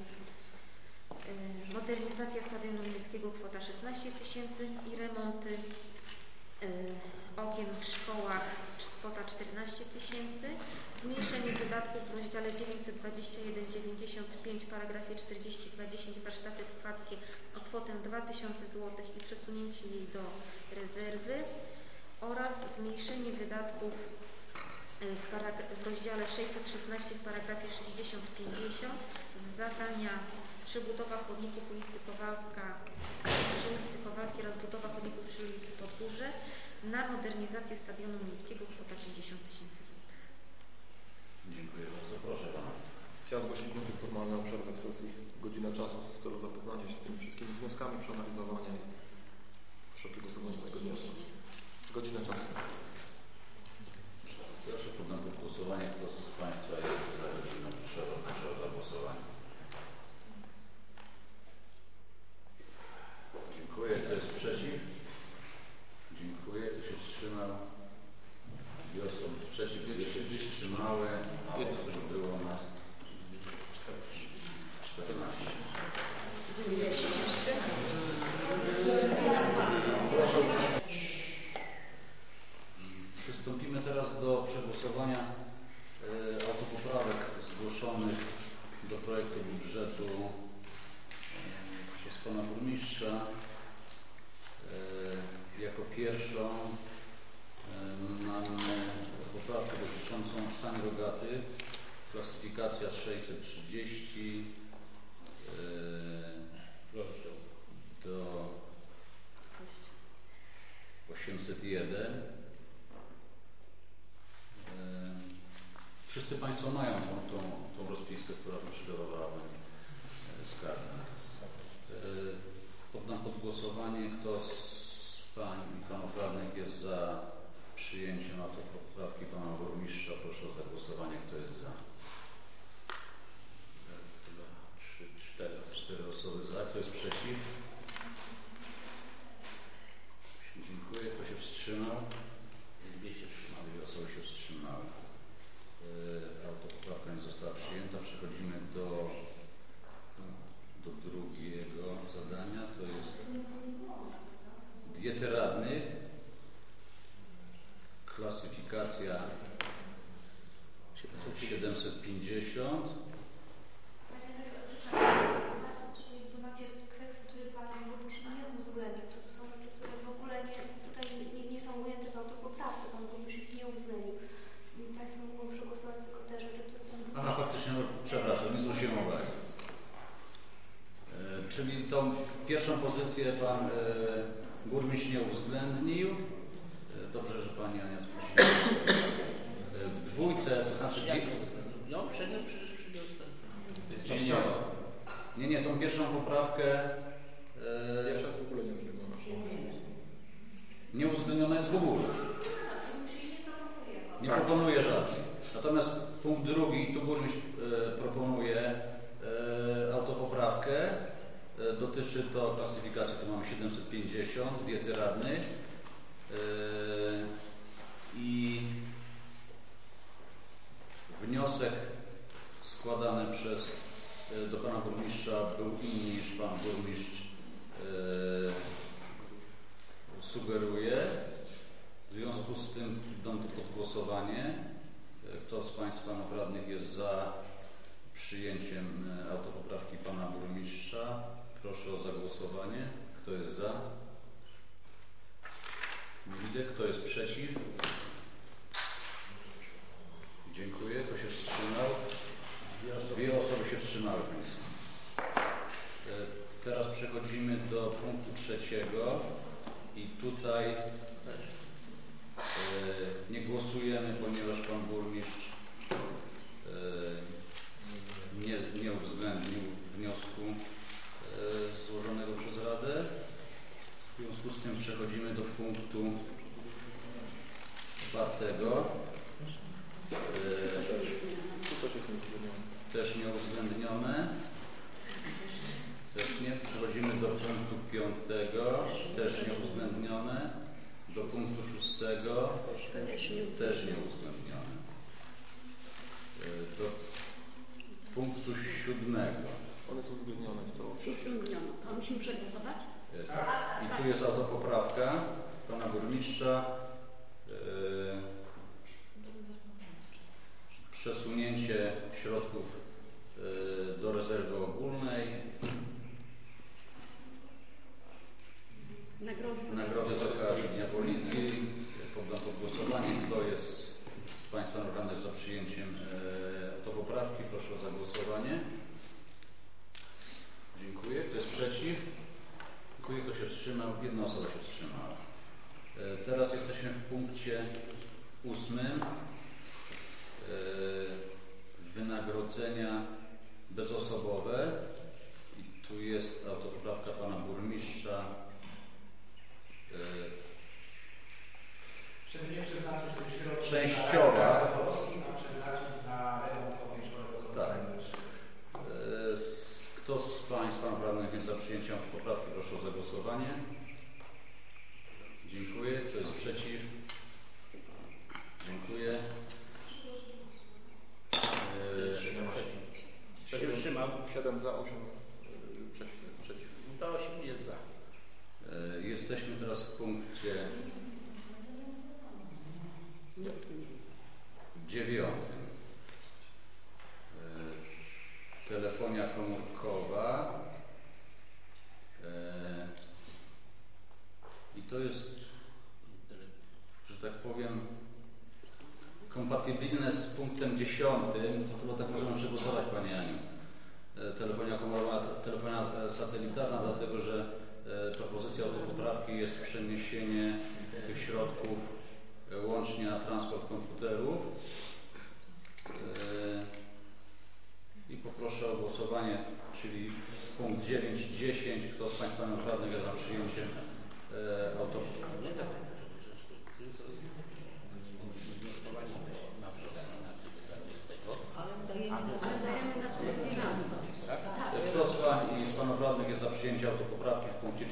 modernizacja stadionu miejskiego kwota 16 tysięcy i remonty y, okien w szkołach kwota 14 tysięcy, zmniejszenie wydatków w rozdziale 921,95 paragrafie 4210 warsztaty tkackie o kwotę 2000 zł i przesunięcie jej do rezerwy oraz zmniejszenie wydatków w, parag- w rozdziale 616 w paragrafie 6050 z zadania przebudowa chodników ulicy Kowalska przy ulicy Kowalskiej oraz budowa chodników przy ulicy Podgórze na modernizację stadionu miejskiego kwota 50 tysięcy złotych. Dziękuję bardzo. Proszę Pana. Chciałem zgłosić wniosek formalny o przerwę w sesji, godzinę czasu w celu zapoznania się z tymi wszystkimi wnioskami, przeanalizowania ich, szybkiego tego wniosku. Godzinę czasu. Proszę poddam pod głosowanie. Kto z Państwa jest za rodziną, proszę o głosowanie. Państwo mają tą, tą, tą rozpiskę, którą przygotowałem skargę. Poddam e, pod głosowanie, kto z Pań i Panów Radnych jest za przyjęciem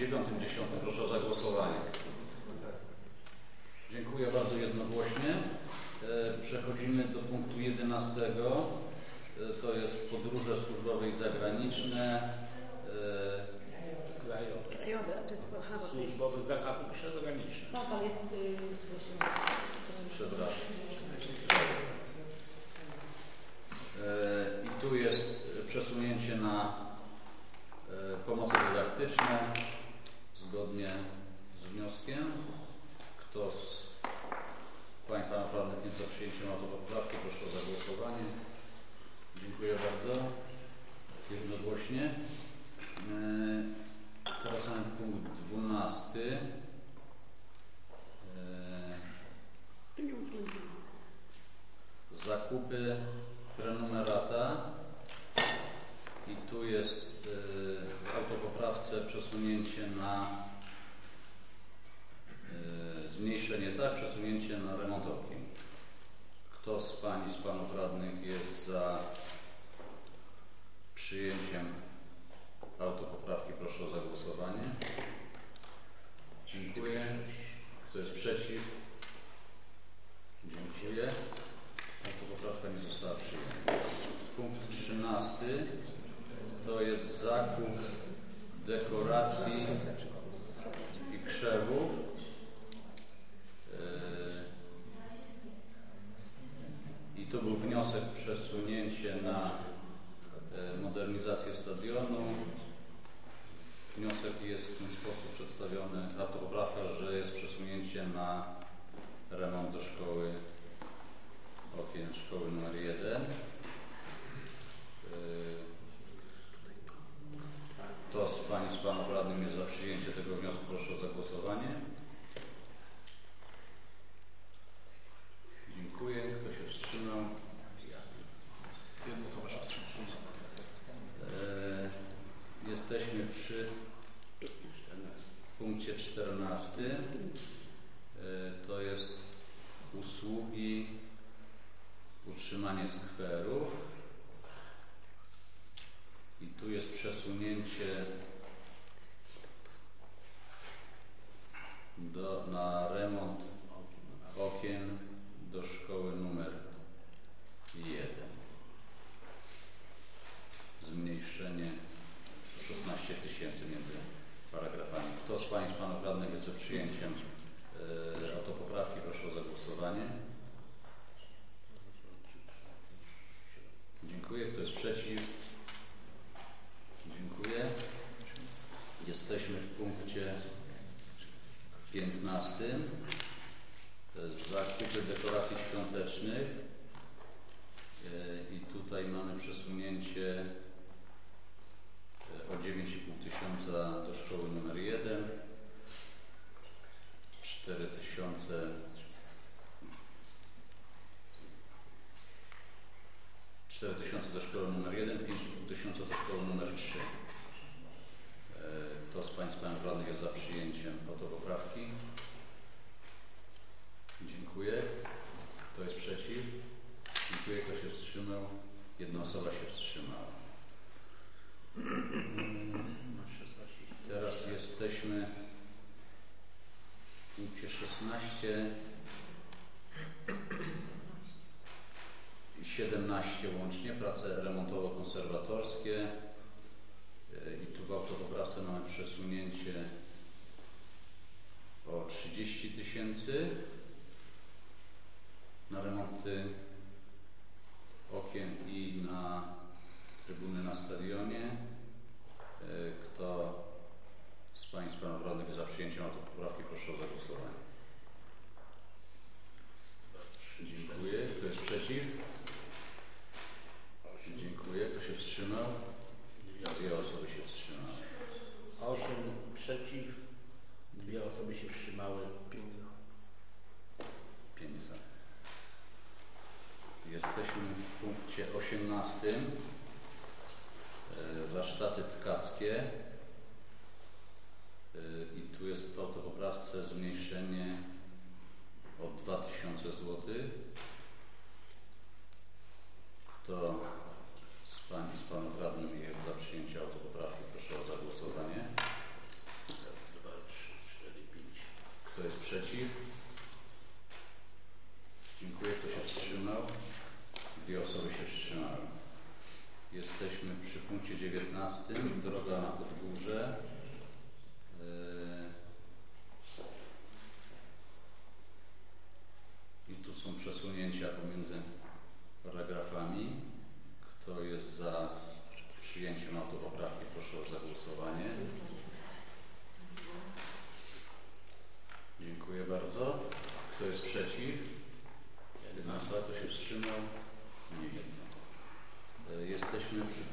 160. Proszę o zagłosowanie. Dziękuję bardzo jednogłośnie. E, przechodzimy do punktu 11. E, to jest podróże służbowe i zagraniczne. E, krajowe. Krajowe, to jest Służbowe, zagraniczne, no, zagraniczne. Tak, jest... Y, Przepraszam. I tu jest przesunięcie na pomocy dydaktyczne zgodnie z wnioskiem. Kto z Pań i Panów Radnych jest za przyjęciem autopoprawki, proszę o zagłosowanie. Dziękuję bardzo. Jednogłośnie. E, Teraz mamy punkt 12. E, zakupy prenumerata i tu jest w autopoprawce przesunięcie na y, zmniejszenie, tak, przesunięcie na remont okien. Kto z Pani, z Panów Radnych jest za przyjęciem autopoprawki? Proszę o zagłosowanie. Dziękuję. Kto jest przeciw? Dziękuję. Autopoprawka nie została przyjęta. Punkt 13 to jest zakup dekoracji i krzewów. Yy, I tu był wniosek przesunięcie na yy, modernizację stadionu. Wniosek jest w ten sposób przedstawiony, autopoprawka, że jest przesunięcie na remont do szkoły okien szkoły numer 1. Kto z Pani z Panów Radnym jest za przyjęcie tego wniosku? Proszę o zagłosowanie. Dziękuję. Kto się wstrzymał? E, Jesteśmy przy punkcie 14. E, To jest usługi utrzymanie skwerów i tu jest przesunięcie do, na remont 16, 17 łącznie, prace remontowo-konserwatorskie i tu w autopoprawce mamy przesunięcie o 30 tysięcy na remonty okien i na trybuny na stadionie. E, kto z Państwa radnych za przyjęciem autopoprawki proszę o zagłosowanie. przeciw? Dziękuję. Kto się wstrzymał? Dwie osoby się wstrzymały. Osiem przeciw, dwie osoby się wstrzymały. Pięć. Pięć za. Jesteśmy w punkcie 18. E, warsztaty tkackie.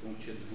учат в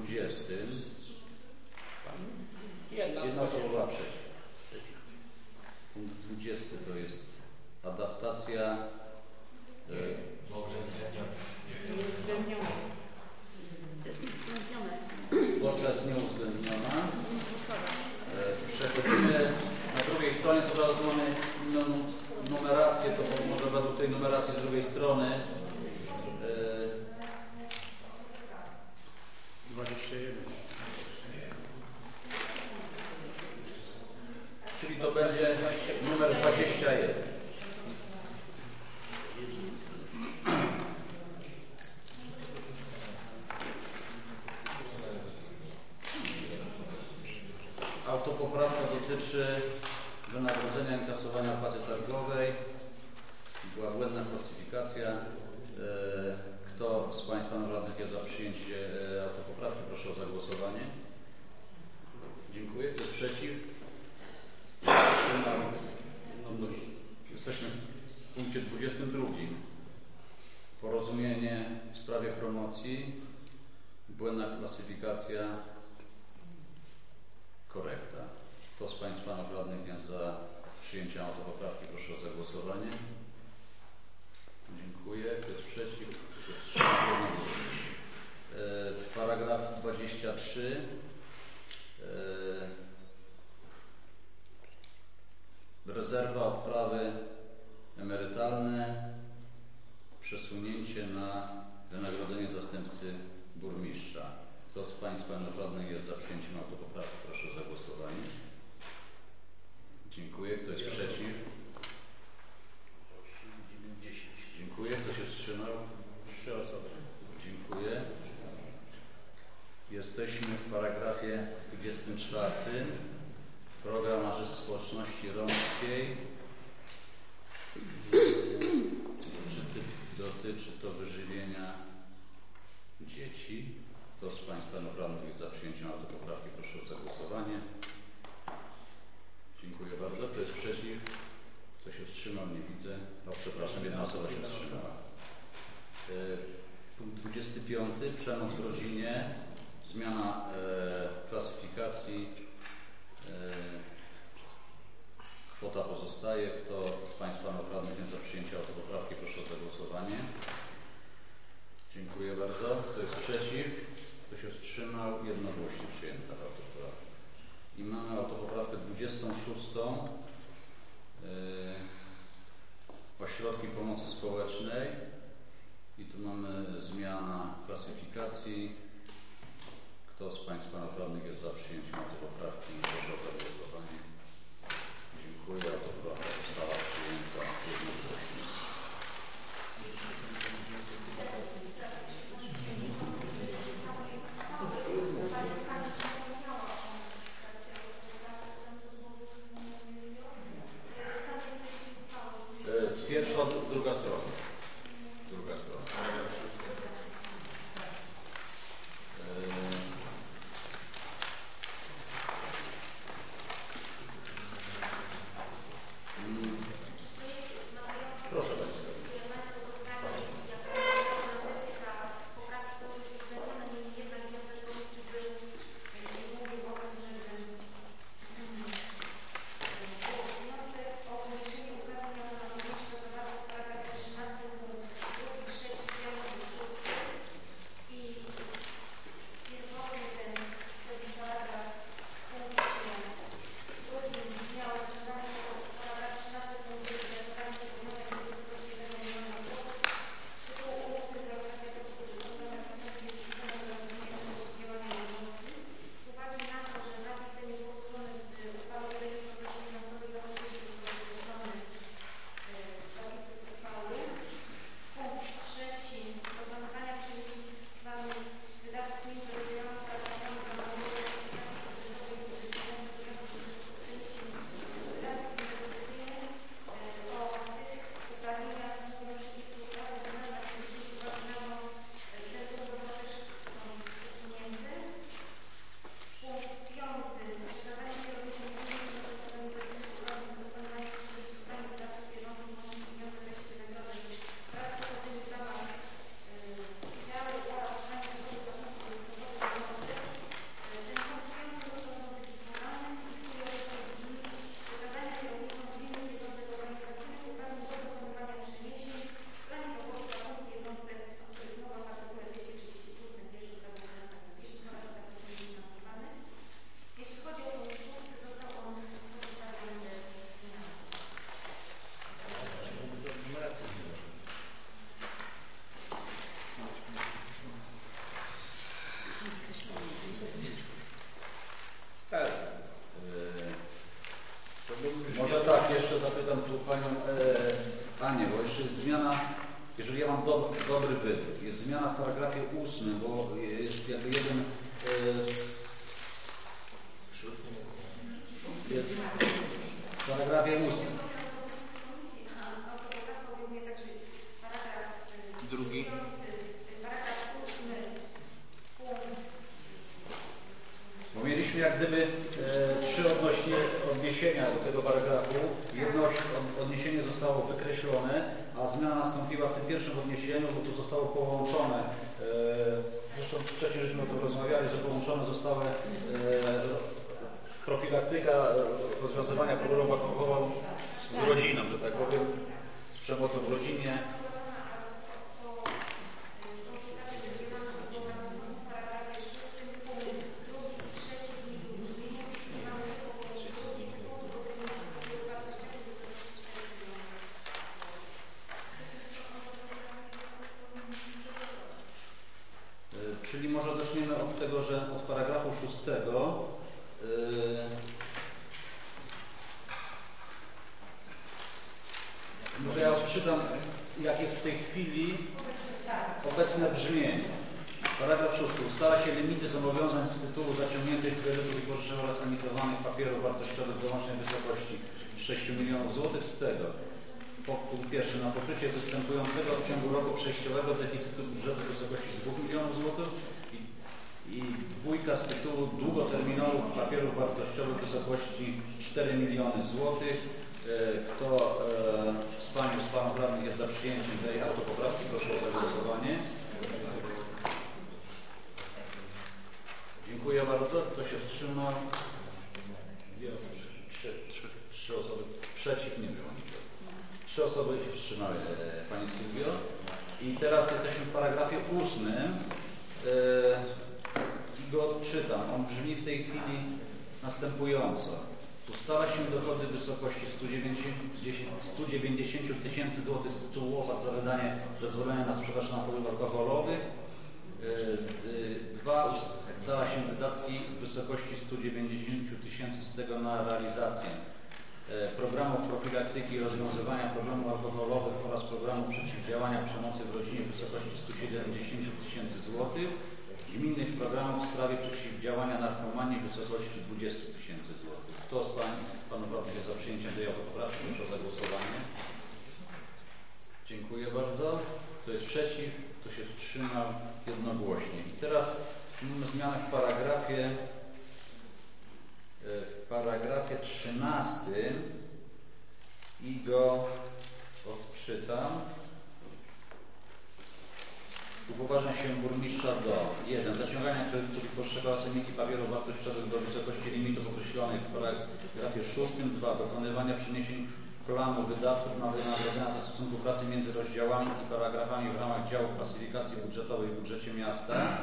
miasta.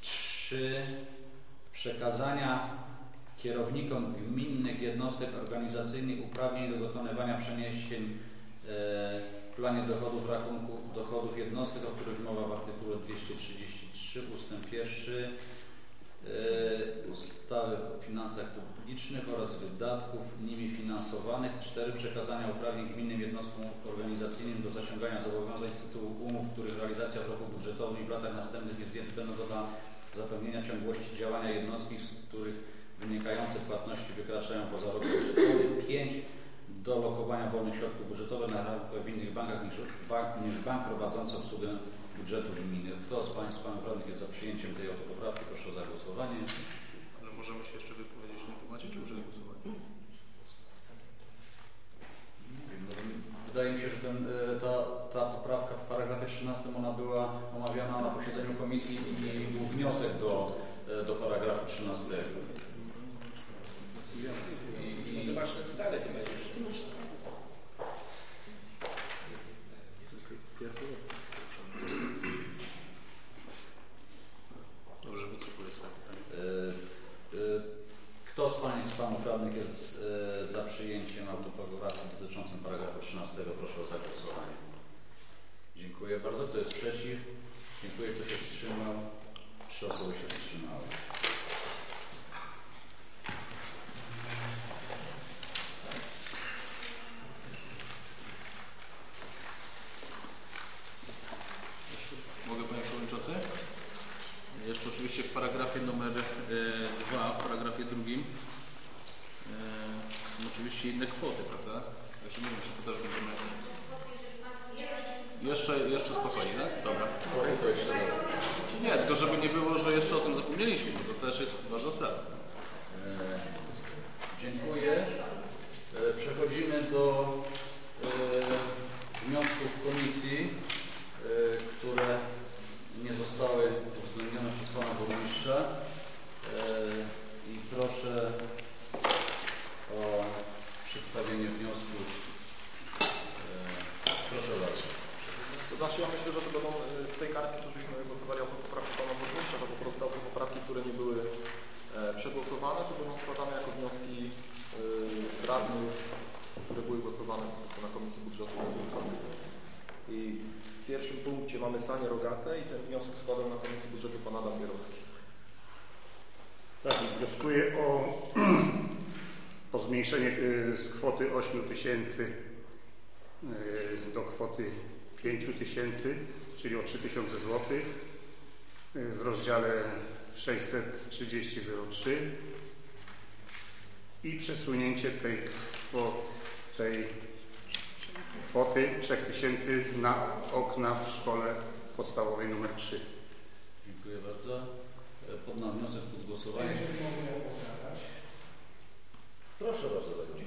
3. Przekazania kierownikom gminnych jednostek organizacyjnych uprawnień do dokonywania przeniesień w planie dochodów rachunku dochodów jednostek, o których mowa w artykule 233 ustęp 1 ustawy o finansach publicznych oraz wydatków nimi finansowanych. 4. Przekazania uprawnień gminnym jednostkom organizacyjnym do zaciągania zobowiązań z tytułu umów, których realizacja w roku budżetowym i w latach następnych jest niezbędna dla zapewnienia ciągłości działania jednostki, z których wynikające płatności wykraczają poza rok budżetowy. 5 do lokowania wolnych środków budżetowych na w innych bankach niż bank, niż bank prowadzący obsługę budżetu gminy. Kto z Państwa radnych jest za przyjęciem tej oto poprawki? Proszę o zagłosowanie. Ale możemy się jeszcze wypowiedzieć temacie, czy już zagłosować? Wydaje mi się, że ten, e, ta, ta poprawka w paragrafie 13 ona była omawiana na posiedzeniu komisji i był wniosek do, e, do paragrafu 13. I, i, Masz dalej. Dobrze, wycofuję swoje pytanie. E, e, Kto z Pań z Panów Radnych jest e, za przyjęciem autopoprawki dotyczącym paragrafu 13? Proszę o zagłosowanie. Dziękuję bardzo. Kto jest przeciw? Dziękuję. Kto się wstrzymał? Trzy osoby się wstrzymały. Mogę Panie Przewodniczący? Jeszcze oczywiście w paragrafie numer 2, w paragrafie drugim e, oczywiście inne kwoty, prawda? Jeszcze nie wiem, czy to też będziemy... Jeszcze, jeszcze spokojnie, tak? Dobra. Nie, tylko żeby nie było, że jeszcze o tym zapomnieliśmy, bo to też jest ważna sprawa. E, Dziękuję. E, Przechodzimy do e, wniosków komisji, które nie zostały uwzględnione przez Pana Burmistrza. E, I proszę o przedstawienie wniosków. E, Proszę bardzo. To znaczy ja myślę, że to będą e, z tej kartki, co żeśmy głosowali o poprawki pana burmistrza, to po prostu te poprawki, które nie były e, przegłosowane, to będą składane jako wnioski e, radnych, które były głosowane po prostu na Komisji Budżetu i w pierwszym punkcie mamy sanie rogate i ten wniosek składał na Komisji Budżetu pan Adam Bierowski. Tak, wnioskuję o, o zmniejszenie y, z kwoty 8 tysięcy y, do kwoty 5 tysięcy, czyli o 3 tysiące złotych y, w rozdziale 630.03 i przesunięcie tej, tej kwoty 3 tysięcy na okna w szkole podstawowej numer 3. Dziękuję bardzo. E, Poddam wniosek pod głosowanie. Proszę bardzo.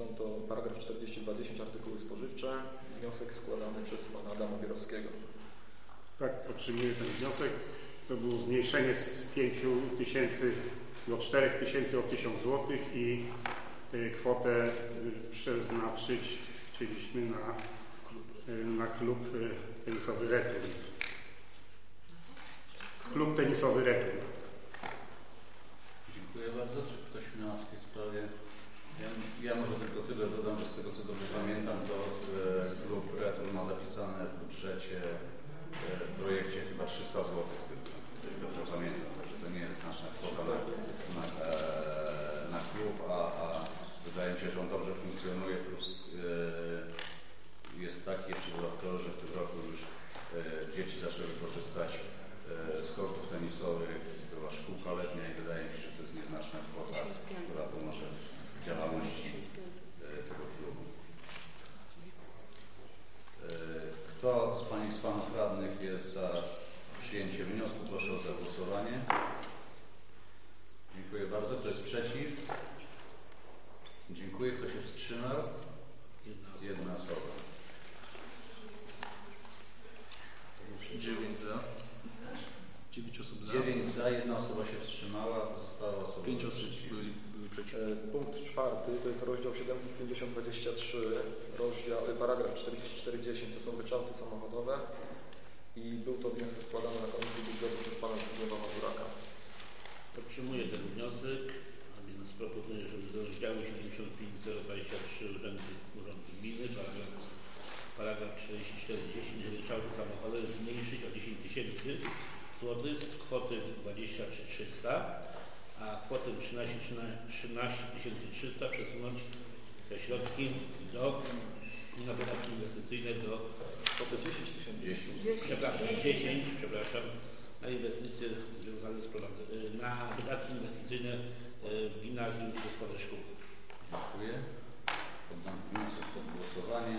Są to paragraf 42.10 artykuły spożywcze, wniosek składany przez pana Adama Wierowskiego. Tak, podtrzymuję ten wniosek. To było zmniejszenie z 5 tysięcy do 4 tysięcy o 1000 zł i e, kwotę e, przeznaczyć chcieliśmy na, e, na klub tenisowy Return. Klub tenisowy Return. Dziękuję bardzo. Czy ktoś miał w tej sprawie ja, może tylko tyle dodam, że z tego co dobrze pamiętam, to e, klub Reaton ma zapisane w budżecie e, w projekcie chyba 300 zł, jeżeli dobrze pamiętam, że to nie jest nasza kwota na, na, na klub, a, a wydaje mi się, że on dobrze funkcjonuje, plus e, Proszę o zagłosowanie. Dziękuję bardzo. Kto jest przeciw? Dziękuję. Kto się wstrzymał? Jedna osoba. Dziewięć za. Dziewięć osób za. Dziewięć za, jedna osoba się wstrzymała, została osoba. Pięć osób byli, przeciw. E, punkt czwarty to jest rozdział 750 rozdział, e, paragraf 4410 to są wyczałty samochodowe i był to wniosek składany na Komisji Budżetu przez pana Zbigniewa Mazuraka. Podtrzymuję ten wniosek, a więc proponuję, żeby z rozdziału 75023 Urzędu, Urzędu Gminy paragraf, paragraf 4410 ryczałty samochodowe zmniejszyć o 10 tysięcy złotych z kwoty 23300, a kwotę 13 300 przesunąć te środki do na wydatki inwestycyjne do to 10 tysięcy. 10. Przepraszam, 10, przepraszam. Na inwestycje związane z prowadzeniem, y, na wydatki inwestycyjne y, w gimnazjum i szkole szkół. Dziękuję. Poddam wniosek pod głosowanie.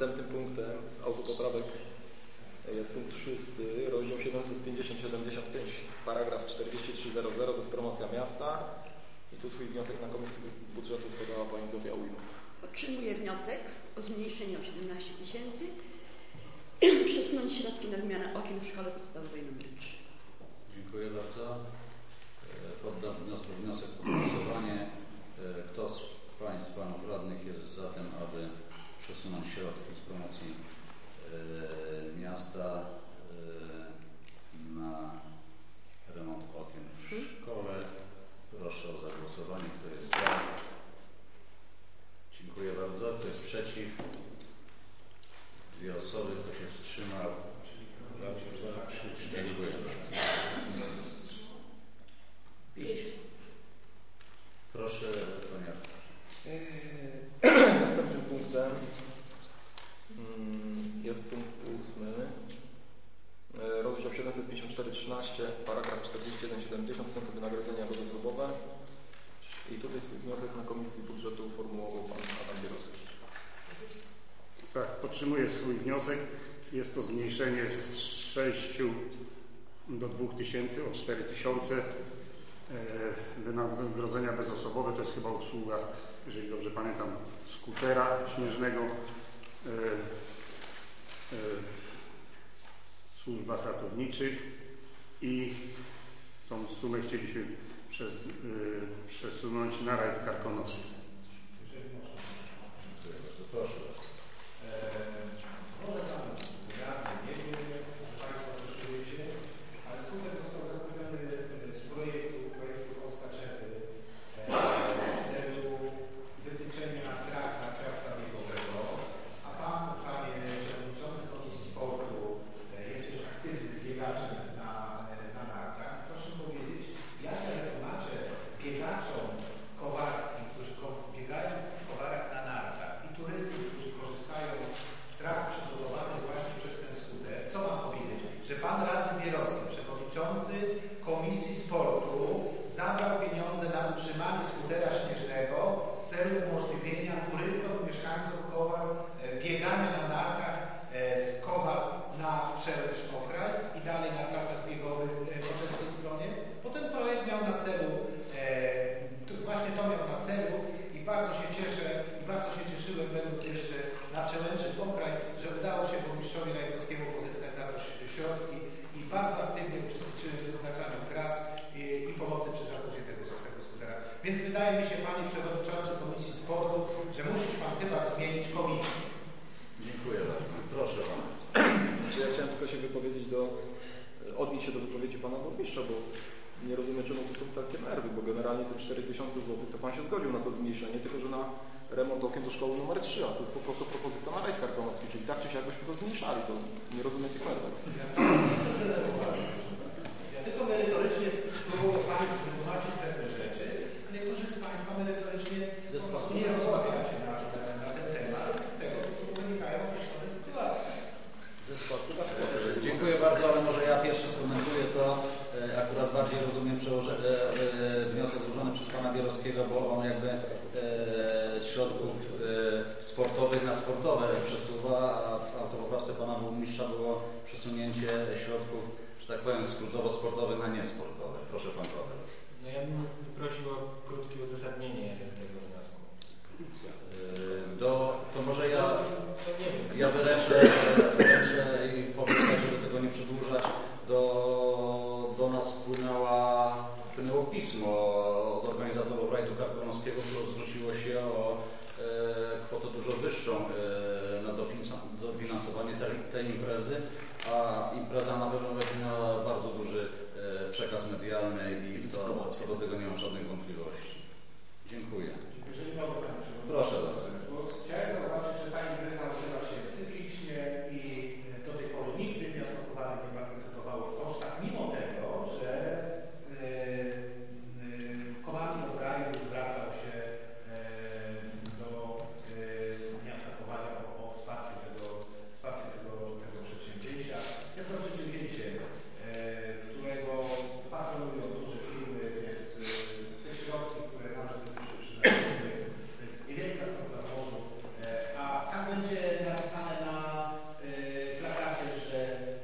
Następnym punktem z autopoprawek e, jest punkt 6, rozdział 750-75, paragraf 4300, to jest promocja miasta. I tu swój wniosek na Komisji Budżetu składała Pani Zofia Ujma. Otrzymuję wniosek o zmniejszenie o 17 tysięcy, przesunąć środki na wymianę okien w szkole podstawowej nr 3. Dziękuję bardzo. E, poddam wniosek, wniosek pod głosowanie. E, kto z Państwa radnych jest za tym, aby przesunąć środki promocji e, miasta. 413, paragraf 4170 są to wynagrodzenia bezosobowe. I tutaj jest wniosek na Komisji Budżetu formułował Pan Adam Bielowski. Tak, podtrzymuję swój wniosek. Jest to zmniejszenie z 6 do 2 tysięcy, o 4 tysiące. E, wynagrodzenia bezosobowe to jest chyba obsługa, jeżeli dobrze pamiętam, skutera śnieżnego. E, e, w służbach ratowniczych i tą sumę chcieliśmy przez, y, przesunąć na rajd karkonoski. Proszę. Eee, do szkoły numer 3, a to jest po prostu propozycja na rajd karkonoski, czyli tak czy siak byśmy to zmniejszali, to nie rozumiem tych nerwów. Ja tylko merytorycznie próbuję Państwu wytłumaczyć pewne rzeczy, a niektórzy z Państwa merytorycznie po prostu nie rozmawiacie na, na, na ten temat i z tego wynikają określone sytuacje. E, Dziękuję bardzo, ale może ja pierwszy skomentuję to. E, Akurat bardziej rozumiem przełoże, e, e, wniosek złożony przez Pana Bierowskiego, bo on jakby e, z środków e, sportowych na sportowe przesuwa, a w autopoprawce Pana Burmistrza było przesunięcie środków, że skrótowo-sportowych na niesportowe. Proszę Pan Paweł. No ja bym prosił o krótkie uzasadnienie tego wniosku. E, Do, to może ja, To nie wiem. ja wyręczę, wyręczę i powiem tak, żeby tego nie przedłużać. Do, do nas wpłynęła, wpłynęło pismo od organizatorów rajdu karkonoskiego, które zwróciło się o e, kwotę dużo wyższą e, na dofinansa- dofinansowanie tej, tej imprezy, a impreza na pewno będzie miała bardzo duży e, przekaz medialny i to, co do tego nie mam żadnych wątpliwości. Dziękuję. Jeżeli mogę, Panie Przewodniczący. Proszę bardzo. Bo Chciałem zauważyć, że ta impreza odbywa się cyklicznie i do tej pory nigdy miasto Kowary nie partycypowało w kosztach, mimo tego, że e, e, Komandi Okraju zwracał się e, do e, miasta Kowary o, o wsparciu tego, wsparciu tego, tego przedsięwzięcia. Jest to przedsięwzięcie, e, którego patronują duże firmy, więc e, te środki, które nam się przyznają, to jest, to jest niewielka kwota w morzu. E, A tak będzie napisane na e, plakacie, że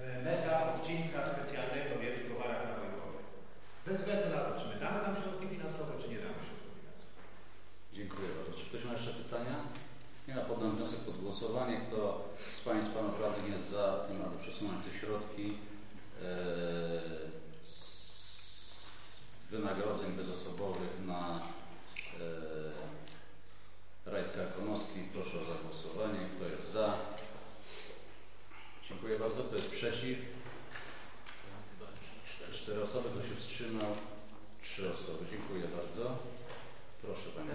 e, meta odcinka specjalnego jest w towarach na Wojkowie. Bez względu na to, czy my damy tam środki finansowe, czy nie damy środków finansowych. Dziękuję bardzo. Czy ktoś ma jeszcze pytania? Nie ma. Poddam wniosek pod głosowanie. Kto z Państwa naprawdę jest za tym, aby przesunąć te środki e, z wynagrodzeń bezosobowych na e, rajd karkonoski, proszę o zagłosowanie. Kto jest za? Dziękuję bardzo. Kto jest przeciw? Cztery osoby. Kto się wstrzymał? Trzy osoby. Dziękuję bardzo. Proszę Panie.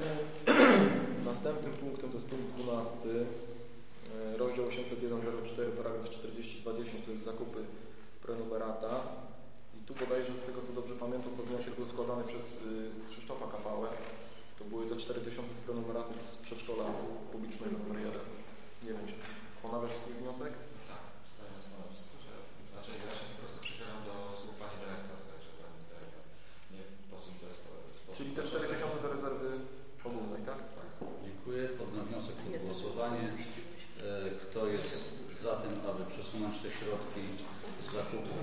Następnym punktem to jest punkt 12, e, rozdział 801.04, paragraf 40.20, to jest zakupy prenumerata. I tu bodajże z tego co dobrze pamiętam, to wniosek był składany przez y, Krzysztofa Kapałę. To były te 4000 z prenumeraty z przedszkola publicznego numer 1. Nie wiem, czy ponawiasz swój wniosek? Tak, stoję na stanowisku, że znaczy ja się po prostu przychylam do słów Pani Dyrektor, także Pani Dyrektor nie w sposób bez sposób. Czyli te 4000 do rezerwy ogólnej, tak? Tak. Dziękuję. Poddam wniosek pod głosowanie. E, Kto jest za tym, aby przesunąć te środki z zakupu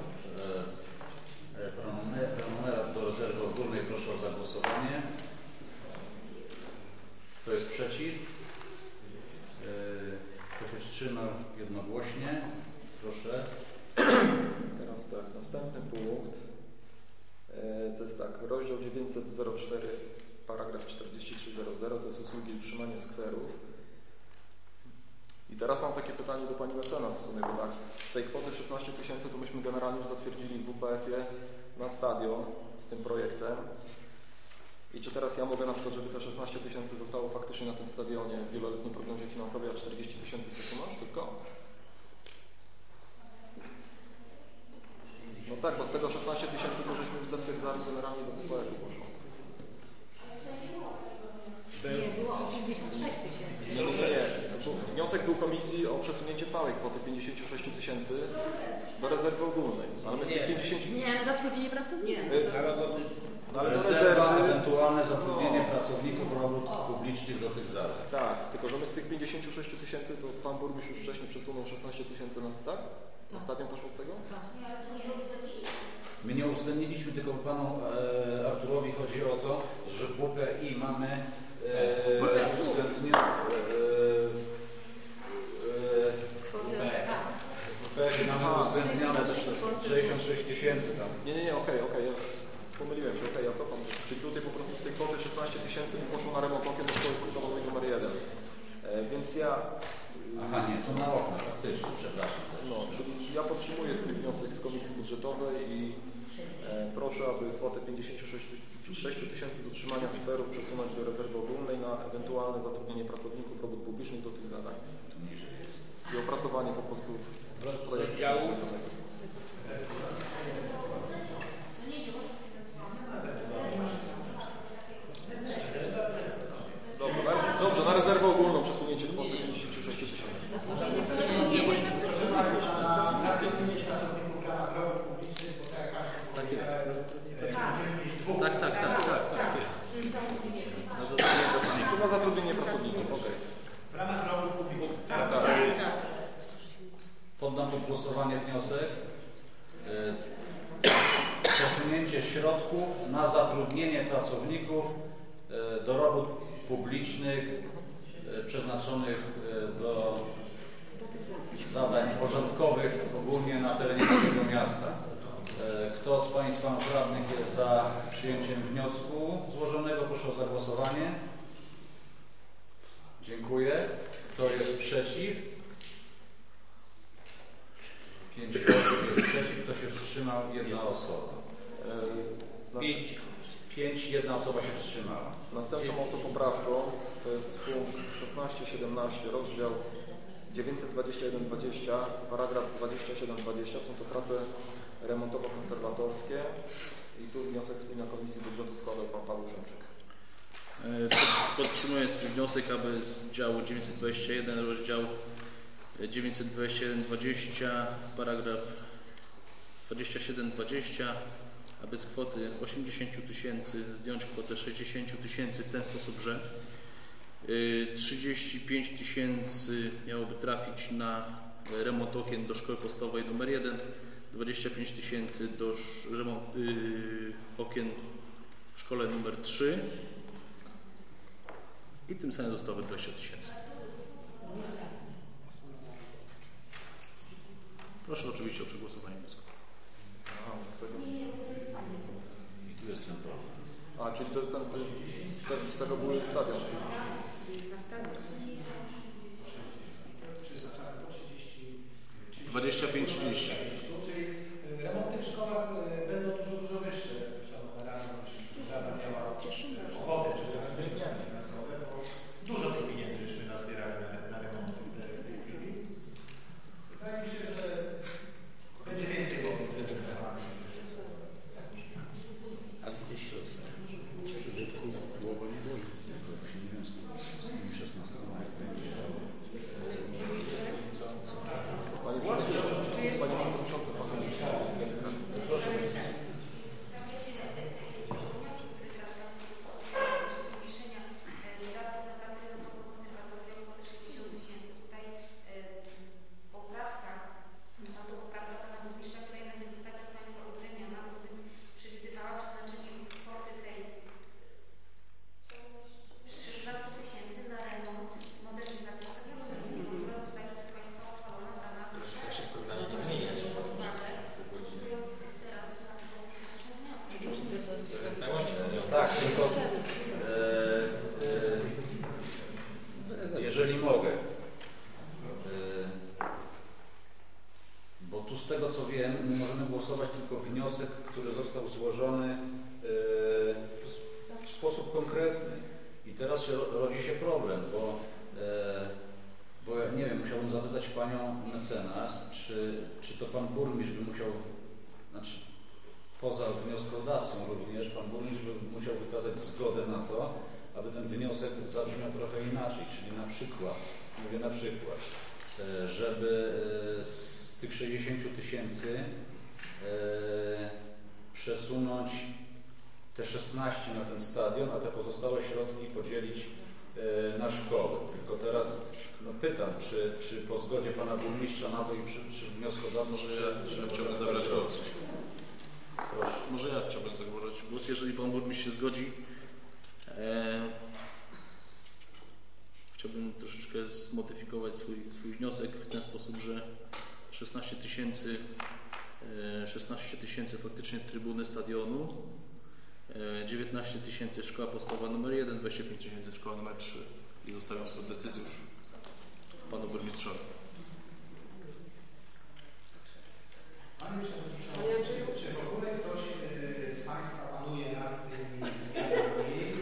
e, e, prenumer- prenumerat do rezerwy ogólnej? Proszę o zagłosowanie. Kto jest przeciw? E, Kto się wstrzymał jednogłośnie? Proszę. Teraz tak, następny punkt to jest tak, rozdział 904, paragraf 4300, to jest usługi utrzymanie skwerów. I teraz mam takie pytanie do Pani mecenas w sumie, bo tak, z tej kwoty 16 tysięcy to myśmy generalnie już zatwierdzili w WPF-ie na stadion z tym projektem. I czy teraz ja mogę na przykład, żeby te 16 tysięcy zostało faktycznie na tym stadionie w wieloletnim prognozie finansowej, a 40 tysięcy przesunąć tylko? No tak, bo z tego 16 tysięcy to żeśmy zatwierdzali generalnie do WPF-u poszło. Nie, było o 56 tysięcy. Nie, nie, nie. Wniosek był komisji o przesunięcie całej kwoty 56 tysięcy do rezerwy ogólnej. Ale my z tych 50... Nie, ale zatrudnienie pracowników. No, ale do Rezerwa, rezerwy... ewentualne zatrudnienie pracowników robót publicznych do tych zadań. Tak, tylko że my z tych 56 tysięcy to pan burmistrz już wcześniej przesunął 16 tysięcy na tak? Na stadion poszło z tego? My nie uwzględniliśmy, tylko panu e, Arturowi chodzi o to, że w WPI mamy e, Szkoły Podstawowej nr 1. E, Więc ja... Aha, nie, to na okna, faktycznie, przepraszam. No, czyli ja podtrzymuję swój wniosek z Komisji Budżetowej i e, proszę, aby kwotę 56 tysięcy z utrzymania sferów przesunąć do rezerwy ogólnej na ewentualne zatrudnienie pracowników robót publicznych do tych zadań. I opracowanie po prostu projektu. Działu. Dobrze, na, rezerwę ogólną przesunięcie kwoty 56 tysięcy. Tak jest. Tak, tak, tak, tak, tak jest. Na zatrudnienie pracowników. To na zatrudnienie pracowników, okej. W ramach robu publicznego. Tak, tak. jest. Poddam pod głosowanie wniosek. y, Przesunięcie środków na zatrudnienie pracowników y, do robót publicznych y, przeznaczonych y, do zadań porządkowych ogólnie na terenie naszego miasta. Y, Kto z Państwa radnych jest za przyjęciem wniosku złożonego? Proszę o zagłosowanie. Dziękuję. Kto jest przeciw? Pięć osób jest przeciw. Kto się wstrzymał? Jedna osoba. E, Pięć. Pięć. Jedna osoba się wstrzymała. Następną autopoprawką to jest punkt 16-17, rozdział 921-20, paragraf 27-20. Są to prace remontowo-konserwatorskie i tu wniosek wspólnia Komisji Budżetu składał Pan Paweł Szymczyk. E, pod- Podtrzymuję swój wniosek, aby z działu 921 rozdział e, 921-20 paragraf 27-20 aby z kwoty 80 tysięcy zdjąć kwotę 60 tysięcy w ten sposób, że y, 35 tysięcy miałoby trafić na remont okien do szkoły podstawowej nr 1 25 tysięcy do remont, y, okien w szkole nr 3 i tym samym zostało 20 tysięcy. Proszę oczywiście o przegłosowanie wniosku. A, z tego... I tu jest ten problem. A, czyli to jest ten, z, te, z tego były stadion. Czy 25-30. Czyli y, remonty w szkołach y, będą dużo, dużo wyższe. Szanowna Rado, Rada miała ochotę przeznaczyć zmiany finansowe, bo dużo tych pieniędzy żeśmy nazbierali na, na remonty w tej- w tej chwili. Wydaje mi się, że będzie więcej osób wydatkowanych. A gdzie środki? Przybytku głowa nie boli. Jakoś nie wiem, z z tymi 16 jak będzie. Panie Przewodniczący, Panie Przewodniczący, Pan Minister. Proszę. Zawiesiłem ten wniosek, który teraz Państwu wysłałem, zmniejszenia e, wydatków na pracę remontowo-konserwatorską o kwotę 60 tysięcy. Tutaj e, poprawka, autopoprawka Pana Burmistrza, która jednak nie została przez Państwa uwzględniona, bo bym przewidywała przeznaczenie z kwoty tej 16 tysięcy na remont, modernizację stadionu miejskiego, która została już przez Państwa uchwalona w ramach Tak szybko zdanie nie zmieniać. uwagę, głosując teraz na tego wniosku. Pozostałości Tak, tylko e, e, jeżeli mogę, e, bo tu z tego co wiem, my możemy głosować tylko wniosek, który został złożony e, w sposób konkretny. I teraz się, ro- rodzi się problem, bo, e, bo ja nie wiem, musiałbym zapytać Panią mecenas, czy, czy to Pan Burmistrz by musiał, znaczy poza wnioskodawcą również pan burmistrz by musiał wykazać zgodę na to, aby ten wniosek zabrzmiał trochę inaczej, czyli na przykład, mówię na przykład, e, żeby e, z tych 60 tysięcy e, przesunąć te 16 na ten stadion, a te pozostałe środki podzielić e, na szkołę. Tylko teraz no pytam, czy, czy po zgodzie pana burmistrza na to i przy, przy wnioskodawcy... Może ja chciałbym zabrać głos. Proszę. Może ja chciałbym zabrać głos, jeżeli Pan Burmistrz się zgodzi. E, chciałbym troszeczkę zmodyfikować swój, swój wniosek w ten sposób, że 16 tysięcy e, 16 tysięcy faktycznie trybuny stadionu, e, 19 tysięcy szkoła podstawowa numer 1, 25 tysięcy szkoła numer 3 i zostawiam to decyzję już panu burmistrzowi. Panie przewodniczący, czy w ogóle ktoś e, z Państwa panuje nad tymi zmianami?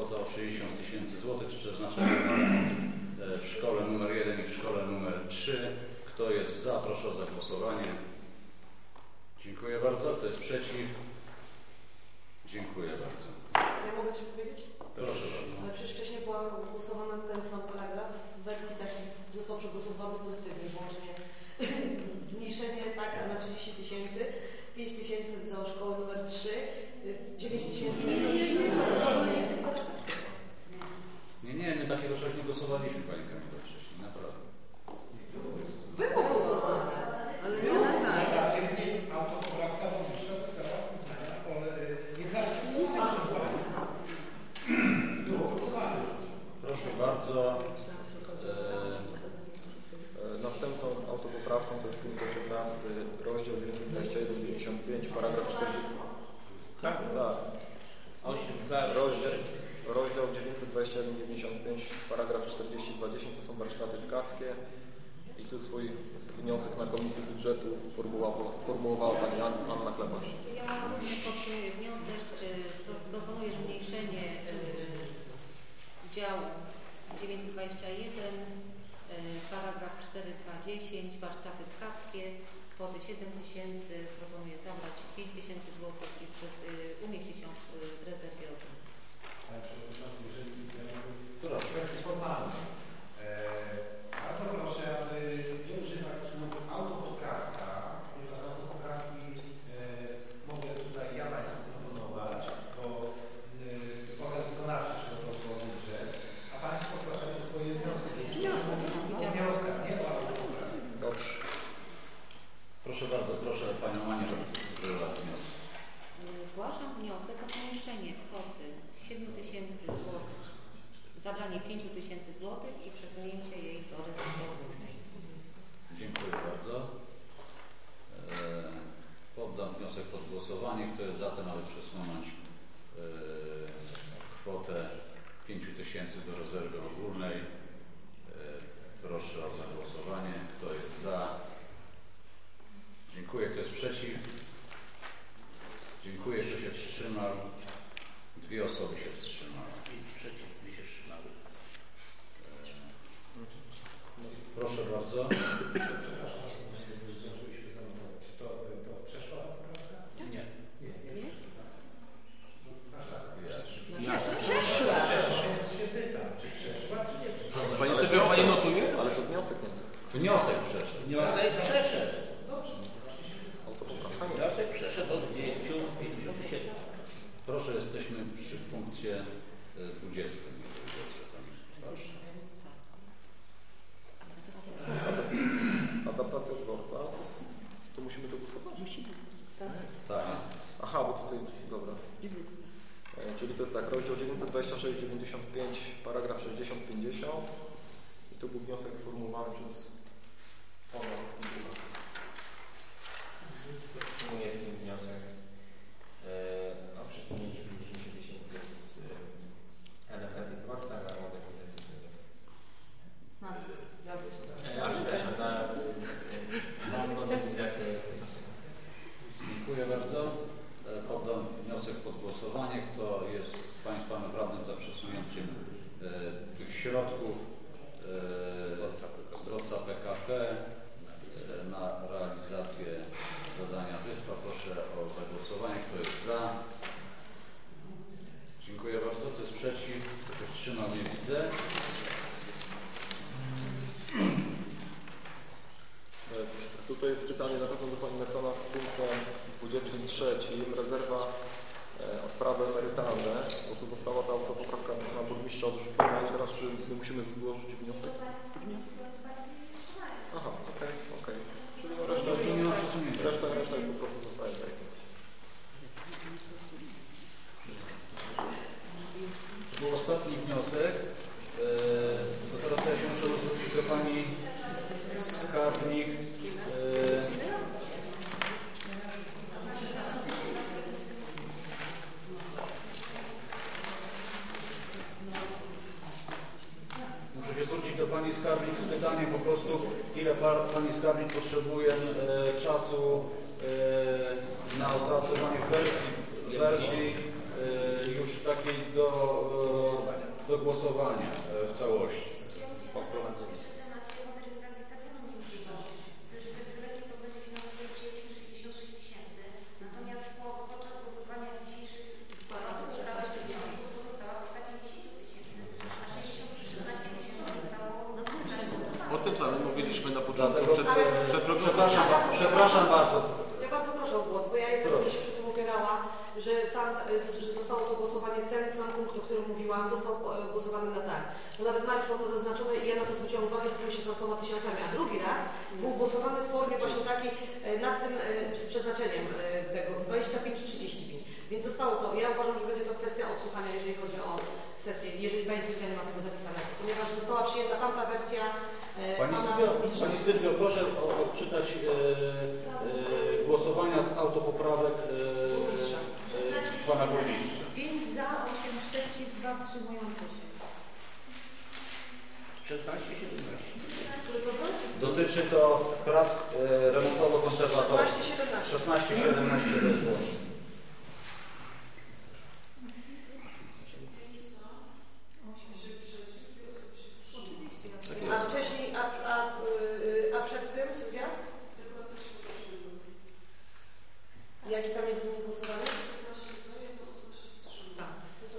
jest 60 tysięcy złotych z przeznaczenia w szkole numer 1 i w szkole numer 3. Kto jest za? Proszę o zagłosowanie. Dziękuję bardzo. Kto jest przeciw? Dziękuję bardzo. Ja mogę coś powiedzieć? Proszę bardzo. Ale przecież wcześniej była głosowana ten sam paragraf w wersji takiej został przegłosowany pozytywnie, włącznie zmniejszenie tak na 30 tysięcy, 5 tysięcy do szkoły numer 3, 9 tysięcy do szkoły takiego głosowaliśmy, Pani Kamilo, wcześniej, naprawdę. Było głosowanie, ale tak. y, nie na tak. Autopoprawka burmistrza została uznana niezaakceptowana przez Państwa. Było głosowanie. Proszę bardzo. E, e, następną autopoprawką to jest punkt 18, rozdział 921, 95, paragraf 4. Tak? Tak. 8, za, rozdział rozdział 921-95, paragraf 40-20 to są warsztaty tkackie i tu swój wniosek na Komisji Budżetu formułowała Pani Anna Klepasz. Ja również popieram wniosek, y, proponuję zmniejszenie y, działu 921, y, paragraf 4210, warsztaty tkackie, kwoty 7 tysięcy, proponuję zabrać 5 tysięcy złotych i umieścić ją się ta kontrowersja Pani Sylwio, Pani Sylwio proszę odczytać e, e, głosowania z autopoprawek e, e Pana Burmistrza. 5 za, 8 przeciw, 2 wstrzymujące się. 16, 17. Dotyczy to prac remontowo-konserwatorskich. 16, 17. 16, 17. Jaki tam jest wynik głosowania? 15 za, to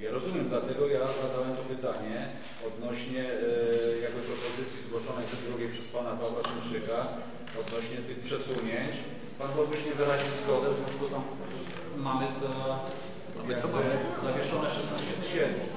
Ja rozumiem, dlatego ja zadałem to pytanie odnośnie e, jakby propozycji zgłoszonej do drugiej przez pana Pawła Szymszyka odnośnie tych przesunięć. Pan burmistrz nie wyraził zgody, mamy to zawieszone 16 Christians.